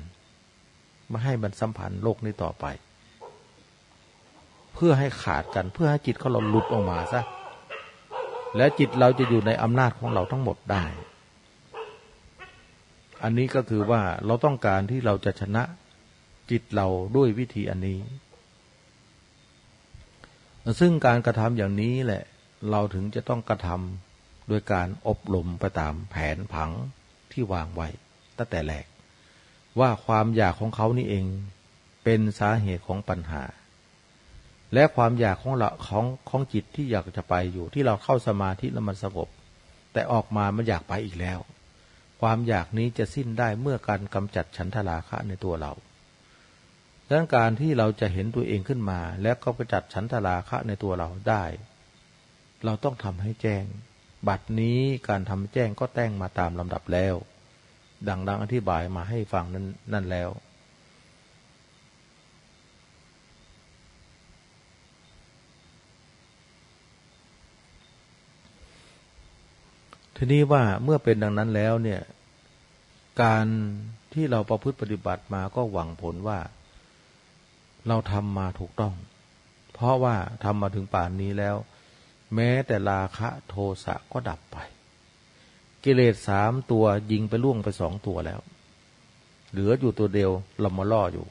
Speaker 1: ไม่ให้มันสัมพันธ์โลกนี้ต่อไป เพื่อให้ขาดกัน เพื่อให้จิตของเราหลุดออกมาซะและจิตเราจะอยู่ในอำนาจของเราทั้งหมดได้ อันนี้ก็คือว่าเราต้องการที่เราจะชนะจิตเราด้วยวิธีอันนี้ ซึ่งการกระทำอย่างนี้แหละ เราถึงจะต้องกระทำโดยการอบรมไปตามแผนผังที่วางไว้ตั้งแต่แรกว่าความอยากของเขานี่เองเป็นสาเหตุของปัญหา และความอยากของเราของของจิตที่อยากจะไปอยู่ที่เราเข้าสมาธิแล้วมันสงบแต่ออกมามันอยากไปอีกแล้ว ความอยากนี้จะสิ้นได้เมื่อการกำจัดฉันทราคะในตัวเราดังนั้นการที่เราจะเห็นตัวเองขึ้นมา แล้วก็กำจัดฉันทราคะในตัวเราได้ เราต้องทำให้แจ้ง บัดนี้การทำแจ้งก็แต่งมาตามลำดับแล้ว ดังดังอธิบายมาให้ฟังนั้นนั่นแล้ว ทีนี้ว่าเมื่อเป็นดังนั้นแล้วเนี่ย การที่เราประพฤติปฏิบัติมาก็หวังผลว่า เราทำมาถูกต้อง เพราะว่าทำมาถึงป่านนี้แล้ว แม้แต่ราคะโทสะก็ดับไป กิเลสสามตัวยิงไปล่วงไปสองตัวแล้ว เหลืออยู่ตัวเดียวลมมาล่ออยู่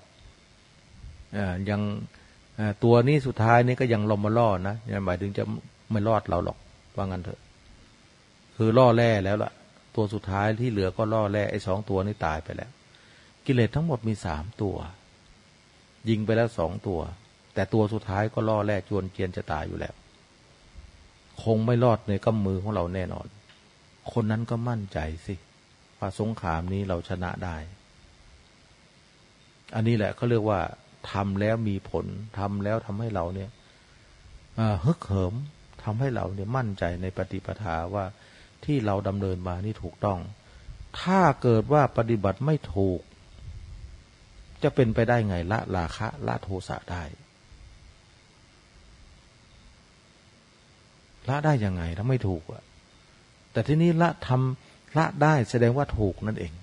Speaker 1: ยังตัวนี้สุดท้ายนี่ก็ยังลมมาล่อนะหมายถึงจะไม่รอดเราหรอกว่างั้นเถอะ คือล่อแร่แล้วล่ะ ตัวสุดท้ายที่เหลือก็ล่อแร่ไอ้สองตัวนี้ตายไปแล้ว กิเลสทั้งหมดมีสามตัว ยิงไปแล้วสองตัว แต่ตัวสุดท้ายก็ล่อแร่จวนเจียนจะตายอยู่แล้ว คงไม่รอดในกำมือของเราแน่นอน คนนั้นก็มั่นใจสิว่าสงครามนี้เราชนะได้ อันนี้แหละเขาเรียกว่าทำแล้วมีผลทำแล้วทำให้เราเนี่ยฮึกเหิมทำให้เราเนี่ยมั่นใจในปฏิปทาว่า ที่เราดำเนินมานี่ถูกต้อง ถ้าเกิดว่าปฏิบัติไม่ถูก จะเป็นไปได้ไงละราคะละโทสะได้ละได้ยังไงถ้าไม่ถูกอะแต่ที่นี้ละทำละได้แสดงว่าถูกนั่นเอง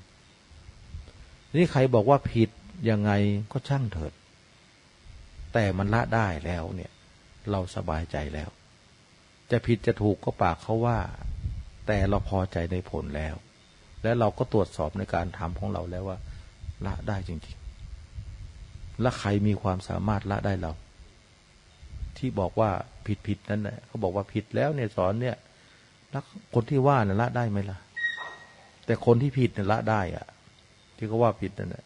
Speaker 1: นี่ใครบอกว่าผิดยังไงก็ช่างเถิด แต่มันละได้แล้วเนี่ย เราสบายใจแล้ว จะผิดจะถูกก็ปากเขาว่า แต่เราพอใจในผลแล้ว และเราก็ตรวจสอบในการทำของเราแล้วว่า ละได้จริงๆ และใครมีความสามารถละได้เรา ที่บอกว่าผิดผิดนั้นแหละเขาบอกว่าผิดแล้วเนี่ยสอนเนี่ยแล้วคนที่ว่าเนี่ยละได้ไหมล่ะ แต่คนที่ผิดเนี่ยละได้อะที่เขาว่าผิดนั่นแหละ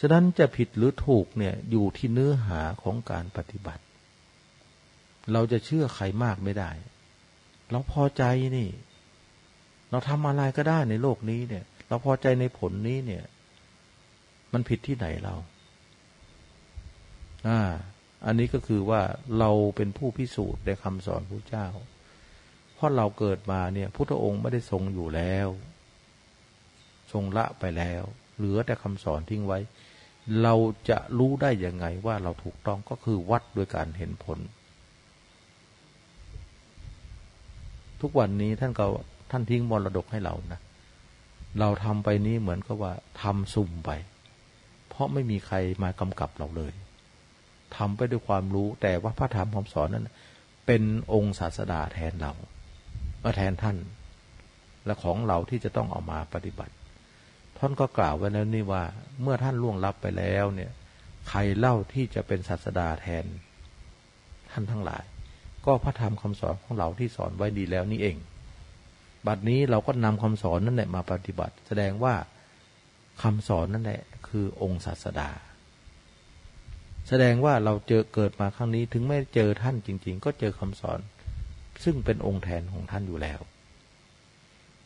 Speaker 1: ฉะนั้นจะผิดหรือถูกเนี่ยอยู่ที่เนื้อหาของการปฏิบัติ เราจะเชื่อใครมากไม่ได้ เราพอใจนี่ เราทำอะไรก็ได้ในโลกนี้เนี่ย เราพอใจในผลนี้เนี่ย มันผิดที่ไหนเรา อ่า อันนี้ก็คือว่าเราเป็นผู้พิสูจน์ในคำสอนพระเจ้า เพราะเราเกิดมาเนี่ยพุทธองค์ไม่ได้ทรงอยู่แล้ว ทรงละไปแล้ว เหลือแต่คำสอนทิ้งไว้ เราจะรู้ได้ยังไงว่าเราถูกต้องก็คือวัดโดยการเห็นผล ทุกวันนี้ท่านก็ท่านทิ้งมรดกให้เรานะเราทำไปนี้เหมือนกับว่าทำสุ่มไป เพราะไม่มีใครมากำกับเราเลยทำไปด้วยความรู้ แต่ว่าพระธรรมคำสอนนั้น เป็นองค์ศาสดาแทนเราแทนท่าน และของเราที่จะต้องเอามาปฏิบัติ ท่านก็กล่าวไว้แล้วนี่ว่า เมื่อท่านล่วงลับไปแล้วเนี่ย ใครเล่าที่จะเป็นศาสดาแทน ท่านทั้งหลาย ก็พระธรรมคำสอนของเราที่สอนไว้ดีแล้วนี่เอง บัดนี้เราก็นำคำสอนนั่นแหละมาปฏิบัติ แสดงว่าคำสอนนั่นแหละคือองค์ศาสดา แสดงว่าเราเจอเกิดมาครั้งนี้ถึงไม่เจอท่านจริง ๆ ก็เจอคำสอน ซึ่งเป็นองค์แทนของท่านอยู่แล้ว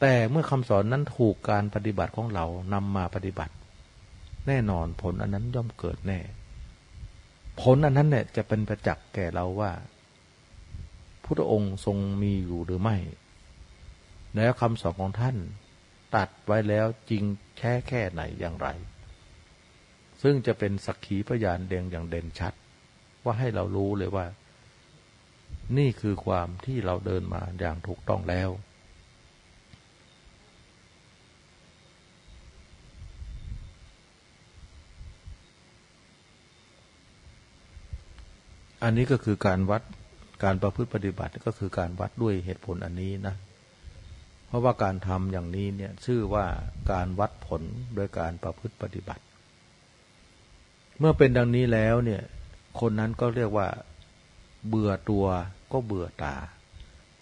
Speaker 1: แต่เมื่อคำสอนนั้นถูกการปฏิบัติของเรานำมาปฏิบัติ แน่นอนผลอันนั้นย่อมเกิดแน่ ผลอันนั้นเนี่ยจะเป็นประจักษ์แก่เราว่า พุทธองค์ทรงมีอยู่หรือไม่ แล้วคำสอนของท่านตัดไว้แล้วจริงแค่แค่ไหนอย่างไร ซึ่งจะเป็นสักขีพยานเด่งอย่างเด่นชัด ว่าให้เรารู้เลยว่า นี่คือความที่เราเดินมาอย่างถูกต้องแล้ว อันนี้ก็คือการวัด การประพฤติปฏิบัติก็คือการวัดด้วยเหตุผลอันนี้นะ เพราะว่าการทำอย่างนี้เนี่ยชื่อว่าการวัดผลโดยการประพฤติปฏิบัติ เมื่อเป็นดังนี้แล้วเนี่ยคนนั้นก็เรียกว่า เบื่อตัวก็เบื่อตา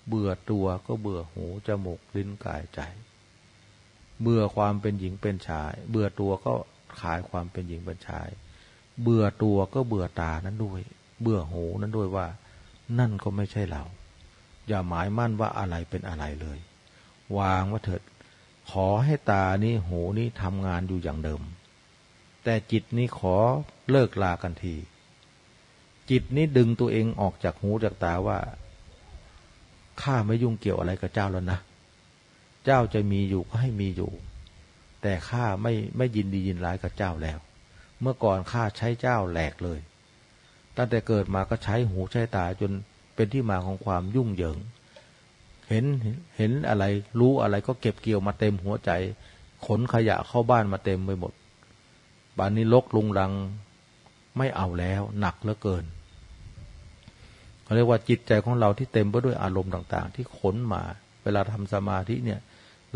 Speaker 1: เบื่อตัวก็เบื่อหูจมูกลิ้นกายใจ เบื่อความเป็นหญิงเป็นชาย เบื่อตัวก็ขายความเป็นหญิงเป็นชาย เบื่อตัวก็เบื่อตานั้นด้วย เบื่อหูนั้นด้วยว่า นั่นก็ไม่ใช่เรา อย่าหมายมั่นว่าอะไรเป็นอะไรเลย วางว่าเถิด ขอให้ตานี้หูนี้ทำงานอยู่อย่างเดิม แต่จิตนี้ขอเลิกลากันที จิตนี้ดึงตัวเองออกจากหูจากตาว่าข้าไม่ยุ่งเกี่ยวอะไรกับเจ้าแล้วนะ เจ้าจะมีอยู่ก็ให้มีอยู่ แต่ข้าไม่ไม่ยินดียินร้ายกับเจ้าแล้ว เมื่อก่อนข้าใช้เจ้าแหลกเลย ตั้งแต่เกิดมาก็ใช้หูใช้ตาจนเป็นที่มาของความยุ่งเหยิง เห็นเห็นอะไรรู้อะไรก็เก็บเกี่ยวมาเต็มหัวใจ ขนขยะเข้าบ้านมาเต็มไปหมดบ้านนี้ลกลุงรังไม่เอาแล้วหนักเหลือเกินเขาเรียกว่าจิตใจของเราที่เต็มไปด้วยอารมณ์ต่าง ๆ ที่ขนมา เวลาทำสมาธิเนี่ย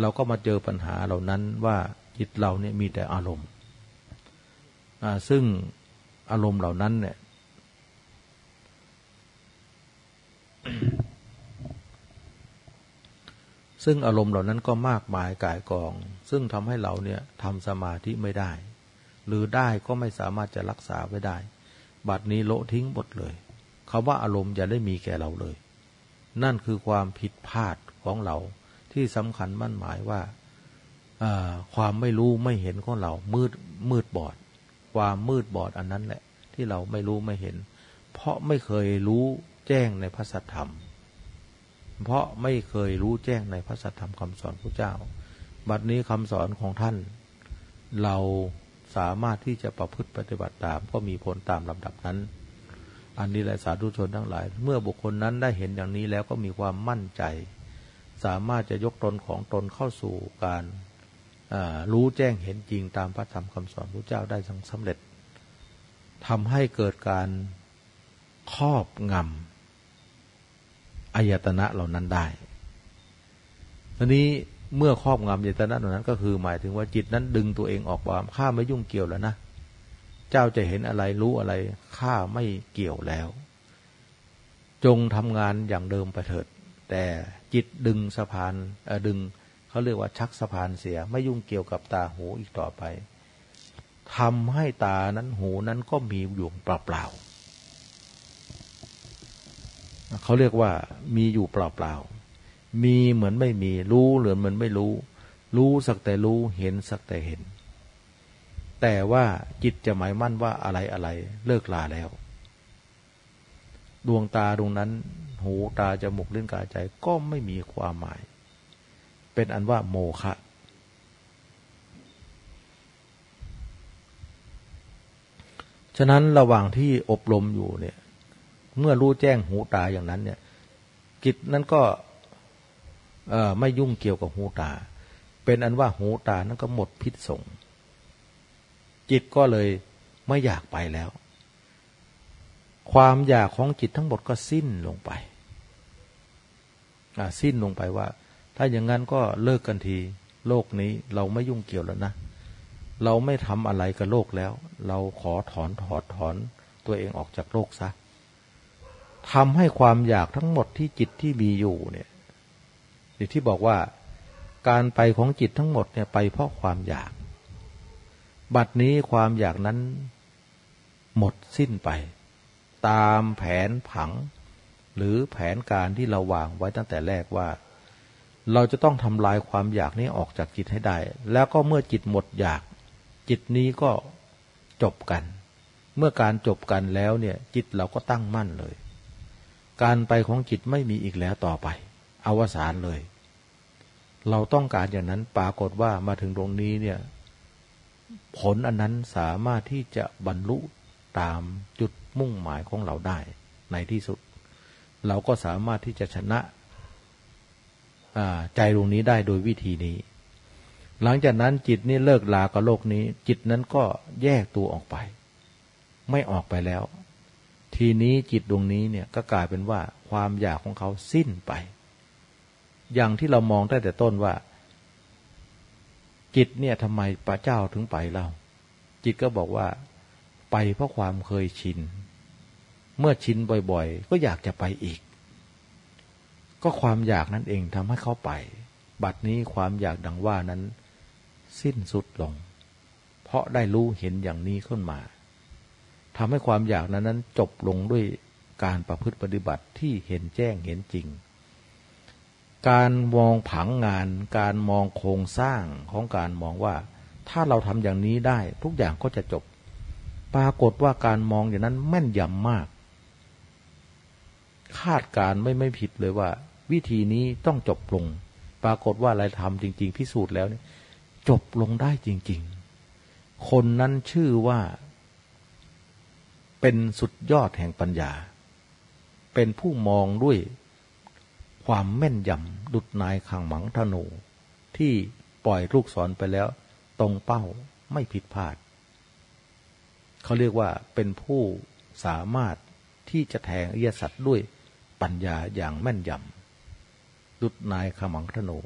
Speaker 1: เราก็มาเจอปัญหาเหล่านั้นว่าจิตเราเนี่ยมีแต่อารมณ์ซึ่งอารมณ์เหล่านั้นเนี่ย ซึ่งอารมณ์เหล่านั้นก็มากมายกายกอง ซึ่งทำให้เราเนี่ยทำสมาธิไม่ได้ หรือได้ก็ไม่สามารถจะรักษาไว้ได้ บัดนี้โละทิ้งหมดเลยคาว่าอารมณ์อย่าได้มีแก่เราเลย นั่นคือความผิดพลาดของเราที่สำคัญมั่นหมายว่าความไม่รู้ไม่เห็นของเรา มืดมืดบอด ความมืดบอดอันนั้นแหละ ที่เราไม่รู้ไม่เห็น เพราะไม่เคยรู้ แจ้งในพระสัทธรรม เพราะไม่เคยรู้แจ้งในพระสัทธรรมคำสอนพระเจ้า บัดนี้คำสอนของท่าน เราสามารถที่จะประพฤติปฏิบัติตามก็มีผลตามลำดับนั้น อันนี้แหละสาธุชนทั้งหลาย เมื่อบุคคลนั้นได้เห็นอย่างนี้แล้วก็มีความมั่นใจ สามารถจะยกตนของตนเข้าสู่การรู้แจ้งเห็นจริงตามพระธรรมคำสอนพระเจ้าได้สำเร็จทำให้เกิดการครอบงำ อายตนะเหล่านั้นได้ทีนี้เมื่อครอบงำอายตนะเหล่านั้น ก็คือหมายถึงว่าจิตนั้นดึงตัวเองออกว่าข้าไม่ยุ่งเกี่ยวแล้วนะเจ้าจะเห็นอะไรรู้อะไรข้าไม่เกี่ยวแล้ว จงทำงานอย่างเดิมไปเถิด แต่จิตดึงสะพานดึงเขาเรียกว่าชักสะพานเสีย ไม่ยุ่งเกี่ยวกับตาหูอีกต่อไปทำให้ตานั้นหูนั้นก็มีอยู่เปล่าๆ เขาเรียกว่ามีอยู่เปล่าๆ มีเหมือนไม่มี รู้เหมือนเหมือนไม่รู้ รู้สักแต่รู้เห็นสักแต่เห็น แต่ว่าจิตจะหมายมั่นว่าอะไรอะไรเลิกลาแล้ว ดวงตาดวงนั้น หูตาจมูกลิ้นกายใจก็ไม่มีความหมาย เป็นอันว่าโมฆะฉะนั้นระหว่างที่อบรมอยู่เนี่ย เมื่อรู้แจ้งหูตาอย่างนั้น เนี่ย จิตนั้นก็ไม่ยุ่งเกี่ยวกับหูตา เป็นอันว่าหูตานั้นก็หมดพิษสงจิตก็เลยไม่อยากไปแล้ว ความอยากของจิตทั้งหมดก็สิ้นลงไปสิ้นลงไปว่า ถ้าอย่างนั้นก็เลิกกันที โลกนี้เราไม่ยุ่งเกี่ยวแล้วนะ เราไม่ทำอะไรกับโลกแล้ว เราขอถอนถอดถอนตัวเองออกจากโลกซะ ทำให้ความอยากทั้งหมดที่จิตที่มีอยู่เนี่ยที่บอกว่าการไปของจิตทั้งหมดเนี่ยไปเพราะความอยาก บัดนี้ความอยากนั้นหมดสิ้นไป ตามแผนผัง หรือแผนการที่เราวางไว้ตั้งแต่แรกว่า เราจะต้องทำลายความอยากนี้ออกจากจิตให้ได้ แล้วก็เมื่อจิตหมดอยาก จิตนี้ก็จบกัน เมื่อการจบกันแล้วเนี่ยจิตเราก็ตั้งมั่นเลย การไปของจิตไม่มีอีกแล้วต่อไป อวสานเลย เราต้องการอย่างนั้นปรากฏว่ามาถึงตรงนี้เนี่ย ผลอันนั้นสามารถที่จะบรรลุตามจุดมุ่งหมายของเราได้ในที่สุด เราก็สามารถที่จะชนะใจตรงนี้ได้โดยวิธีนี้ หลังจากนั้นจิตนี่เลิกลากับโลกนี้ จิตนั้นก็แยกตัวออกไป ไม่ออกไปแล้ว ทีนี้จิตดวงนี้เนี่ยก็กลายเป็นว่าความอยากของเขาสิ้นไป อย่างที่เรามองได้แต่ต้นว่า จิตเนี่ยทำไมพระเจ้าถึงไปเล่า จิตก็บอกว่าไปเพราะความเคยชิน เมื่อชินบ่อยๆ ก็อยากจะไปอีก ก็ความอยากนั่นเองทำให้เขาไป บัดนี้ความอยากดังว่านั้น สิ้นสุดลง เพราะได้รู้เห็นอย่างนี้ขึ้นมา ทำให้ความอยากนั้นนั้นจบลงด้วยการประพฤติปฏิบัติที่เห็นแจ้งเห็นจริง การมองผังงาน การมองโครงสร้างของการมองว่า ถ้าเราทำอย่างนี้ได้ทุกอย่างก็จะจบ ปรากฏว่าการมองอย่างนั้นแม่นยำมาก คาดการไม่ไม่ผิดเลยว่า วิธีนี้ต้องจบลง ปรากฏว่าอะไรทำจริง ๆ พิสูจน์แล้วเนี่ยจบลงได้จริง ๆ คนนั้นชื่อว่า เป็นสุดยอดแห่งปัญญา เป็นผู้มองด้วยความแม่นยำดุดนายขังหมังธนู ที่ปล่อยลูกศรไปแล้ว ตรงเป้าไม่ผิดพลาด เขาเรียกว่าเป็นผู้สามารถที่จะแทงอริยสัตว์ด้วยปัญญาอย่างแม่นยำดุดนายขังหมังธนู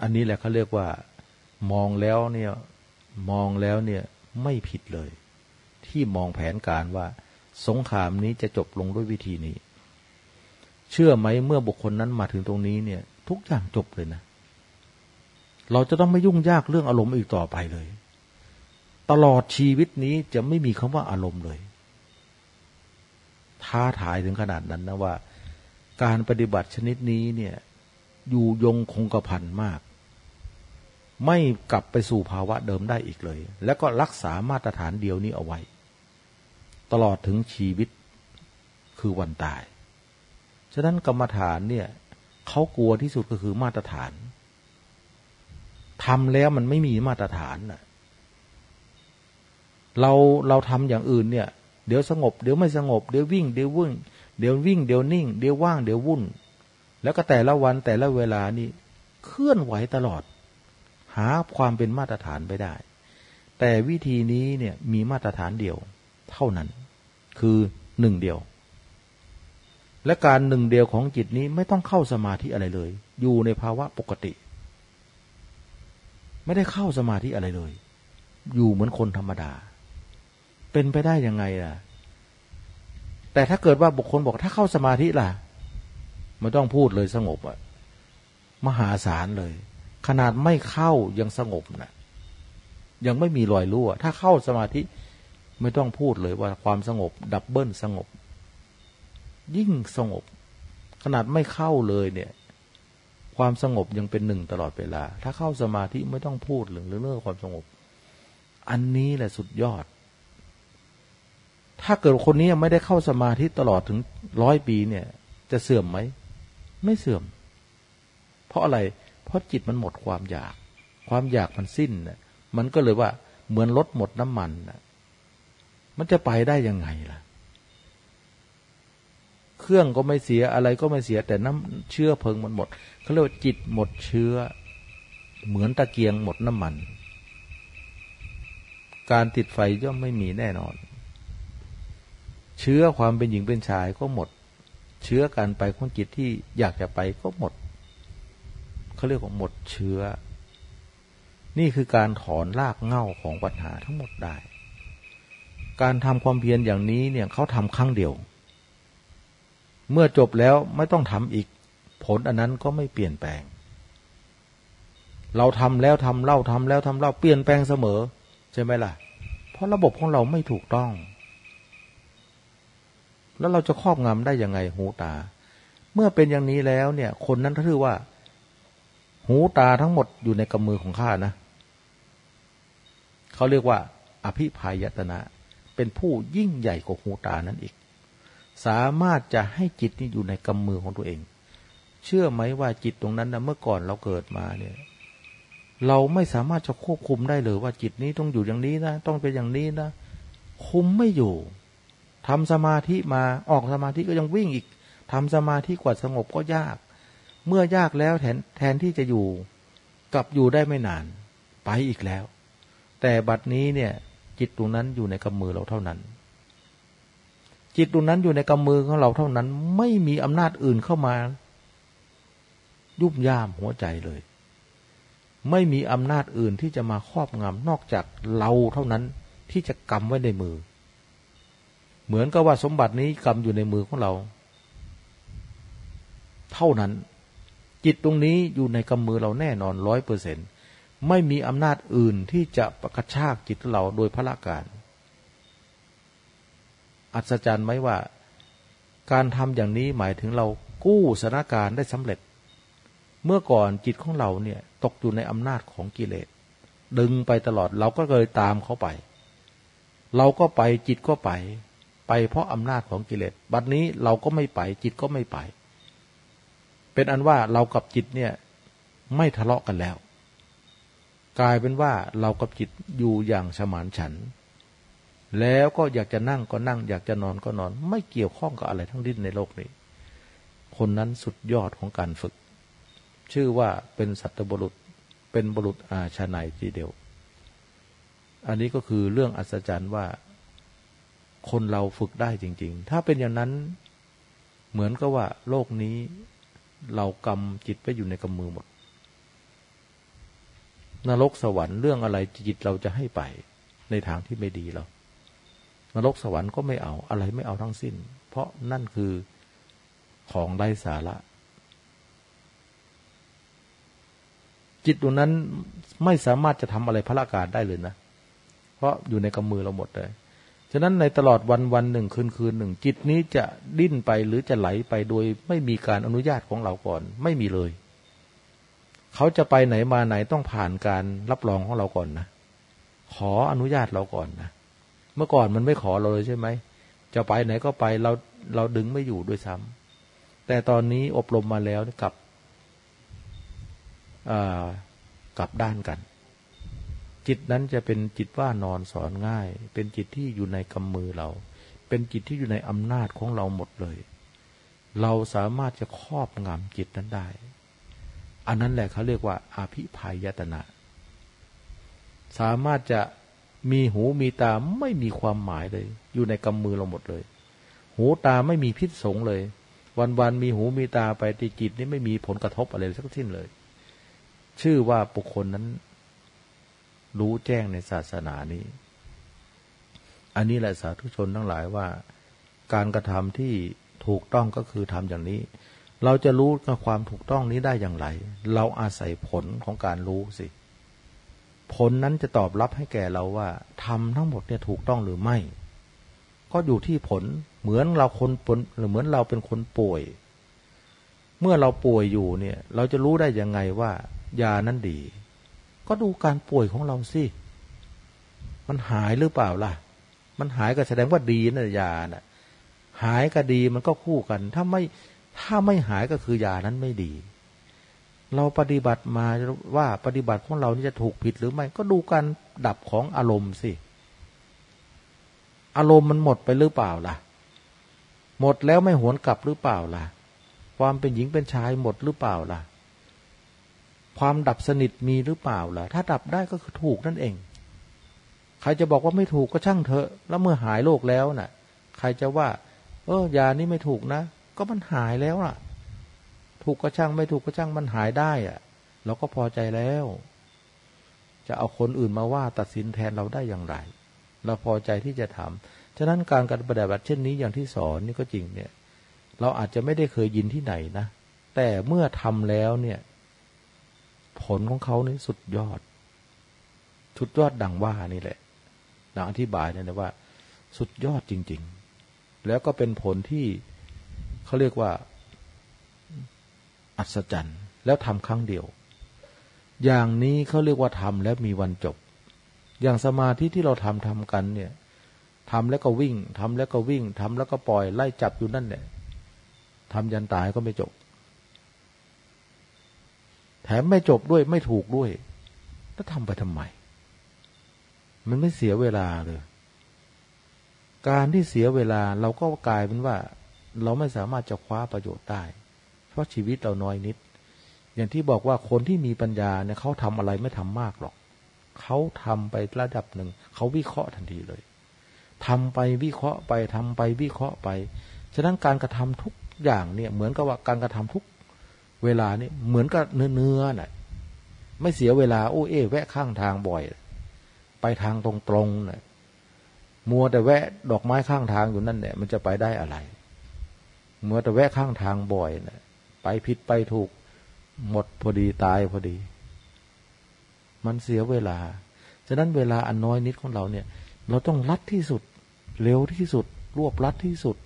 Speaker 1: อันนี้แหละเขาเรียกว่า มองแล้วเนี่ยมองแล้วเนี่ยไม่ผิดเลย ที่มองแผนการว่า สงครามนี้จะจบลงด้วยวิธีนี้ เชื่อไหมเมื่อบุคคลนั้นมาถึงตรงนี้เนี่ย ทุกอย่างจบเลยนะ เราจะต้องไม่ยุ่งยากเรื่องอารมณ์อีกต่อไปเลย ตลอดชีวิตนี้จะไม่มีคำว่าอารมณ์เลย ท้าทายถึงขนาดนั้นนะว่า การปฏิบัติชนิดนี้เนี่ย อยู่ยงคงกระพันมากไม่กลับไปสู่ภาวะเดิมได้อีกเลย แล้วก็รักษามาตรฐานเดียวนี้เอาไว้ ตลอดถึงชีวิตคือวันตาย ฉะนั้นกรรมฐานเนี่ยเขากลัวที่สุดก็คือมาตรฐานทำแล้วมันไม่มีมาตรฐานน่ะเราเราทำอย่างอื่นเนี่ย เดี๋ยวสงบ เดี๋ยวไม่สงบ เดี๋ยววิ่ง เดี๋ยววุ่นเดี๋ยววิ่ง เดี๋ยวนิ่ง เดี๋ยวว่าง เดี๋ยววุ่น แล้วก็แต่ละวันแต่ละเวลานี่เคลื่อนไหวตลอด หาความเป็นมาตรฐานไปได้ แต่วิธีนี้เนี่ยมีมาตรฐานเดียว เท่านั้น คือหนึ่งเดียว และการหนึ่งเดียวของจิตนี้ไม่ต้องเข้าสมาธิอะไรเลย อยู่ในภาวะปกติ ไม่ได้เข้าสมาธิอะไรเลย อยู่เหมือนคนธรรมดา เป็นไปได้ยังไงล่ะ แต่ถ้าเกิดว่าบุคคลบอกถ้าเข้าสมาธิล่ะไม่ต้องพูดเลยสงบอะมหาศาลเลย ขนาดไม่เข้ายังสงบนะยังไม่มีรอยรั่ว ถ้าเข้าสมาธิ ไม่ต้องพูดเลยว่าความสงบ ดับเบิลสงบ ยิ่งสงบ ขนาดไม่เข้าเลยเนี่ย ความสงบยังเป็นหนึ่งตลอดเวลา ถ้าเข้าสมาธิไม่ต้องพูดเรื่อเรื่องความสงบ อันนี้แหละสุดยอด ถ้าเกิดคนนี้ไม่ได้เข้าสมาธิตลอดถึงร้อยปีเนี่ย จะเสื่อมไหม ไม่เสื่อม เพราะอะไร เพราะจิตมันหมดความอยาก ความอยากมันสิ้นน่ะมันก็เลยว่าเหมือนรถหมดน้ำมันน่ะ มันจะไปได้ยังไงล่ะ เครื่องก็ไม่เสียอะไรก็ไม่เสีย แต่น้ำเชื้อเพลิงมันหมดเขาเรียกว่าจิตหมดเชื้อ เหมือนตะเกียงหมดน้ำมัน การติดไฟย่อมไม่มีแน่นอน เชื้อความเป็นหญิงเป็นชายก็หมด เชื้อการไปของจิตที่อยากจะไปก็หมดเขาเรียกว่าหมดเชื้อ นี่คือการถอนรากเง่าของปัญหาทั้งหมดได้ การทำความเพียรอย่างนี้เนี่ยเขาทำครั้งเดียว เมื่อจบแล้วไม่ต้องทำอีก ผลอันนั้นก็ไม่เปลี่ยนแปลง เราทำแล้วทำเล่าทำแล้วทำเล่าเปลี่ยนแปลงเสมอ ใช่ไหมล่ะ เพราะระบบของเราไม่ถูกต้อง แล้วเราจะครอบงำได้ยังไงหูตา เมื่อเป็นอย่างนี้แล้วเนี่ย คนนั้นถือว่า หูตาทั้งหมดอยู่ในกำมือของข้านะเขาเรียกว่า อภิพายตนะ เป็นผู้ยิ่งใหญ่กว่าหูตานั้นอีก สามารถจะให้จิตนี่อยู่ในกำมือของตัวเอง เชื่อไหมว่าจิตตรงนั้นนะเมื่อก่อนเราเกิดมาเนี่ย เราไม่สามารถจะควบคุมได้เลยว่าจิตนี้ต้องอยู่อย่างนี้นะต้องเป็นอย่างนี้นะคุมไม่อยู่ทำสมาธิมาออกสมาธิก็ยังวิ่งอีกทำสมาธิกว่าสงบก็ยาก เมื่อยากแล้วแทนแทนที่จะอยู่กลับอยู่ได้ไม่นาน ไปอีกแล้ว แต่บัดนี้เนี่ย จิตตรงนั้นอยู่ในกำมือเราเท่านั้น จิตตรงนั้นอยู่ในกำมือของเราเท่านั้น ไม่มีอำนาจอื่นเข้ามา ยุบย่ามหัวใจเลย ไม่มีอำนาจอื่นที่จะมาครอบงำนอกจากเราเท่านั้นที่จะกำไว้ในมือ เหมือนกับว่าสมบัตินี้กำอยู่ในมือของเรา เท่านั้น จิตตรงนี้อยู่ในกำมือเราแน่นอนร้อยเปอร์เซ็นต์ ไม่มีอำนาจอื่นที่จะประกระชากจิตเราโดยพละการ อัศจรรย์ไหมว่า การทำอย่างนี้หมายถึงเรากู้สถานการณ์ได้สำเร็จ เมื่อก่อนจิตของเราเนี่ยตกอยู่ในอำนาจของกิเลส ดึงไปตลอดเราก็เลยตามเขาไป เราก็ไปจิตก็ไป ไปเพราะอำนาจของกิเลส บัดนี้เราก็ไม่ไปจิตก็ไม่ไป เป็นอันว่าเรากับจิตเนี่ยไม่ทะเลาะกันแล้ว กลายเป็นว่าเรากับจิตอยู่อย่างสมานฉัน แล้วก็อยากจะนั่งก็นั่ง อยากจะนอนก็นอน ไม่เกี่ยวข้องกับอะไรทั้งดิ้นในโลกนี้ คนนั้นสุดยอดของการฝึก ชื่อว่าเป็นสัตบุรุษเป็นบุรุษอาชาไนทีเดียว อันนี้ก็คือเรื่องอัศจรรย์ว่า คนเราฝึกได้จริง ๆ ถ้าเป็นอย่างนั้นเหมือนกับว่าโลกนี้เรากำจิตไปอยู่ในกำมือหมด นรกสวรรค์เรื่องอะไรจิตเราจะให้ไป ในทางที่ไม่ดีเรา นรกสวรรค์ก็ไม่เอาอะไรไม่เอาทั้งสิ้น เพราะนั่นคือของไร้สาระ จิตตรงนั้นไม่สามารถจะทำอะไรพระการได้เลยนะ เพราะอยู่ในกำมือเราหมดเลยฉะนั้นในตลอดวันวันหนึ่งคืนคืนหนึ่ง จิตนี้จะดิ้นไปหรือจะไหลไปโดยไม่มีการอนุญาตของเราก่อน ไม่มีเลย เขาจะไปไหนมาไหนต้องผ่านการรับรองของเราก่อนนะ ขออนุญาตเราก่อนนะ เมื่อก่อนมันไม่ขอเราเลยใช่ไหม จะไปไหนก็ไปเราเราดึงไม่อยู่ด้วยซ้ำแต่ตอนนี้อบรมมาแล้วกับกับด้านกัน จิตนั้นจะเป็นจิตว่านอนสอนง่าย เป็นจิตที่อยู่ในกำมือเรา เป็นจิตที่อยู่ในอำนาจของเราหมดเลย เราสามารถจะครอบงำจิตนั้นได้ อันนั้นแหละเขาเรียกว่าอาภิพายตนะ สามารถจะมีหูมีตาไม่มีความหมายเลย อยู่ในกำมือเราหมดเลย หูตาไม่มีพิษสงเลย วันวันมีหูมีตาไปติจิตนี่ไม่มีผลกระทบอะไรสักสิ้นเลย ชื่อว่าบุคคลนั้น รู้แจ้งในศาสนานี้ อันนี้แหละสาธุชนทั้งหลายว่า การกระทำที่ถูกต้องก็คือทำอย่างนี้ เราจะรู้กับความถูกต้องนี้ได้อย่างไร เราอาศัยผลของการรู้สิ ผลนั้นจะตอบรับให้แก่เราว่าทำทั้งหมดเนี่ยถูกต้องหรือไม่ ก็อยู่ที่ผลเหมือนเราคนปนหรือเหมือนเราเป็นคนป่วย เมื่อเราป่วยอยู่เนี่ย เราจะรู้ได้ยังไงว่า ยานั้นดี ก็ดูการป่วยของเราสิ มันหายหรือเปล่าล่ะ มันหายก็แสดงว่าดีนะยาน่ะหายก็ดีมันก็คู่กัน ถ้าไม่ ถ้าไม่หายก็คือยานั้นไม่ดี เราปฏิบัติมาว่าปฏิบัติของเรานี่จะถูกผิดหรือไม่ ก็ดูการดับของอารมณ์สิ อารมณ์มันหมดไปหรือเปล่าล่ะ หมดแล้วไม่หวนกลับหรือเปล่าล่ะ ความเป็นหญิงเป็นชายหมดหรือเปล่าล่ะ ความดับสนิทมีหรือเปล่าล่ะ ถ้าดับได้ก็คือถูกนั่นเอง ใครจะบอกว่าไม่ถูกก็ช่างเถอะ แล้วเมื่อหายโรคแล้วน่ะ ใครจะว่า เออยานี้ไม่ถูกนะ ก็มันหายแล้วล่ะ ถูกก็ช่างไม่ถูกก็ช่างมันหายได้อะเราก็พอใจแล้ว จะเอาคนอื่นมาว่าตัดสินแทนเราได้อย่างไร เราพอใจที่จะทำฉะนั้นการการปฏิบัติเช่นนี้อย่างที่สอนนี่ก็จริงเนี่ย เราอาจจะไม่ได้เคยยินที่ไหนนะ แต่เมื่อทำแล้วเนี่ย ผลของเขานี่สุดยอด สุดยอดดังว่านี่แหละดังอธิบายเนี่ยนะว่า สุดยอดจริง ๆ แล้วก็เป็นผลที่ เขาเรียกว่า อัศจรรย์แล้วทำครั้งเดียว อย่างนี้เขาเรียกว่าทำแล้วมีวันจบ อย่างสมาธิที่เราทำทำกันเนี่ยทำแล้วก็วิ่งทำแล้วก็วิ่งทำแล้วก็ปล่อยไล่จับอยู่นั่นแหละทำยันตายก็ไม่จบ แถมไม่จบด้วยไม่ถูกด้วย แล้วทำไปทำไม มันไม่เสียเวลาเลย การที่เสียเวลาเราก็กลายเป็นว่า เราไม่สามารถจะคว้าประโยชน์ได้ เพราะชีวิตเราน้อยนิด อย่างที่บอกว่าคนที่มีปัญญาเนี่ยเขาทำอะไรไม่ทำมากหรอก เขาทำไประดับหนึ่ง เขาวิเคราะห์ทันทีเลยทำไปวิเคราะห์ไปทำไปวิเคราะห์ไป ฉะนั้นการกระทำทุกอย่างเนี่ยเหมือนกับว่าการกระทำทุกเวลานี่เหมือนกับเนื้อเนื้อน่ะไม่เสียเวลาโอ้เอแวะข้างทางบ่อย ไปทางตรงๆน่ะมัวแต่แวะดอกไม้ข้างทางอยู่นั่นเนี่ยมันจะไปได้อะไร เมื่อแต่แวะข้างทางบ่อยนะไปผิดไปถูกหมดพอดีตายพอดี มันเสียเวลา ฉะนั้นเวลาอันน้อยนิดของเราเนี่ย เราต้องรัดที่สุด เร็วที่สุด รวบรัดที่สุด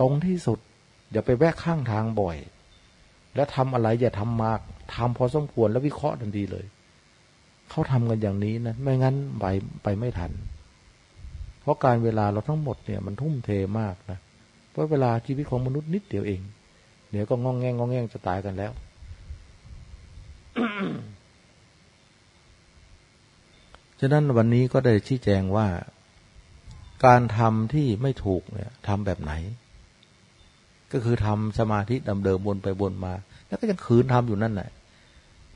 Speaker 1: ตรงที่สุด อย่าไปแวะข้างทางบ่อย แล้วทำอะไรอย่าทำมากทำพอสมควรแล้ววิเคราะห์ทันทีเลย เขาทำกันอย่างนี้นะไม่งั้นไปไปไม่ทัน เพราะการเวลาเราทั้งหมดเนี่ยมันทุ่มเทมากนะเราะเวลาชีวิตของมนุษย์นิดเดียวเอง เดี๋ยวก็งองแงงงองแงงจะตายกันแล้ว ฉะนั้นวันนี้ก็ได้ชี้แจงว่า การทำที่ไม่ถูกเนี่ยทำแบบไหน ก็คือทำสมาธิดำเดิมวนไปวนมา แล้วก็ยังขืนทำอยู่นั่นแหละ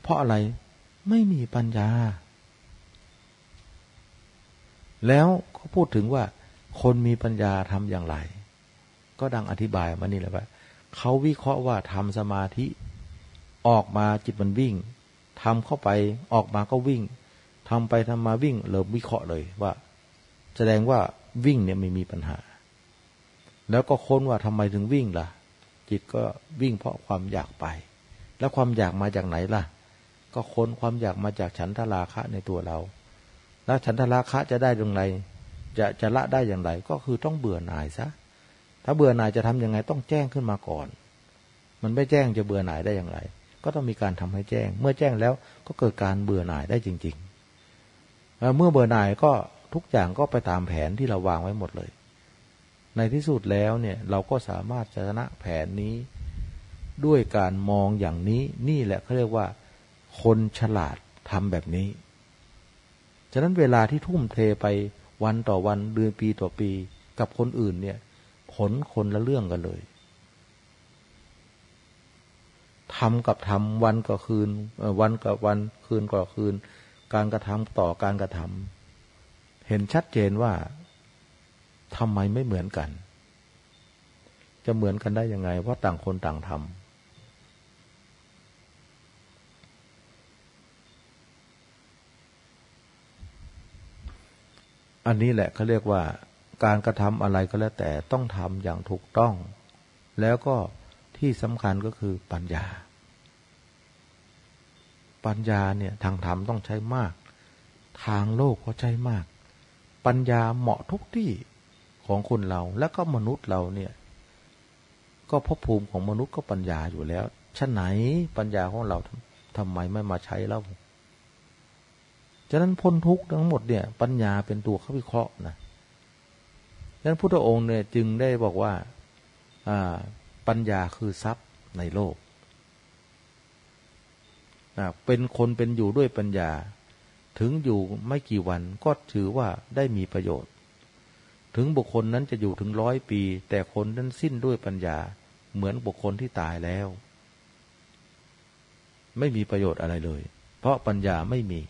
Speaker 1: เพราะอะไรไม่มีปัญญา แล้วเขาพูดถึงว่าคนมีปัญญาทำอย่างไร ก็ดังอธิบายมานี่แหละว่าเขาวิเคราะห์ว่าทำสมาธิออกมาจิตมันวิ่งทำเข้าไปออกมาก็วิ่งทำไปทำมาวิ่งเริ่มวิเคราะห์เลยว่า แสดงว่าวิ่งเนี่ยไม่มีปัญหา แล้วก็ค้นว่าทำไมถึงวิ่งล่ะ จิตก็วิ่งเพราะความอยากไป แล้วความอยากมาจากไหนล่ะ ก็ค้นความอยากมาจากฉันทราคะในตัวเรา แล้วฉันทราคะจะได้อย่างไรจะจะละได้อย่างไร ก็คือต้องเบื่อหน่ายซะ ถ้าเบื่อหน่ายจะทํำยังไงต้องแจ้งขึ้นมาก่อน มันไม่แจ้งจะเบื่อหน่ายได้อย่างไร ก็ต้องมีการทำให้แจ้ง เมื่อแจ้งแล้วก็เกิดการเบื่อหน่ายได้จริงๆเมื่อเบื่อหน่ายก็ทุกอย่างก็ไปตามแผนที่เราวางไว้หมดเลย ในที่สุดแล้วเนี่ยเราก็สามารถชนะแผนนี้ด้วยการมองอย่างนี้นี่แหละเขาเรียกว่า คนฉลาดทำแบบนี้ ฉะนั้นเวลาที่ทุ่มเทไปวันต่อวันเดือนปีต่อปีกับคนอื่นเนี่ย ผลคนละเรื่องกันเลยทำกับทำวันกับคืนวันกับวันคืนกับคืน การกระทำต่อการกระทำเห็นชัดเจนว่าทำไมไม่เหมือนกัน จะเหมือนกันได้ยังไงเพราะต่างคนต่างทำอันนี้แหละเขาเรียกว่า การกระทำอะไรก็แล้วแต่ต้องทำอย่างถูกต้อง แล้วก็ที่สำคัญก็คือปัญญา ปัญญาเนี่ยทางธรรมต้องใช้มาก ทางโลกก็ใช้มาก ปัญญาเหมาะทุกที่ของคนเราและก็มนุษย์เราเนี่ย ก็ภพภูมิของมนุษย์ก็ปัญญาอยู่แล้วชะไหนปัญญาของเราทำไมไม่มาใช้เล่าฉะนั้นพ้นทุกข์ทั้งหมดเนี่ย ปัญญาเป็นตัวเขาวิเคราะห์นะ ฉะนั้นพุทธองค์เนี่ยจึงได้บอกว่าปัญญาคือทรัพย์ในโลก เป็นคนเป็นอยู่ด้วยปัญญา ถึงอยู่ไม่กี่วันก็ถือว่าได้มีประโยชน์ ถึงบุคคลนั้นจะอยู่ถึงร้อยปี แต่คนนั้นสิ้นด้วยปัญญา เหมือนบุคคลที่ตายแล้ว ไม่มีประโยชน์อะไรเลย เพราะปัญญาไม่มี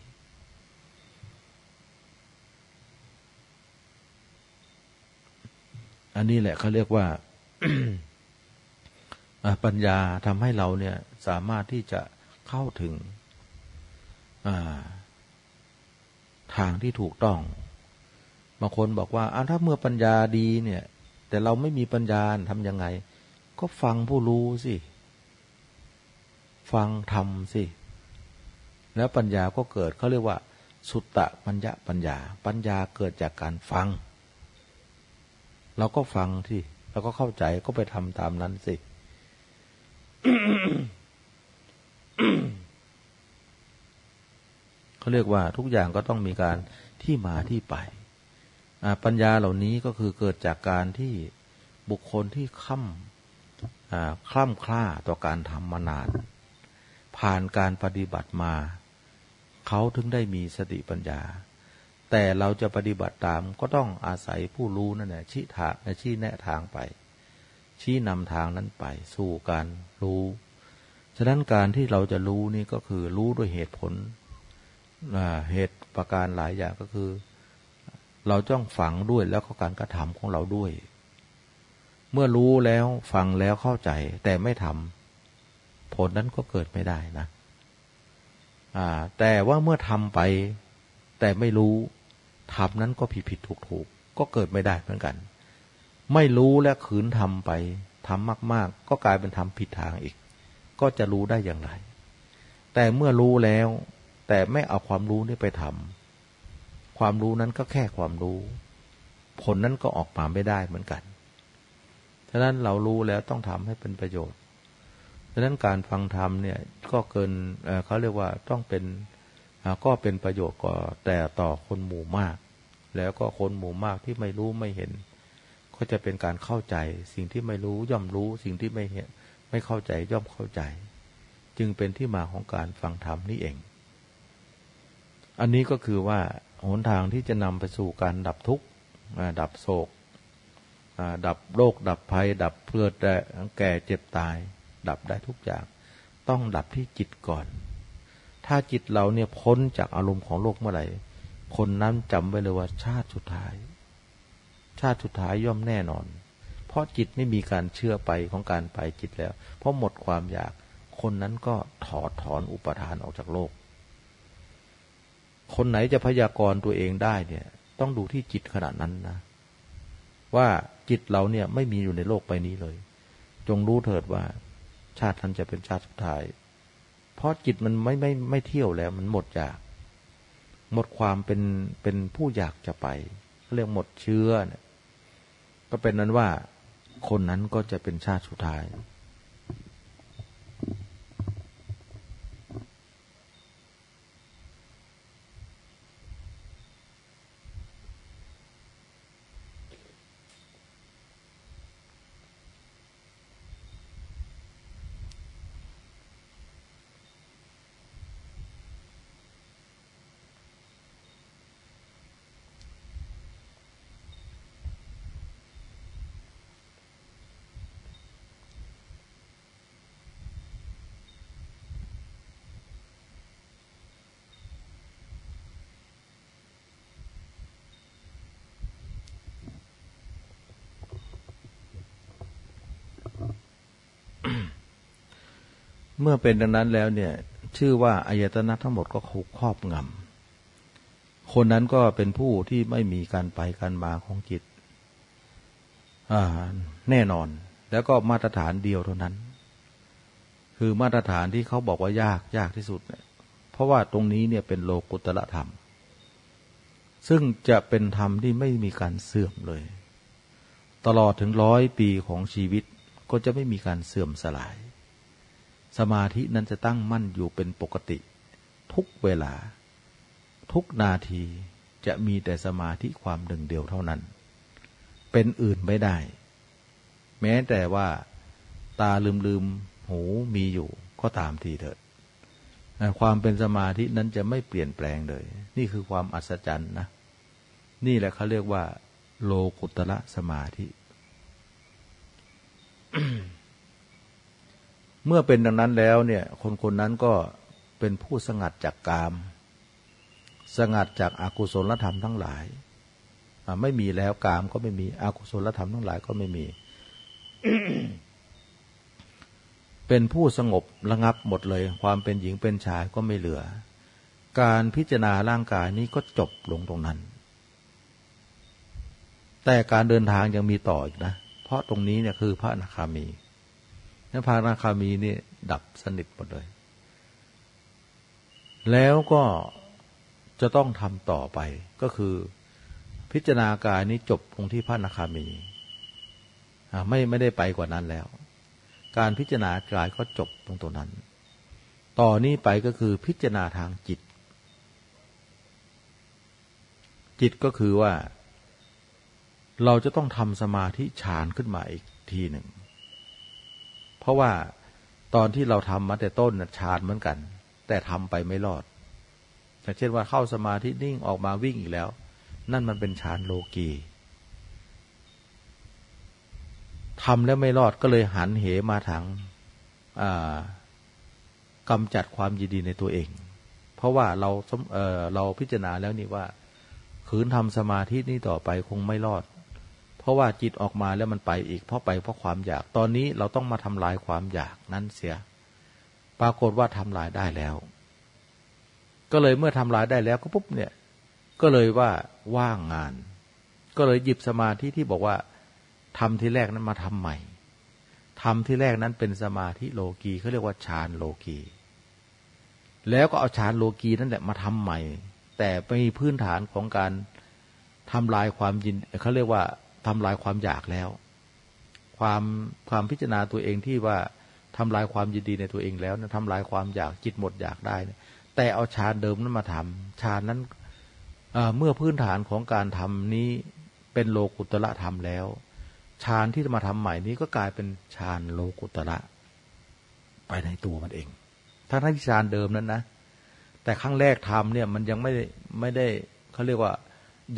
Speaker 1: อันนี้แหละเขาเรียกว่าปัญญาทำให้เราเนี่ยสามารถที่จะเข้าถึงทางที่ถูกต้องบางคนบอกว่าถ้าเมื่อปัญญาดีเนี่ย แต่เราไม่มีปัญญาทำยังไง ก็ฟังผู้รู้สิ ฟังทำสิ แล้วปัญญาก็เกิดเขาเรียกว่า สุตตะปัญญาปัญญา ปัญญาเกิดจากการฟัง เราก็ฟังที่เราก็เข้าใจก็ไปทำตามนั้นสิเขาเรียกว่าทุกอย่างก็ต้องมีการที่มาที่ไปปัญญาเหล่านี้ก็คือเกิดจากการที่บุคคลที่ค่ำคล่ำคล้าต่อการทำมานาน ผ่านการปฏิบัติมา เขาถึงได้มีสติปัญญา แต่เราจะปฏิบัติตามก็ต้องอาศัยผู้รู้นั่นแหละชี้ทางชี้แนะทางไป ชี้นำทางนั้นไป สู่การรู้ ฉะนั้นการที่เราจะรู้นี่ก็คือรู้ด้วยเหตุผลเหตุประการหลายอย่างก็คือ เราต้องฝังด้วยแล้วก็การกระทำของเราด้วย เมื่อรู้แล้วฟังแล้วเข้าใจ แต่ไม่ทำผลนั้นก็เกิดไม่ได้นะแต่ว่าเมื่อทำไปแต่ไม่รู้ ทำนั้นก็ผิดผิดถูกถูกก็เกิดไม่ได้เหมือนกัน ไม่รู้และขืนทำไปทำมาก ๆ ก็กลายเป็นทำผิดทางอีก ก็จะรู้ได้อย่างไร แต่เมื่อรู้แล้ว แต่ไม่เอาความรู้นี่ไปทำความรู้นั้นก็แค่ความรู้ ผลนั้นก็ออกมาไม่ได้เหมือนกันฉะนั้นเรารู้แล้วต้องทำให้เป็นประโยชน์ฉะนั้นการฟังธรรมเนี่ยก็เกินเขาเรียกว่าต้องเป็น ก็เป็นประโยชน์ก็แต่ต่อคนหมู่มาก แล้วก็คนหมู่มากที่ไม่รู้ไม่เห็น ก็จะเป็นการเข้าใจ สิ่งที่ไม่รู้ย่อมรู้ สิ่งที่ไม่เห็น ไม่เข้าใจย่อมเข้าใจ จึงเป็นที่มาของการฟังธรรมนี่เอง อันนี้ก็คือว่าหนทางที่จะนำไปสู่การดับทุกข์ดับโศกดับโรค ดับภัย ดับเพื่อแก่เจ็บตาย ดับได้ทุกอย่าง ต้องดับที่จิตก่อน ถ้าจิตเราเนี่ยพ้นจากอารมณ์ของโลกเมื่อไหร่ คนนั้นจำไว้เลยว่าชาติสุดท้าย ชาติสุดท้ายย่อมแน่นอน เพราะจิตไม่มีการเชื่อไปของการไปจิตแล้ว เพราะหมดความอยาก คนนั้นก็ถอดถอนอุปทานออกจากโลก คนไหนจะพยากรณ์ตัวเองได้เนี่ย ต้องดูที่จิตขนาดนั้นนะ ว่าจิตเราเนี่ยไม่มีอยู่ในโลกใบนี้เลย จงรู้เถิดว่าชาติท่านจะเป็นชาติสุดท้าย เพราะจิตมันไม่ไม่ไม่เที่ยวแล้ว มันหมดอยาก หมดความเป็นเป็นผู้อยากจะไป เรียกหมดเชื้อเนี่ยก็เป็นนั้นว่าคนนั้นก็จะเป็นชาติสุดท้าย เมื่อเป็นดังนั้นแล้วเนี่ย ชื่อว่าอายตนะทั้งหมดก็ถูกครอบงำคนนั้นก็เป็นผู้ที่ไม่มีการไปการมาของจิตแน่นอน แล้วก็มาตรฐานเดียวเท่านั้น คือมาตรฐานที่เขาบอกว่ายากยากที่สุดเนี่ย เพราะว่าตรงนี้เนี่ยเป็นโลกุตละธรรม ซึ่งจะเป็นธรรมที่ไม่มีการเสื่อมเลย ตลอดถึงร้อยปีของชีวิตก็จะไม่มีการเสื่อมสลาย สมาธินั้นจะตั้งมั่นอยู่เป็นปกติ ทุกเวลา ทุกนาทีจะมีแต่สมาธิความหนึ่งเดียวเท่านั้น เป็นอื่นไม่ได้ แม้แต่ว่าตาลืมลืมหูมีอยู่ก็ตามทีเถิดความเป็นสมาธินั้นจะไม่เปลี่ยนแปลงเลย นี่คือความอัศจรรย์นะ นี่แหละเขาเรียกว่า โลกุตระสมาธิ เมื่อเป็นดังนั้นแล้วเนี่ยคนคนนั้นก็เป็นผู้สงัดจากกาม สงัดจากอากุศลธรรมทั้งหลายไม่มีแล้วกามก็ไม่มีอากุศลธรรมทั้งหลายก็ไม่มี เป็นผู้สงบระงับหมดเลย ความเป็นหญิงเป็นชายก็ไม่เหลือ การพิจารณาร่างกายนี้ก็จบลงตรงนั้น แต่การเดินทางยังมีต่ออีกนะ เพราะตรงนี้เนี่ยคือพระอนาคามี นั้นพระอนาคามีนี่ดับสนิทหมดเลย แล้วก็จะต้องทำต่อไปก็คือพิจารณากายนี้จบตรงที่พระอนาคามีไม่ไม่ได้ไปกว่านั้นแล้ว การพิจารณากายก็จบตรงตัวนั้น ต่อนนี้ไปก็คือพิจารณาทางจิต จิตก็คือว่า เราจะต้องทำสมาธิฌานขึ้นมาอีกทีหนึ่ง เพราะว่าตอนที่เราทำมาแต่ต้นฌานเหมือนกัน แต่ทำไปไม่รอดอย่างเช่นว่าเข้าสมาธินิ่งออกมาวิ่งอีกแล้ว นั่นมันเป็นฌานโลกีทำแล้วไม่รอดก็เลยหันเหมาทางกำจัดความยินดีในตัวเอง เพราะว่าเราเเราพิจารณาแล้วนี่ว่า ขืนทำสมาธินี้ต่อไปคงไม่รอด ราะว่าจิตออกมาแล้วมันไปอีก เพราะไปเพราะความอยาก ตอนนี้เราต้องมาทำลายความอยากนั้นเสีย ปรากฏว่าทำลายได้แล้ว ก็เลยเมื่อทำลายได้แล้วก็ปุ๊บเนี่ย ก็เลยว่าว่างงาน ก็เลยหยิบสมาธิที่บอกว่าทำที่แรกนั้นมาทำใหม่ทำที่แรกนั้นเป็นสมาธิโลกีเขาเรียกว่าฌานโลกีแล้วก็เอาฌานโลกีนั่นแหละมาทำใหม่ แต่มีพื้นฐานของการทำลายความยินเขาเรียกว่า ทำลายความอยากแล้ว ความความพิจารณาตัวเองที่ว่าทำลายความยินดีในตัวเองแล้วนะทำลายความอยากจิตหมดอยากได้นะแต่เอาฌานเดิมนั้นมาทำฌานนั้นเมื่อพื้นฐานของการทำนี้เป็นโลกุตละธรรมแล้วฌานที่จะมาทำใหม่นี้ก็กลายเป็นฌานโลกุตระไปในตัวมันเองทั้งที่ฌานเดิมนั้นนะ แต่ครั้งแรกทำเนี่ยมันยังไม่ไม่ได้เขาเรียกว่า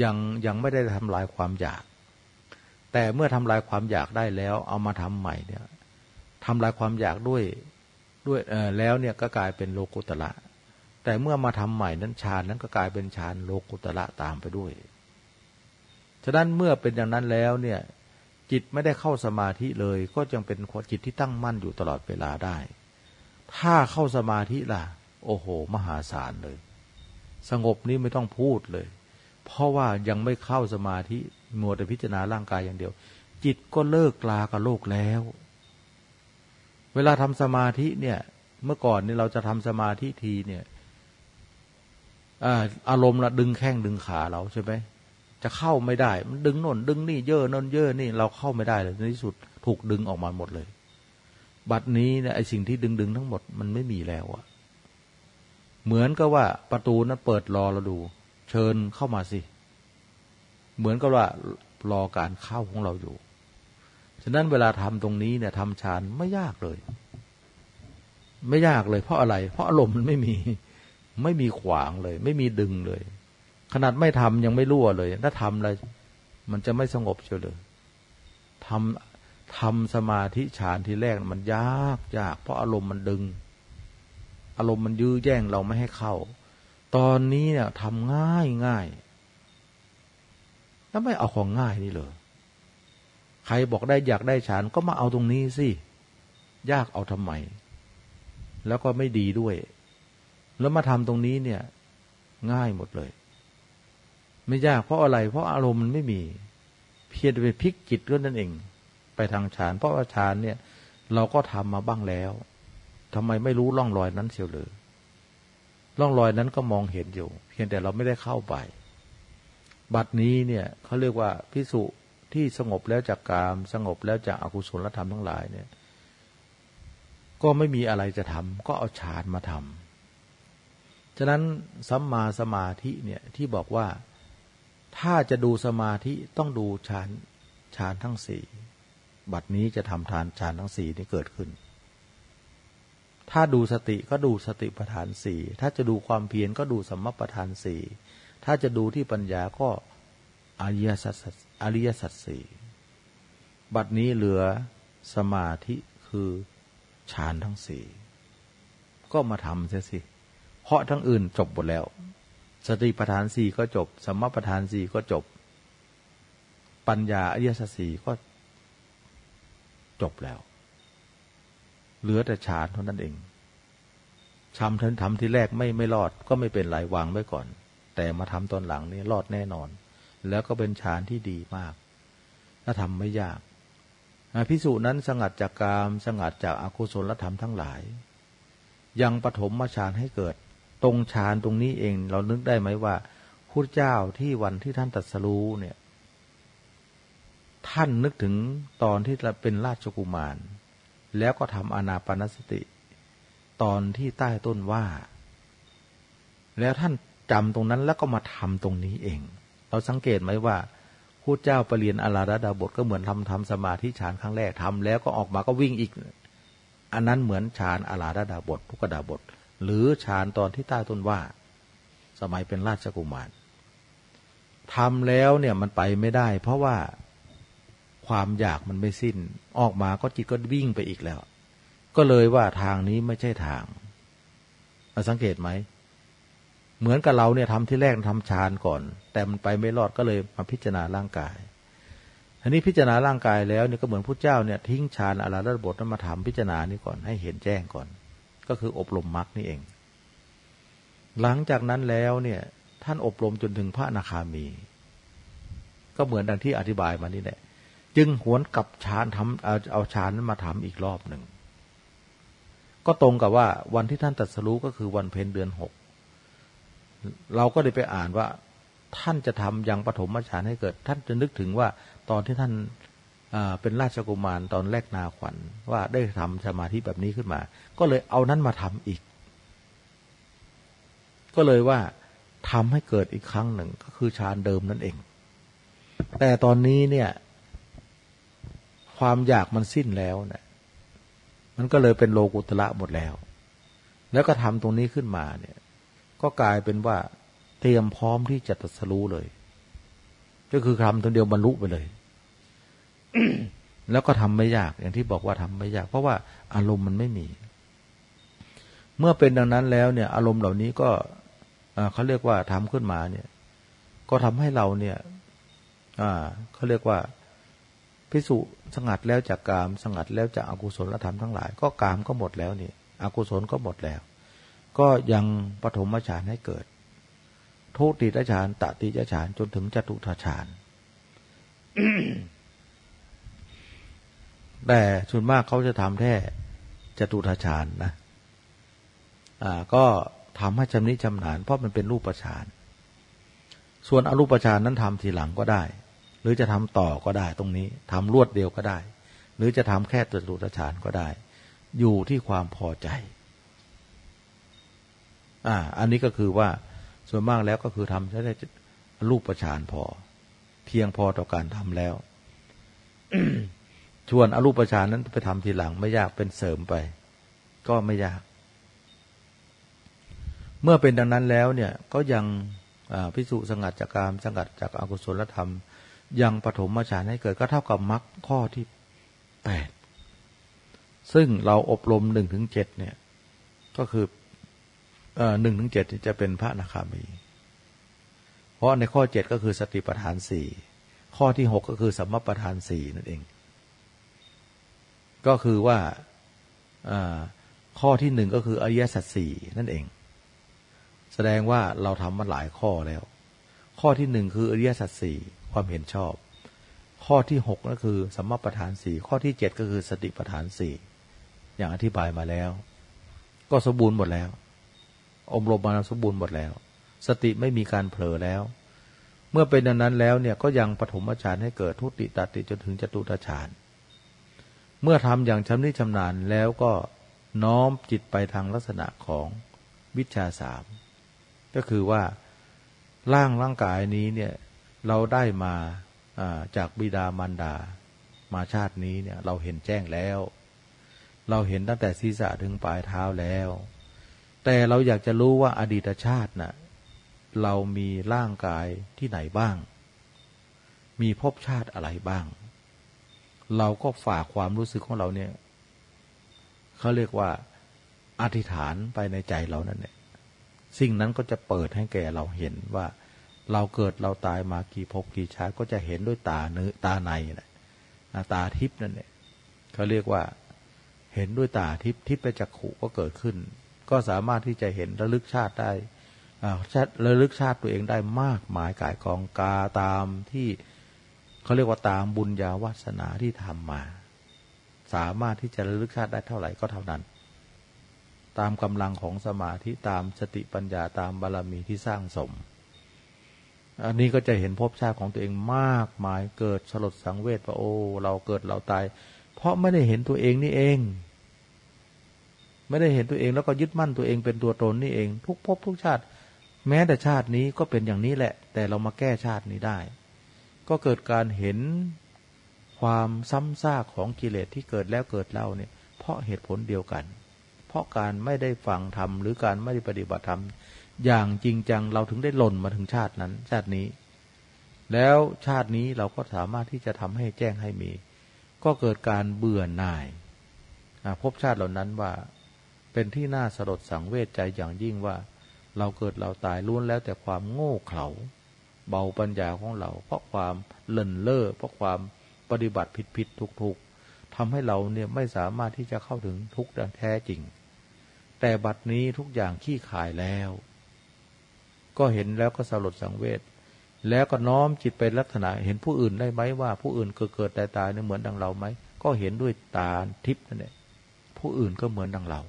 Speaker 1: ยังยังไม่ได้ทำลายความอยาก แต่เมื่อทำลายความอยากได้แล้ว เอามาทำใหม่เนี่ยทำลายความอยากด้วยด้วยเออแล้วเนี่ยก็กลายเป็นโลกุตระแต่เมื่อมาทำใหม่นั้นฌานนั้นก็กลายเป็นฌานโลกุตระตามไปด้วย ฉะนั้นเมื่อเป็นอย่างนั้นแล้วเนี่ยจิตไม่ได้เข้าสมาธิเลย ก็ยังเป็นจิตที่ตั้งมั่นอยู่ตลอดเวลาได้ ถ้าเข้าสมาธิล่ะ โอ้โห มหาศาลเลย สงบนี้ไม่ต้องพูดเลย เพราะว่ายังไม่เข้าสมาธิ มัวแต่พิจารณาร่างกายอย่างเดียว จิตก็เลิกลากับโลกแล้ว เวลาทำสมาธิเนี่ย เมื่อก่อนนี่เราจะทำสมาธิทีเนี่ยอารมณ์ละดึงแข้งดึงขาเราใช่ไหมจะเข้าไม่ได้ มันดึงโน่นดึงนี่เย่อนนเย่อนี่เราเข้าไม่ได้เลยในที่สุดถูกดึงออกมาหมดเลย บัดนี้เนี่ยไอสิ่งที่ดึงดึงทั้งหมดมันไม่มีแล้วอะเหมือนกับว่าประตูนั้นเปิดรอเราดู เชิญเข้ามาสิ เหมือนกับว่ารอการเข้าของเราอยู่ ฉะนั้นเวลาทำตรงนี้เนี่ยทำฌานไม่ยากเลย ไม่ยากเลย เพราะอะไร เพราะอารมณ์มันไม่มี ไม่มีขวางเลย ไม่มีดึงเลย ขนาดไม่ทำยังไม่รั่วเลย ถ้าทำอะไรมันจะไม่สงบเฉยเลยทำทำสมาธิฌานที่แรกมันยากยาก เพราะอารมณ์มันดึง อารมณ์มันยื้อแย่งเราไม่ให้เข้า ตอนนี้เนี่ยทำง่ายง่าย แล้วไม่เอาของง่ายนี่เลยใครบอกได้อยากได้ฌานก็มาเอาตรงนี้สิยากเอาทำไม แล้วก็ไม่ดีด้วย แล้วมาทำตรงนี้เนี่ย ง่ายหมดเลย ไม่ยากเพราะอะไร เพราะอารมณ์มันไม่มี เพียงไปพลิกจิตก็นั่นเอง ไปทางฌานเพราะว่าฌานเนี่ย เราก็ทำมาบ้างแล้วทำไมไม่รู้ร่องรอยนั้นเสียวเลยร่องรอยนั้นก็มองเห็นอยู่ เพียงแต่เราไม่ได้เข้าไป บัดนี้เนี่ยเขาเรียกว่าพิสุที่สงบแล้วจากกามสงบแล้วจากอากุศลธรรมทั้งหลายเนี่ย ก็ไม่มีอะไรจะทำก็เอาฌานมาทำฉะนั้นสัมมาสมาธิเนี่ยที่บอกว่าถ้าจะดูสมาธิต้องดูฌานฌานทั้งสี่บัดนี้จะทำทานฌานทั้งสี่นี้เกิดขึ้น ถ้าดูสติก็ดูสติปัฏฐานสี่ถ้าจะดูความเพียรก็ดูสมปัฏฐานสี่ ถ้าจะดูที่ปัญญาก็อริยสัจอริยสัจสี่บัดนี้เหลือสมาธิคือฌานทั้งสี่ก็มาทำเสียสิ เพราะทั้งอื่นจบหมดแล้ว สติปัฏฐานสี่ก็จบสมปัฏฐานสี่ก็จบ ปัญญาอริยสัจสี่ก็จบแล้ว เหลือแต่ฌานเท่านั้นเองทำทำที่แรกไม่ไม่รอดก็ไม่เป็นไรวางไว้ก่อน แต่มาทำตอนหลังนี่รอดแน่นอน แล้วก็เป็นฌานที่ดีมาก ถ้าทำไม่ยากพิสูจนั้นสงัดจากกามสงัดจากอากุศลธรรมทั้งหลาย ยังปฐมมาฌานให้เกิด ตรงฌานตรงนี้เองเรานึกได้ไหมว่าพุทธเจ้าที่วันที่ท่านตัดสรู้เนี่ย ท่านนึกถึงตอนที่เป็นราชกุมาร แล้วก็ทำอนาปนสติ ตอนที่ใต้ต้นว่า แล้วท่าน จำตรงนั้นแล้วก็มาทำตรงนี้เอง เราสังเกตไหมว่าพูดเจ้าปรเรียนอาราดาบทก็เหมือนทำทำสมาธิฌานครั้งแรกทำแล้วก็ออกมาก็วิ่งอีก อันนั้นเหมือนฌานอาราดาบททุกดาบท หรือฌานตอนที่ใต้ต้นว่า สมัยเป็นราชกุมารทำแล้วเนี่ยมันไปไม่ได้ เพราะว่าความอยากมันไม่สิ้น ออกมาก็จิตก็วิ่งไปอีกแล้ว ก็เลยว่าทางนี้ไม่ใช่ทางมาสังเกตไหม เหมือนกับเราเนี่ยทำที่แรกทำฌานก่อน แต่มันไปไม่รอดก็เลยมาพิจารณาร่างกายทีนี้พิจารณาร่างกายแล้วเนี่ยก็เหมือนพระเจ้าเนี่ยทิ้งฌานอาราธบทนั้นมาทำพิจารณานี้ก่อนให้เห็นแจ้งก่อน ก็คืออบรมมรรคนี่เอง หลังจากนั้นแล้วเนี่ยท่านอบรมจนถึงพระอนาคามี ก็เหมือนดังที่อธิบายมานี่แหละจึงหวนกลับฌานทำเอาเอาฌานนั้นมาทำอีกรอบหนึ่งก็ตรงกับว่าวันที่ท่านตัดสรู้ก็คือวันเพ็ญเดือนหก เราก็ได้ไปอ่านว่า ท่านจะทำยังปฐมฌานให้เกิด ท่านจะนึกถึงว่าตอนที่ท่านเป็นราชกุมารตอนแรกนาขวัญว่าได้ทำสมาธิแบบนี้ขึ้นมา ก็เลยเอานั้นมาทำอีก ก็เลยว่าทำให้เกิดอีกครั้งหนึ่งก็คือฌานเดิมนั่นเอง แต่ตอนนี้เนี่ย ความอยากมันสิ้นแล้วเนะี่ยมันก็เลยเป็นโลกุตระหมดแล้ว แล้วก็ทำตรงนี้ขึ้นมาเนี่ย ก็กลายเป็นว่าเตรียมพร้อมที่จะตัดสู้เลย ก็คือทำตัวเดียวบรรลุไปเลย แล้วก็ทำไม่ยากอย่างที่บอกว่าทำไม่ยาก เพราะว่าอารมณ์มันไม่มี เมื่อเป็นดังนั้นแล้วเนี่ย อารมณ์เหล่านี้ก็เขาเรียกว่าทำขึ้นมาเนี่ย ก็ทำให้เราเนี่ยเขาเรียกว่าพิสุสงัดแล้วจากกาม สงัดแล้วจากอากุศลธรรมทั้งหลาย ก็กามก็หมดแล้วนี่อกุศลก็หมดแล้ว ก็ยังปฐมฌานให้เกิด ทุติยฌานตติยฌานจนถึงจตุทฌานแต่ส่วนมากเขาจะทำแค่จตุทฌานนะอ่าก็ทำให้จำนิจำนานเพราะมันเป็นรูปฌานส่วนอรูปฌานนั้นทำทีหลังก็ได้ หรือจะทำต่อก็ได้ตรงนี้ทำรวดเดียวก็ได้ หรือจะทำแค่จตุตฌานก็ได้ อยู่ที่ความพอใจ อ่า อันนี้ก็คือว่าส่วนมากแล้วก็คือทำใช้ได้รูปประชานพอ เพียงพอต่อการทำแล้วชวนอรูปฌานนั้นไปทำทีหลัง ไม่ยากเป็นเสริมไป ก็ไม่ยาก เมื่อเป็นดังนั้นแล้วเนี่ยก็ยังพิสุสงัดจากกามสงัดจากอากุศลธรรม ยังปฐมฌานให้เกิดก็เท่ากับมรรคข้อที่แปดซึ่งเราอบรมหนึ่งถึงเจ็ดเนี่ย ก็คือ หนึ่งถึงเจ็ดจะเป็นพระนาคามี เพราะในข้อเจ็ดก็คือสติปัฏฐานสี่ข้อที่หกก็คือสัมมาปัฏฐานสี่นั่นเอง ก็คือว่าข้อที่หนึ่งก็คืออริยสัจสี่นั่นเอง แสดงว่าเราทำมาหลายข้อแล้ว ข้อที่หนึ่งคืออริยสัจสี่ความเห็นชอบ ข้อที่หกก็คือสัมมาประธานสี่ข้อที่เจ็ดก็คือสติประธานสี่อย่างอธิบายมาแล้ว ก็สมบูรณ์หมดแล้ว อมรมมาสมบูรณ์หมดแล้ว สติไม่มีการเผลอแล้ว เมื่อเป็นดังนั้นแล้วเนี่ยก็ยังปฐมฌานให้เกิดทุติตติจนถึงจตุตฌานเมื่อทำอย่างชำนิชำนาญแล้วก็น้อมจิตไปทางลักษณะของวิชาสามก็คือว่าร่างร่างกายนี้เนี่ยเราได้มาจากบิดามารดา มาชาตินี้เนี่ยเราเห็นแจ้งแล้ว เราเห็นตั้งแต่ศีรษะถึงปลายเท้าแล้ว แต่เราอยากจะรู้ว่าอดีตชาตินะ่ะเรามีร่างกายที่ไหนบ้าง มีภพชาติอะไรบ้าง เราก็ฝากความรู้สึกของเราเนี่ยเขาเรียกว่าอธิษฐานไปในใจเรานั่นเนี่ยสิ่งนั้นก็จะเปิดให้แก่เราเห็นว่า เราเกิดเราตายมากี่ภพกี่ชาติก็จะเห็นด้วยตาเนื้อตาในนะตาทิพนั่นเนี่ยเขาเรียกว่าเห็นด้วยตาทิพทิพไปจักขุก็เกิดขึ้น ก็สามารถที่จะเห็นระลึกชาติได้ชาติระลึกชาติตัวเองได้มากมายกายกองกาตามที่เขาเรียกว่าตามบุญญาวาสนาที่ทำมา สามารถที่จะระลึกชาติได้เท่าไหร่ก็เท่านั้น ตามกำลังของสมาธิตามสติปัญญาตามบารรมีที่สร้างสม อันนี้ก็จะเห็นภพชาติของตัวเองมากมายเกิดสลดสังเวชว่าโอ้เราเกิดเราตาย เพราะไม่ได้เห็นตัวเองนี่เอง ไม่ได้เห็นตัวเองแล้วก็ยึดมั่นตัวเองเป็นตัวตนนี่เอง ทุกภพทุกชาติ แม้แต่ชาตินี้ก็เป็นอย่างนี้แหละ แต่เรามาแก้ชาตินี้ได้ ก็เกิดการเห็นความซ้ำซากของกิเลสที่เกิดแล้วเกิดเล่าเนี่ย เพราะเหตุผลเดียวกัน เพราะการไม่ได้ฟังธรรมหรือการไม่ได้ปฏิบัติธรรมอย่างจริงจังเราถึงได้หล่นมาถึงชาตินั้น ชาตินี้ แล้วชาตินี้เราก็สามารถที่จะทำให้แจ้งให้มี ก็เกิดการเบื่อหน่ายพบชาติเหล่านั้นว่า เป็นที่น่าสลดสังเวชใจอย่างยิ่งว่า เราเกิดเราตายล้วนแล้วแต่ความโง่เขลาเบาปัญญาของเรา เพราะความเล่นเล่อเพราะความปฏิบัติผิดผิดทุกทุกทำให้เราเนี่ยไม่สามารถที่จะเข้าถึงทุกข์แท้จริง แต่บัดนี้ทุกอย่างขี้ขายแล้ว ก็เห็นแล้วก็สลดสังเวชแล้วก็น้อมจิตเป็นลักษณะเห็นผู้อื่นได้ไหมว่า ผู้อื่นเกิดเกิดตายตายเนี่ยเหมือนดังเราไหมก็เห็นด้วยตาทิพย์นั่นแหละผู้อื่นก็เหมือนดังเรา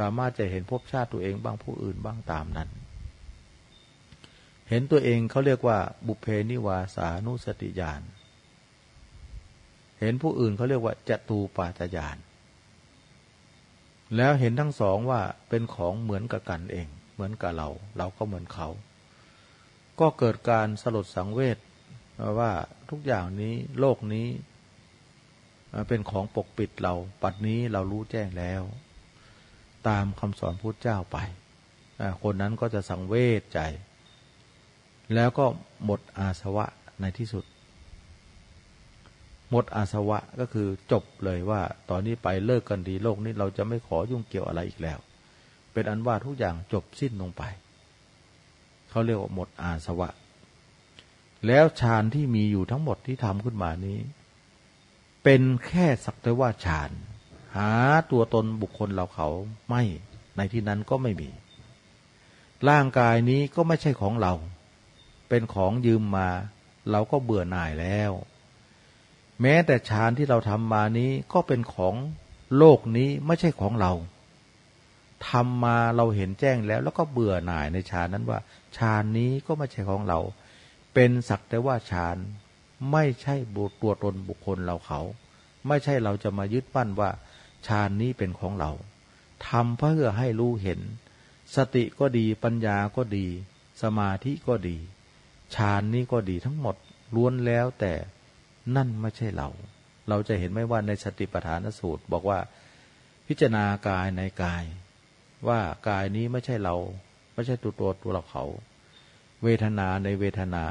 Speaker 1: สามารถจะเห็นภพชาติตัวเองบ้างผู้อื่นบ้างตามนั้น เห็นตัวเองเขาเรียกว่า บุเพนิวาสานุสติญาณเห็นผู้อื่นเขาเรียกว่าจตูปาตญาณแล้วเห็นทั้งสองว่าเป็นของเหมือนกับกันเอง เหมือนกับเรา เราก็เหมือนเขา ก็เกิดการสลดสังเวชว่าทุกอย่างนี้โลกนี้ เป็นของปกปิดเรา ปัจนี้เรารู้แจ้งแล้ว ตามคำสอนพุทธเจ้าไป คนนั้นก็จะสังเวชใจ แล้วก็หมดอาสวะในที่สุด หมดอาสวะก็คือจบเลยว่า ตอนนี้ไปเลิกกันดีโลกนี้เราจะไม่ขอยุ่งเกี่ยวอะไรอีกแล้ว เป็นอันว่าทุกอย่างจบสิ้นลงไป เขาเรียกว่าหมดอาสวะ แล้วฌานที่มีอยู่ทั้งหมดที่ทำขึ้นมานี้ เป็นแค่สักแต่ว่าฌาน หาตัวตนบุคคลเราเขาไม่ในที่นั้นก็ไม่มี ร่างกายนี้ก็ไม่ใช่ของเรา เป็นของยืมมา เราก็เบื่อหน่ายแล้ว แม้แต่ฌานที่เราทำมานี้ก็เป็นของโลกนี้ไม่ใช่ของเราทำมาเราเห็นแจ้งแล้ว แล้วก็เบื่อหน่ายในฌานนั้นว่าฌานนี้ก็ไม่ใช่ของเรา เป็นสักแต่ว่าฌานไม่ใช่บุตัวตนบุคคลเราเขา ไม่ใช่เราจะมายึดปั้นว่า ฌานนี้เป็นของเราทำเพื่อให้รู้เห็น สติก็ดีปัญญาก็ดี สมาธิก็ดีฌานนี้ก็ดีทั้งหมดล้วนแล้วแต่นั่นไม่ใช่เรา เราจะเห็นไม่ว่าในสติปัฏฐานสูตร บอกว่าพิจารณากายในกาย ว่ากายนี้ไม่ใช่เรา ไม่ใช่ตัวตัวตัวเราเขา เวทนาในเวทนา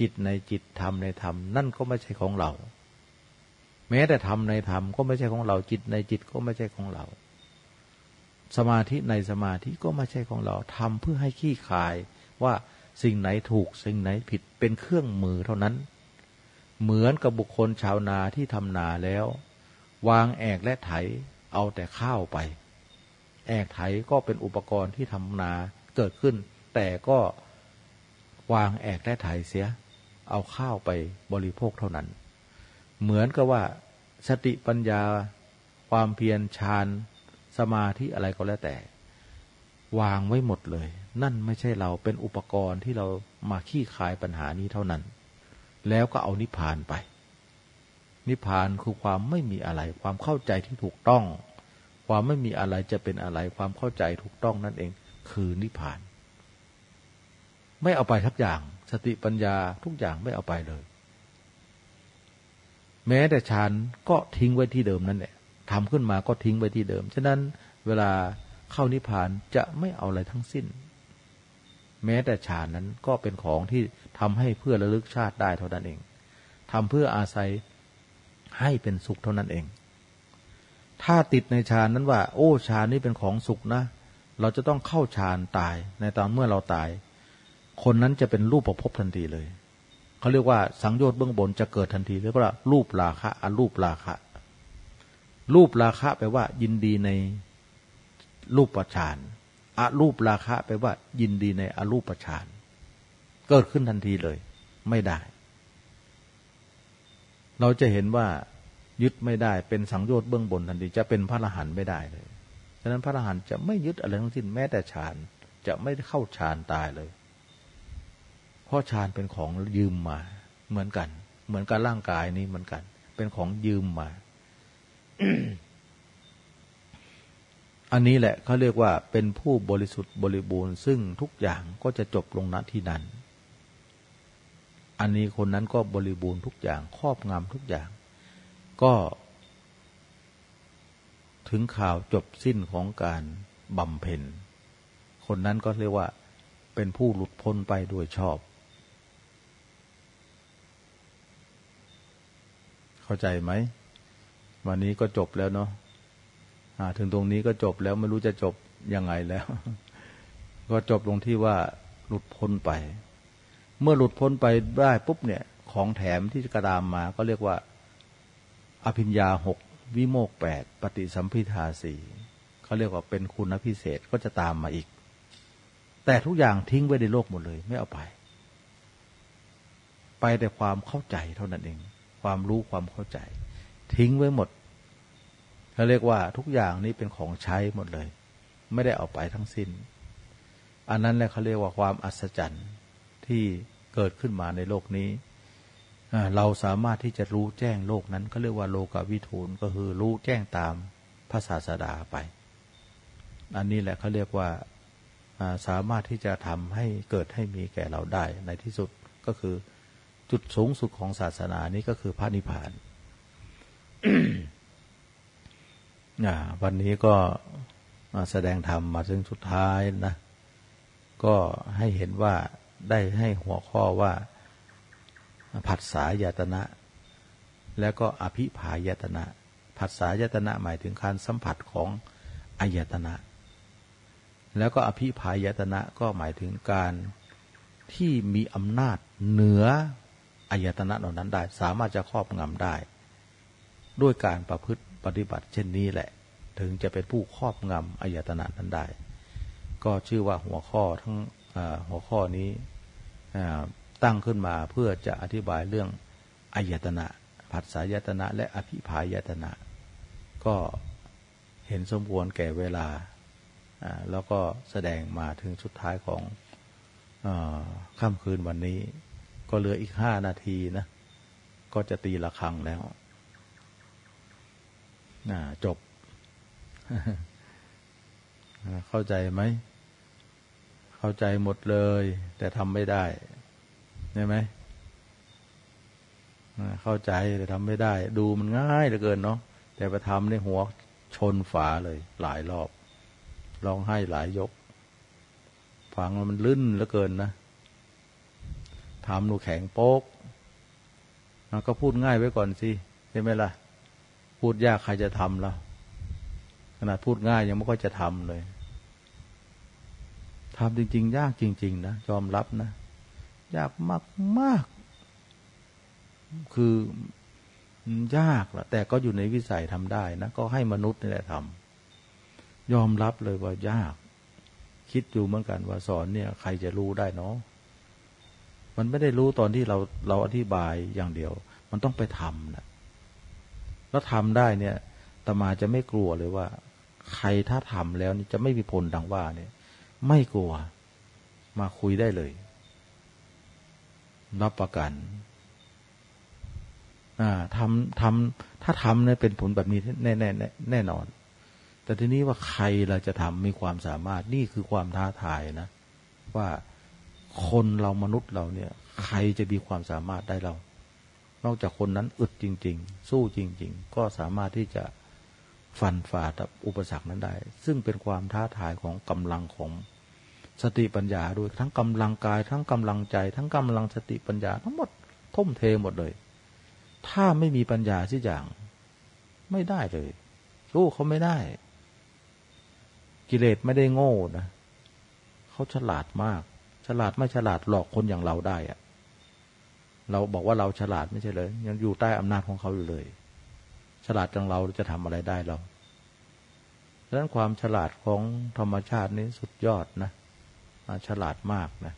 Speaker 1: จิตในจิตธรรมในธรรม นั่นก็ไม่ใช่ของเรา แม้แต่ธรรมในธรรมก็ไม่ใช่ของเราจิตในจิตก็ไม่ใช่ของเรา สมาธิในสมาธิก็ไม่ใช่ของเราทำเพื่อให้ขี้คายว่าสิ่งไหนถูกสิ่งไหนผิดเป็นเครื่องมือเท่านั้น เหมือนกับบุคคลชาวนาที่ทำนาแล้ว วางแอกและไถเอาแต่ข้าวไป แอกไถก็เป็นอุปกรณ์ที่ทำนาเกิดขึ้น แต่ก็วางแอกและไถเสีย เอาข้าวไปบริโภคเท่านั้น เหมือนกับว่าสติปัญญา ความเพียรฌานสมาธิอะไรก็แล้วแต่ วางไว้หมดเลย นั่นไม่ใช่เราเป็นอุปกรณ์ที่เรามาขี้คายปัญหานี้เท่านั้น แล้วก็เอานิพพานไป นิพพานคือความไม่มีอะไร ความเข้าใจที่ถูกต้อง ความไม่มีอะไรจะเป็นอะไร ความเข้าใจถูกต้องนั่นเอง คือนิพพาน ไม่เอาไปทักอย่าง สติปัญญาทุกอย่างไม่เอาไปเลย แม้แต่ฌานก็ทิ้งไว้ที่เดิมนั่นแหละทำขึ้นมาก็ทิ้งไว้ที่เดิม ฉะนั้นเวลาเข้านิพพานจะไม่เอาอะไรทั้งสิ้น แม้แต่ฌานนั้นก็เป็นของที่ทำให้เพื่อระลึกชาติได้เท่านั้นเองทำเพื่ออาศัยให้เป็นสุขเท่านั้นเอง ถ้าติดในฌานนั้นว่า โอ้ฌานนี่เป็นของสุขนะ เราจะต้องเข้าฌานตายในตอนเมื่อเราตาย คนนั้นจะเป็นรูปประพบทันทีเลย เขาเรียกว่าสังโยชน์เบื้องบนจะเกิดทันทีเรียกว่า รูปราคะอรูปราคะ รูปราคะแปลว่า ยินดีในรูปประชานอารูปราคะแปลว่า ยินดีในอรูปประชานเกิดขึ้นทันทีเลย ไม่ได้ เราจะเห็นว่ายึดไม่ได้เป็นสังโยชน์เบื้องบนทันทีจะเป็นพระอรหันต์ไม่ได้เลยฉะนั้นพระอรหันต์จะไม่ยึดอะไรทั้งสิ้นแม้แต่ฌานจะไม่เข้าฌานตายเลย ราะฌานเป็นของยืมมาเหมือนกัน เหมือนกับร่างกายนี้เหมือนกัน เป็นของยืมมา อันนี้แหละเขาเรียกว่าเป็นผู้บริสุทธิ์บริบูรณ์ ซึ่งทุกอย่างก็จะจบลงณที่นั้น อันนี้คนนั้นก็บริบูรณ์ทุกอย่างครอบงำทุกอย่าง ก็ถึงข่าวจบสิ้นของการบำเพ็ญ คนนั้นก็เรียกว่าเป็นผู้หลุดพ้นไปโดยชอบ เข้าใจไหม วันนี้ก็จบแล้วเนาะถึงตรงนี้ก็จบแล้วไม่รู้จะจบยังไงแล้ว ก็จบลงที่ว่าหลุดพ้นไป เมื่อหลุดพ้นไปได้ปุ๊บเนี่ย ของแถมที่กระดามมา ก็เรียกว่า อภิญญาหกวิโมกแปดปฏิสัมพิทาสี่เขาเรียกว่าเป็นคุณพิเศษก็จะตามมาอีก แต่ทุกอย่างทิ้งไว้ในโลกหมดเลย ไม่เอาไป ไปแต่ความเข้าใจเท่านั้นเอง ความรู้ความเข้าใจ ทิ้งไว้หมดเขาเรียกว่าทุกอย่างนี้เป็นของใช้หมดเลย ไม่ได้เอาไปทั้งสิ้น อันนั้นแหละเขาเรียกว่าความอัศจรรย์ที่เกิดขึ้นมาในโลกนี้ เราสามารถที่จะรู้แจ้งโลกนั้นเขาเรียกว่าโลกวิทูลก็คือรู้แจ้งตามพระศาสดาไป อันนี้แหละเขาเรียกว่าสามารถที่จะทำให้เกิดให้มีแก่เราได้ในที่สุดก็คือ จุดสูงสุดของศาสนานี้ก็คือพระนิพพานวันนี้ก็มาแสดงธรรมมาถึงสุดท้ายนะ ก็ให้เห็นว่าได้ให้หัวข้อว่าผัสสะยตนะ แล้วก็อภิภายตนะผัสสะยตนะหมายถึงการสัมผัสของอายตนะ แล้วก็อภิภายตนะก็หมายถึงการที่มีอำนาจเหนือ อายตนะเหล่านั้นได้ สามารถจะครอบงำได้ ด้วยการประพฤติปฏิบัติเช่นนี้แหละ ถึงจะเป็นผู้ครอบงำอายตนะนั้นได้ ก็ชื่อว่าหัวข้อทั้งหัวข้อนี้ตั้งขึ้นมาเพื่อจะอธิบายเรื่องอายตนะผัสสายตนะ และอภิภายตนะ ก็เห็นสมควรแก่เวลา แล้วก็แสดงมาถึงสุดท้ายของค่ำคืนวันนี้ ก็เหลืออีกห้านาทีนะ ก็จะตีละครังแล้วจบ เข้าใจไหม เข้าใจหมดเลย แต่ทำไม่ได้ใช่ไหมเข้าใจแต่ทำไม่ได้ ดูมันง่ายเหลือเกินเนาะแต่ไปทำในหัวชนฝาเลย หลายรอบร้องไห้หลายยก ฟังมันลื่นเหลือเกินนะ ทำหนูแข็งโป๊กก็พูดง่ายไว้ก่อนสิใช่ไหมล่ะ พูดยากใครจะทำล่ะขนาดพูดง่ายยังไม่ค่อยจะทำเลยทำจริง ๆ ยากจริง ๆ นะยอมรับนะยากมากมากคือยากละแต่ก็อยู่ในวิสัยทำได้นะ ก็ให้มนุษย์นี่แหละทำยอมรับเลยว่ายาก คิดอยู่เหมือนกันว่าสอนเนี่ย ใครจะรู้ได้เนาะ มันไม่ได้รู้ตอนที่เราเราอธิบายอย่างเดียว มันต้องไปทำนะแล้วทำได้เนี่ยตมาจะไม่กลัวเลยว่า ใครถ้าทำแล้วนี่จะไม่มีผลดังว่าเนี่ย ไม่กลัว มาคุยได้เลย รับประกันทำทำถ้าทำเนี่ยเป็นผลแบบนี้แน่แน่แน่นอน แต่ทีนี้ว่าใครเราจะทำมีความสามารถนี่คือความท้าทายนะ ว่า คนเรามนุษย์เราเนี่ย ใครจะมีความสามารถได้เรา นอกจากคนนั้นอึดจริง ๆ สู้จริง ๆ ก็สามารถที่จะฟันฝ่ากับอุปสรรคนั้นได้ ซึ่งเป็นความท้าทายของกำลังของสติปัญญาด้วยทั้งกำลังกาย ทั้งกำลังใจ ทั้งกำลังสติปัญญา ทั้งหมดทุ่มเทหมดเลย ถ้าไม่มีปัญญาสิอย่าง ไม่ได้เลย สู้เขาไม่ได้ กิเลสไม่ได้โง่นะเขาฉลาดมาก ฉลาดไม่ฉลาดหลอกคนอย่างเราได้อะเราบอกว่าเราฉลาดไม่ใช่เลย ยังอยู่ใต้อำนาจของเขาอยู่เลย ฉลาดจังเราจะทำอะไรได้เราดังนั้นความฉลาดของธรรมชาตินี้สุดยอดนะฉลาดมากนะ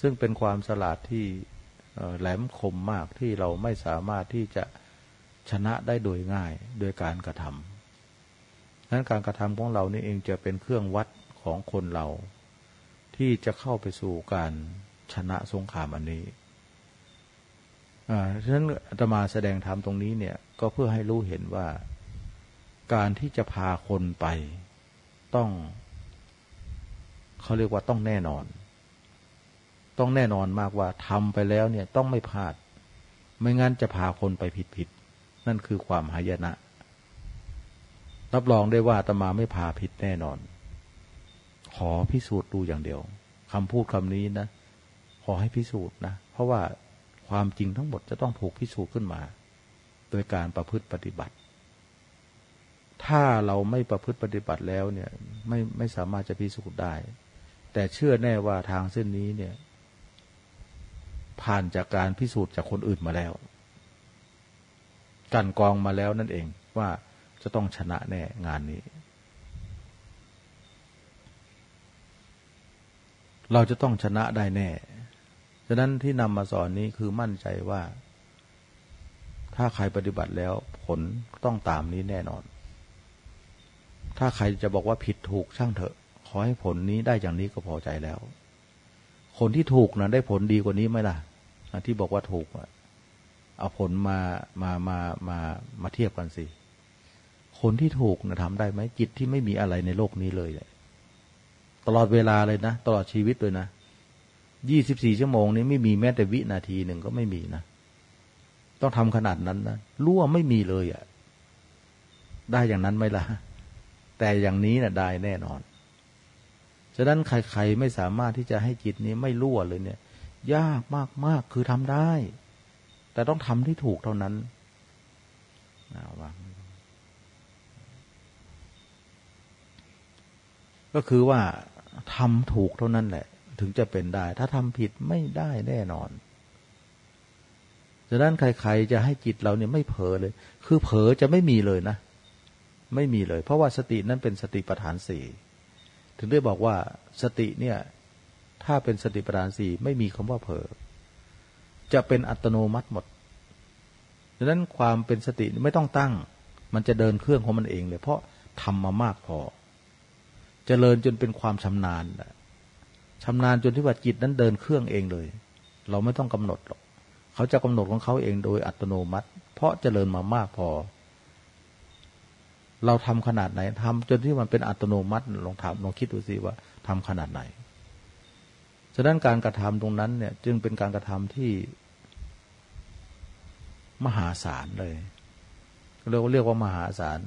Speaker 1: ซึ่งเป็นความฉลาดที่แหลมคมมากที่เราไม่สามารถที่จะชนะได้โดยง่ายโดยการกระทำนั้นการกระทำของเรานี่เองจะเป็นเครื่องวัดของคนเรา ที่จะเข้าไปสู่การชนะสงครามอันนี้ฉะนั้นจะมาแสดงธรรมตรงนี้เนี่ย ก็เพื่อให้รู้เห็นว่า การที่จะพาคนไป ต้องเขาเรียกว่าต้องแน่นอน ต้องแน่นอนมากว่าทำไปแล้วเนี่ยต้องไม่พลาด ไม่งั้นจะพาคนไปผิดผิดนั่นคือความหายนะ รับรองได้ว่าตมาไม่พาผิดแน่นอน ขอพิสูจน์ดูอย่างเดียวคำพูดคำนี้นะ ขอให้พิสูจน์นะ เพราะว่าความจริงทั้งหมดจะต้องถูกพิสูจน์ขึ้นมา โดยการประพฤติปฏิบัติ ถ้าเราไม่ประพฤติปฏิบัติแล้วเนี่ย ไม่ไม่สามารถจะพิสูจน์ได้ แต่เชื่อแน่ว่าทางเส้นนี้เนี่ย ผ่านจากการพิสูจน์จากคนอื่นมาแล้วกันกองมาแล้วนั่นเองว่าจะต้องชนะแน่งานนี้ เราจะต้องชนะได้แน่ ฉะนั้นที่นำมาสอนนี้คือมั่นใจว่า ถ้าใครปฏิบัติแล้วผลต้องตามนี้แน่นอน ถ้าใครจะบอกว่าผิดถูกช่างเถอะ ขอให้ผลนี้ได้อย่างนี้ก็พอใจแล้ว คนที่ถูกนะได้ผลดีกว่านี้ไหมล่ะ ที่บอกว่าถูกเอาผลมามามามามาเทียบกันสิ คนที่ถูกนะทำได้ไหมจิตที่ไม่มีอะไรในโลกนี้เลย ตลอดเวลาเลยนะ ตลอดชีวิตเลยนะยี่สิบสี่ชั่วโมงนี้ไม่มีแม้แต่วินาทีหนึ่งก็ไม่มีนะต้องทำขนาดนั้นนะรั่วไม่มีเลยอะ่ะ ได้อย่างนั้นไหมล่ะ แต่อย่างนี้นะ่ะได้แน่นอน ฉะนั้นใครๆไม่สามารถที่จะให้จิตนี้ไม่รั่วเลยเนี่ย ยากมากๆคือทำได้ แต่ต้องทำที่ถูกเท่านั้นนะว่าก็คือว่า ทำถูกเท่านั้นแหละ ถึงจะเป็นได้ ถ้าทำผิดไม่ได้แน่นอนดังนั้นใครๆจะให้จิตเราเนี่ยไม่เผลอเลย คือเผลอจะไม่มีเลยนะ ไม่มีเลย เพราะว่าสตินั้นเป็นสติปัฏฐานสี่ถึงได้บอกว่าสติเนี่ย ถ้าเป็นสติปัฏฐานสี่ไม่มีคำว่าเผลอจะเป็นอัตโนมัติหมดดังนั้นความเป็นสติไม่ต้องตั้ง มันจะเดินเครื่องของมันเองเลย เพราะทำมามากพอ เจริญจนเป็นความชำนาญชำนาญจนที่ว่าจิตนั้นเดินเครื่องเองเลย เราไม่ต้องกำหนดหรอกเขาจะกำหนดของเขาเองโดยอัตโนมัติ เพราะเจริญมามากพอ เราทำขนาดไหนทำจนที่มันเป็นอัตโนมัติลองถามลองคิดดูสิว่าทำขนาดไหนฉะนั้นการกระทำตรงนั้นเนี่ย จึงเป็นการกระทำที่มหาศาลเลยเรียกว่าเรียกว่ามหาศาล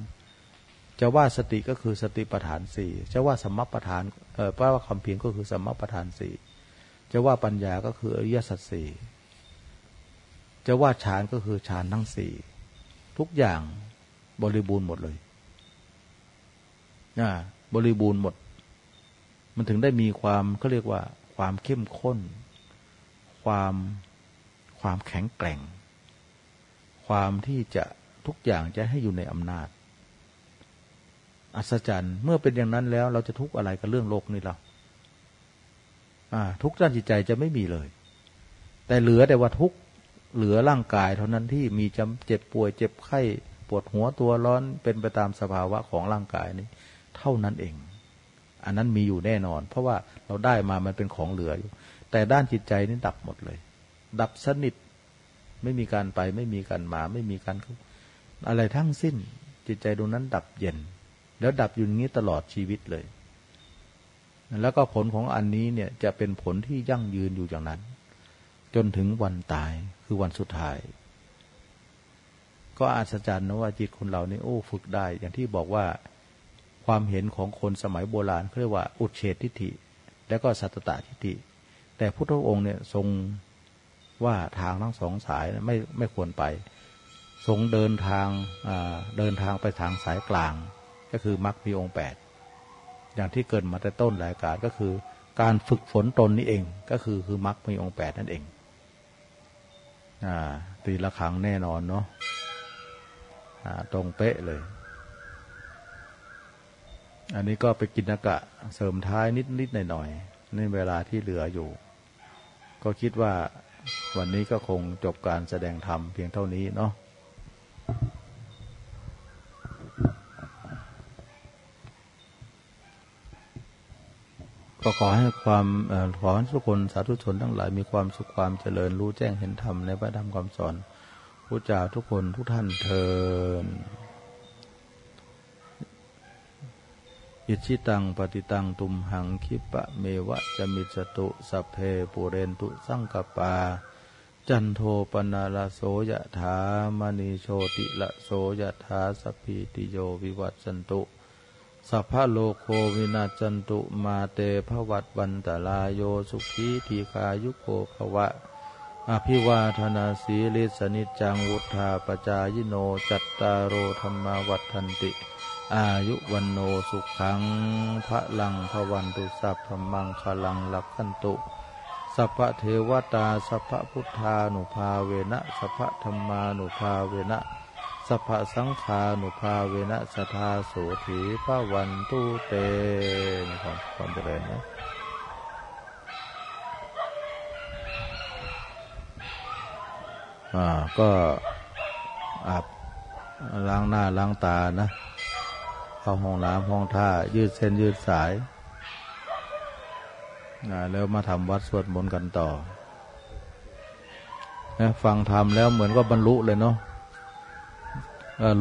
Speaker 1: จะว่าสติก็คือสติปัฏฐานสี่จะว่าสมปัฏฐานเออแปลว่าคำเพียงก็คือสมปัฏฐานสี่จะว่าปัญญาก็คืออริยสัจสี่จะว่าฌานก็คือฌานทั้งสี่ทุกอย่างบริบูรณ์หมดเลยนะบริบูรณ์หมด มันถึงได้มีความเขาเรียกว่า ความเข้มข้น ความความแข็งแกร่ง ความที่จะทุกอย่างจะให้อยู่ในอำนาจ อัศจรรย์ เมื่อเป็นอย่างนั้นแล้ว เราจะทุกข์อะไรกับเรื่องโลกนี่เราทุกข์ด้านจิตใจจะไม่มีเลย แต่เหลือแต่ว่าทุกข์เหลือร่างกาย เท่านั้นที่มีจำเจ็บป่วย เจ็บไข้ปวดหัวตัวร้อนเป็นไปตามสภาวะของร่างกายนี้ เท่านั้นเอง อันนั้นมีอยู่แน่นอน เพราะว่าเราได้มามันเป็นของเหลืออยู่ แต่ด้านจิตใจนี่ดับหมดเลย ดับสนิทไม่มีการไปไม่มีการมา ไม่มีการอะไรทั้งสิ้น จิตใจตรงนั้นดับเย็น แล้วดับอยู่อย่างนี้ตลอดชีวิตเลย แล้วก็ผลของอันนี้เนี่ยจะเป็นผลที่ยั่งยืนอยู่อย่างนั้น จนถึงวันตายคือวันสุดท้าย ก็อาศจรรย์นะว่าจิตคนเรานี่โอ้ฝึกได้ อย่างที่บอกว่าความเห็นของคนสมัยโบราณเรียกว่าอุดเฉททิฏฐิ แล้วก็สัตตะทิฏฐิ แต่พุทธองค์เนี่ยทรงว่าทางทั้งสองสายไม่ไม่ควรไป ทรงเดินทางเดินทางไปทางสายกลาง ก็คือมรรคมีองค์แปดอย่างที่เกิดมาแต่ต้นรายการก็คือ การฝึกฝนตนนี่เอง ก็คือคือมรรคมีองค์แปดนั่นเองอตีละครั้งแน่นอนเนาะตรงเป๊ะเลย อันนี้ก็ไปกินนกะเสริมท้ายนิดนิดหน่อยหน่อยในเวลาที่เหลืออยู่ ก็คิดว่าวันนี้ก็คงจบการแสดงธรรมเพียงเท่านี้เนาะ ก็ขอให้ความขอให้ทุกคนสาธุชนทั้งหลายมีความสุขความเจริญรู้แจ้งเห็นธรรมในพระธรรมคำสอนผู้จ่าทุกคนทุกท่านเทินอิชิตังปฏิตังตุมหังคิปะเมวะจะมิจตุสัพเพปุเรนตุสังกปา จันโทปนาลโสยะถามณีโชติละโสยะถาสพีติโยวิวัตสันตุ สัพพะโลโควินาจันตุมาเตภวัตวันตลายโยสุขีทีคายุโกภวะ อภิวาธนาสีลิสนิจังวุธาปจายโนจัตตารโอธรรมวัฏันติ อายุวันโนสุขังพระลังพวันตุสัพพมังคลังลักขันตุ สัพพเทวตาสัพพพุทธานุภาเวนะสัพพธรรมานุภาเวนะ สัพพสังขานุภาเวนะสทาโสถีพระวันตุเตมีความความเจริญนะอ่าก็อาบล้างหน้าล้างตานะเข้าห้องน้ำห้องท่า ยืดเส้นยืดสายนะแล้วมาทำวัดสวดมนต์กันต่อนะฟังทำแล้วเหมือนว่าบรรลุเลยเนาะ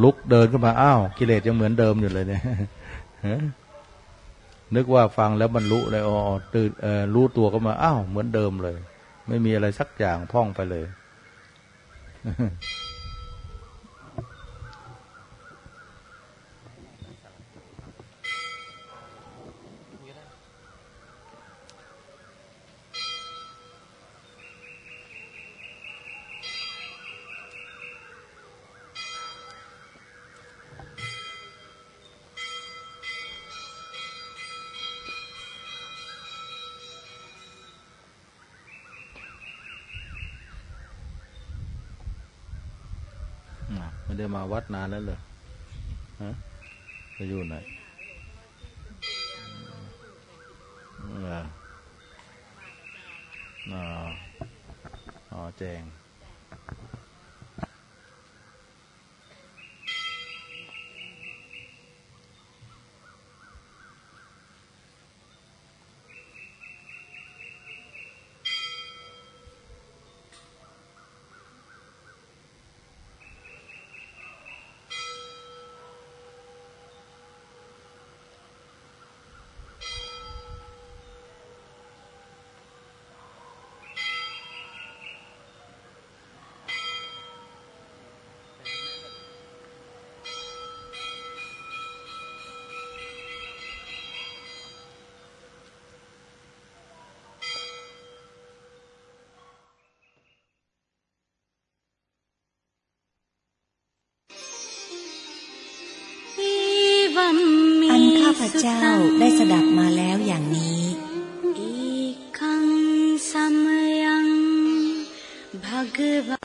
Speaker 1: ลุกเดินขึ้นมาอ้าวกิเลสยังเหมือนเดิมอยู่เลยเนี่ยนึกว่าฟังแล้วบรรลุเลยอ๋อตื่นรู้ตัวก็มาอ้าวเหมือนเดิมเลย ไม่มีอะไรสักอย่างพ่องไปเลย ไม่ได้มาวัดนานแล้วเลยฮะไปอยู่ไหนอ่าอ๋อแจง
Speaker 2: พเจ้าได้สดับมาแล้วอย่างนี้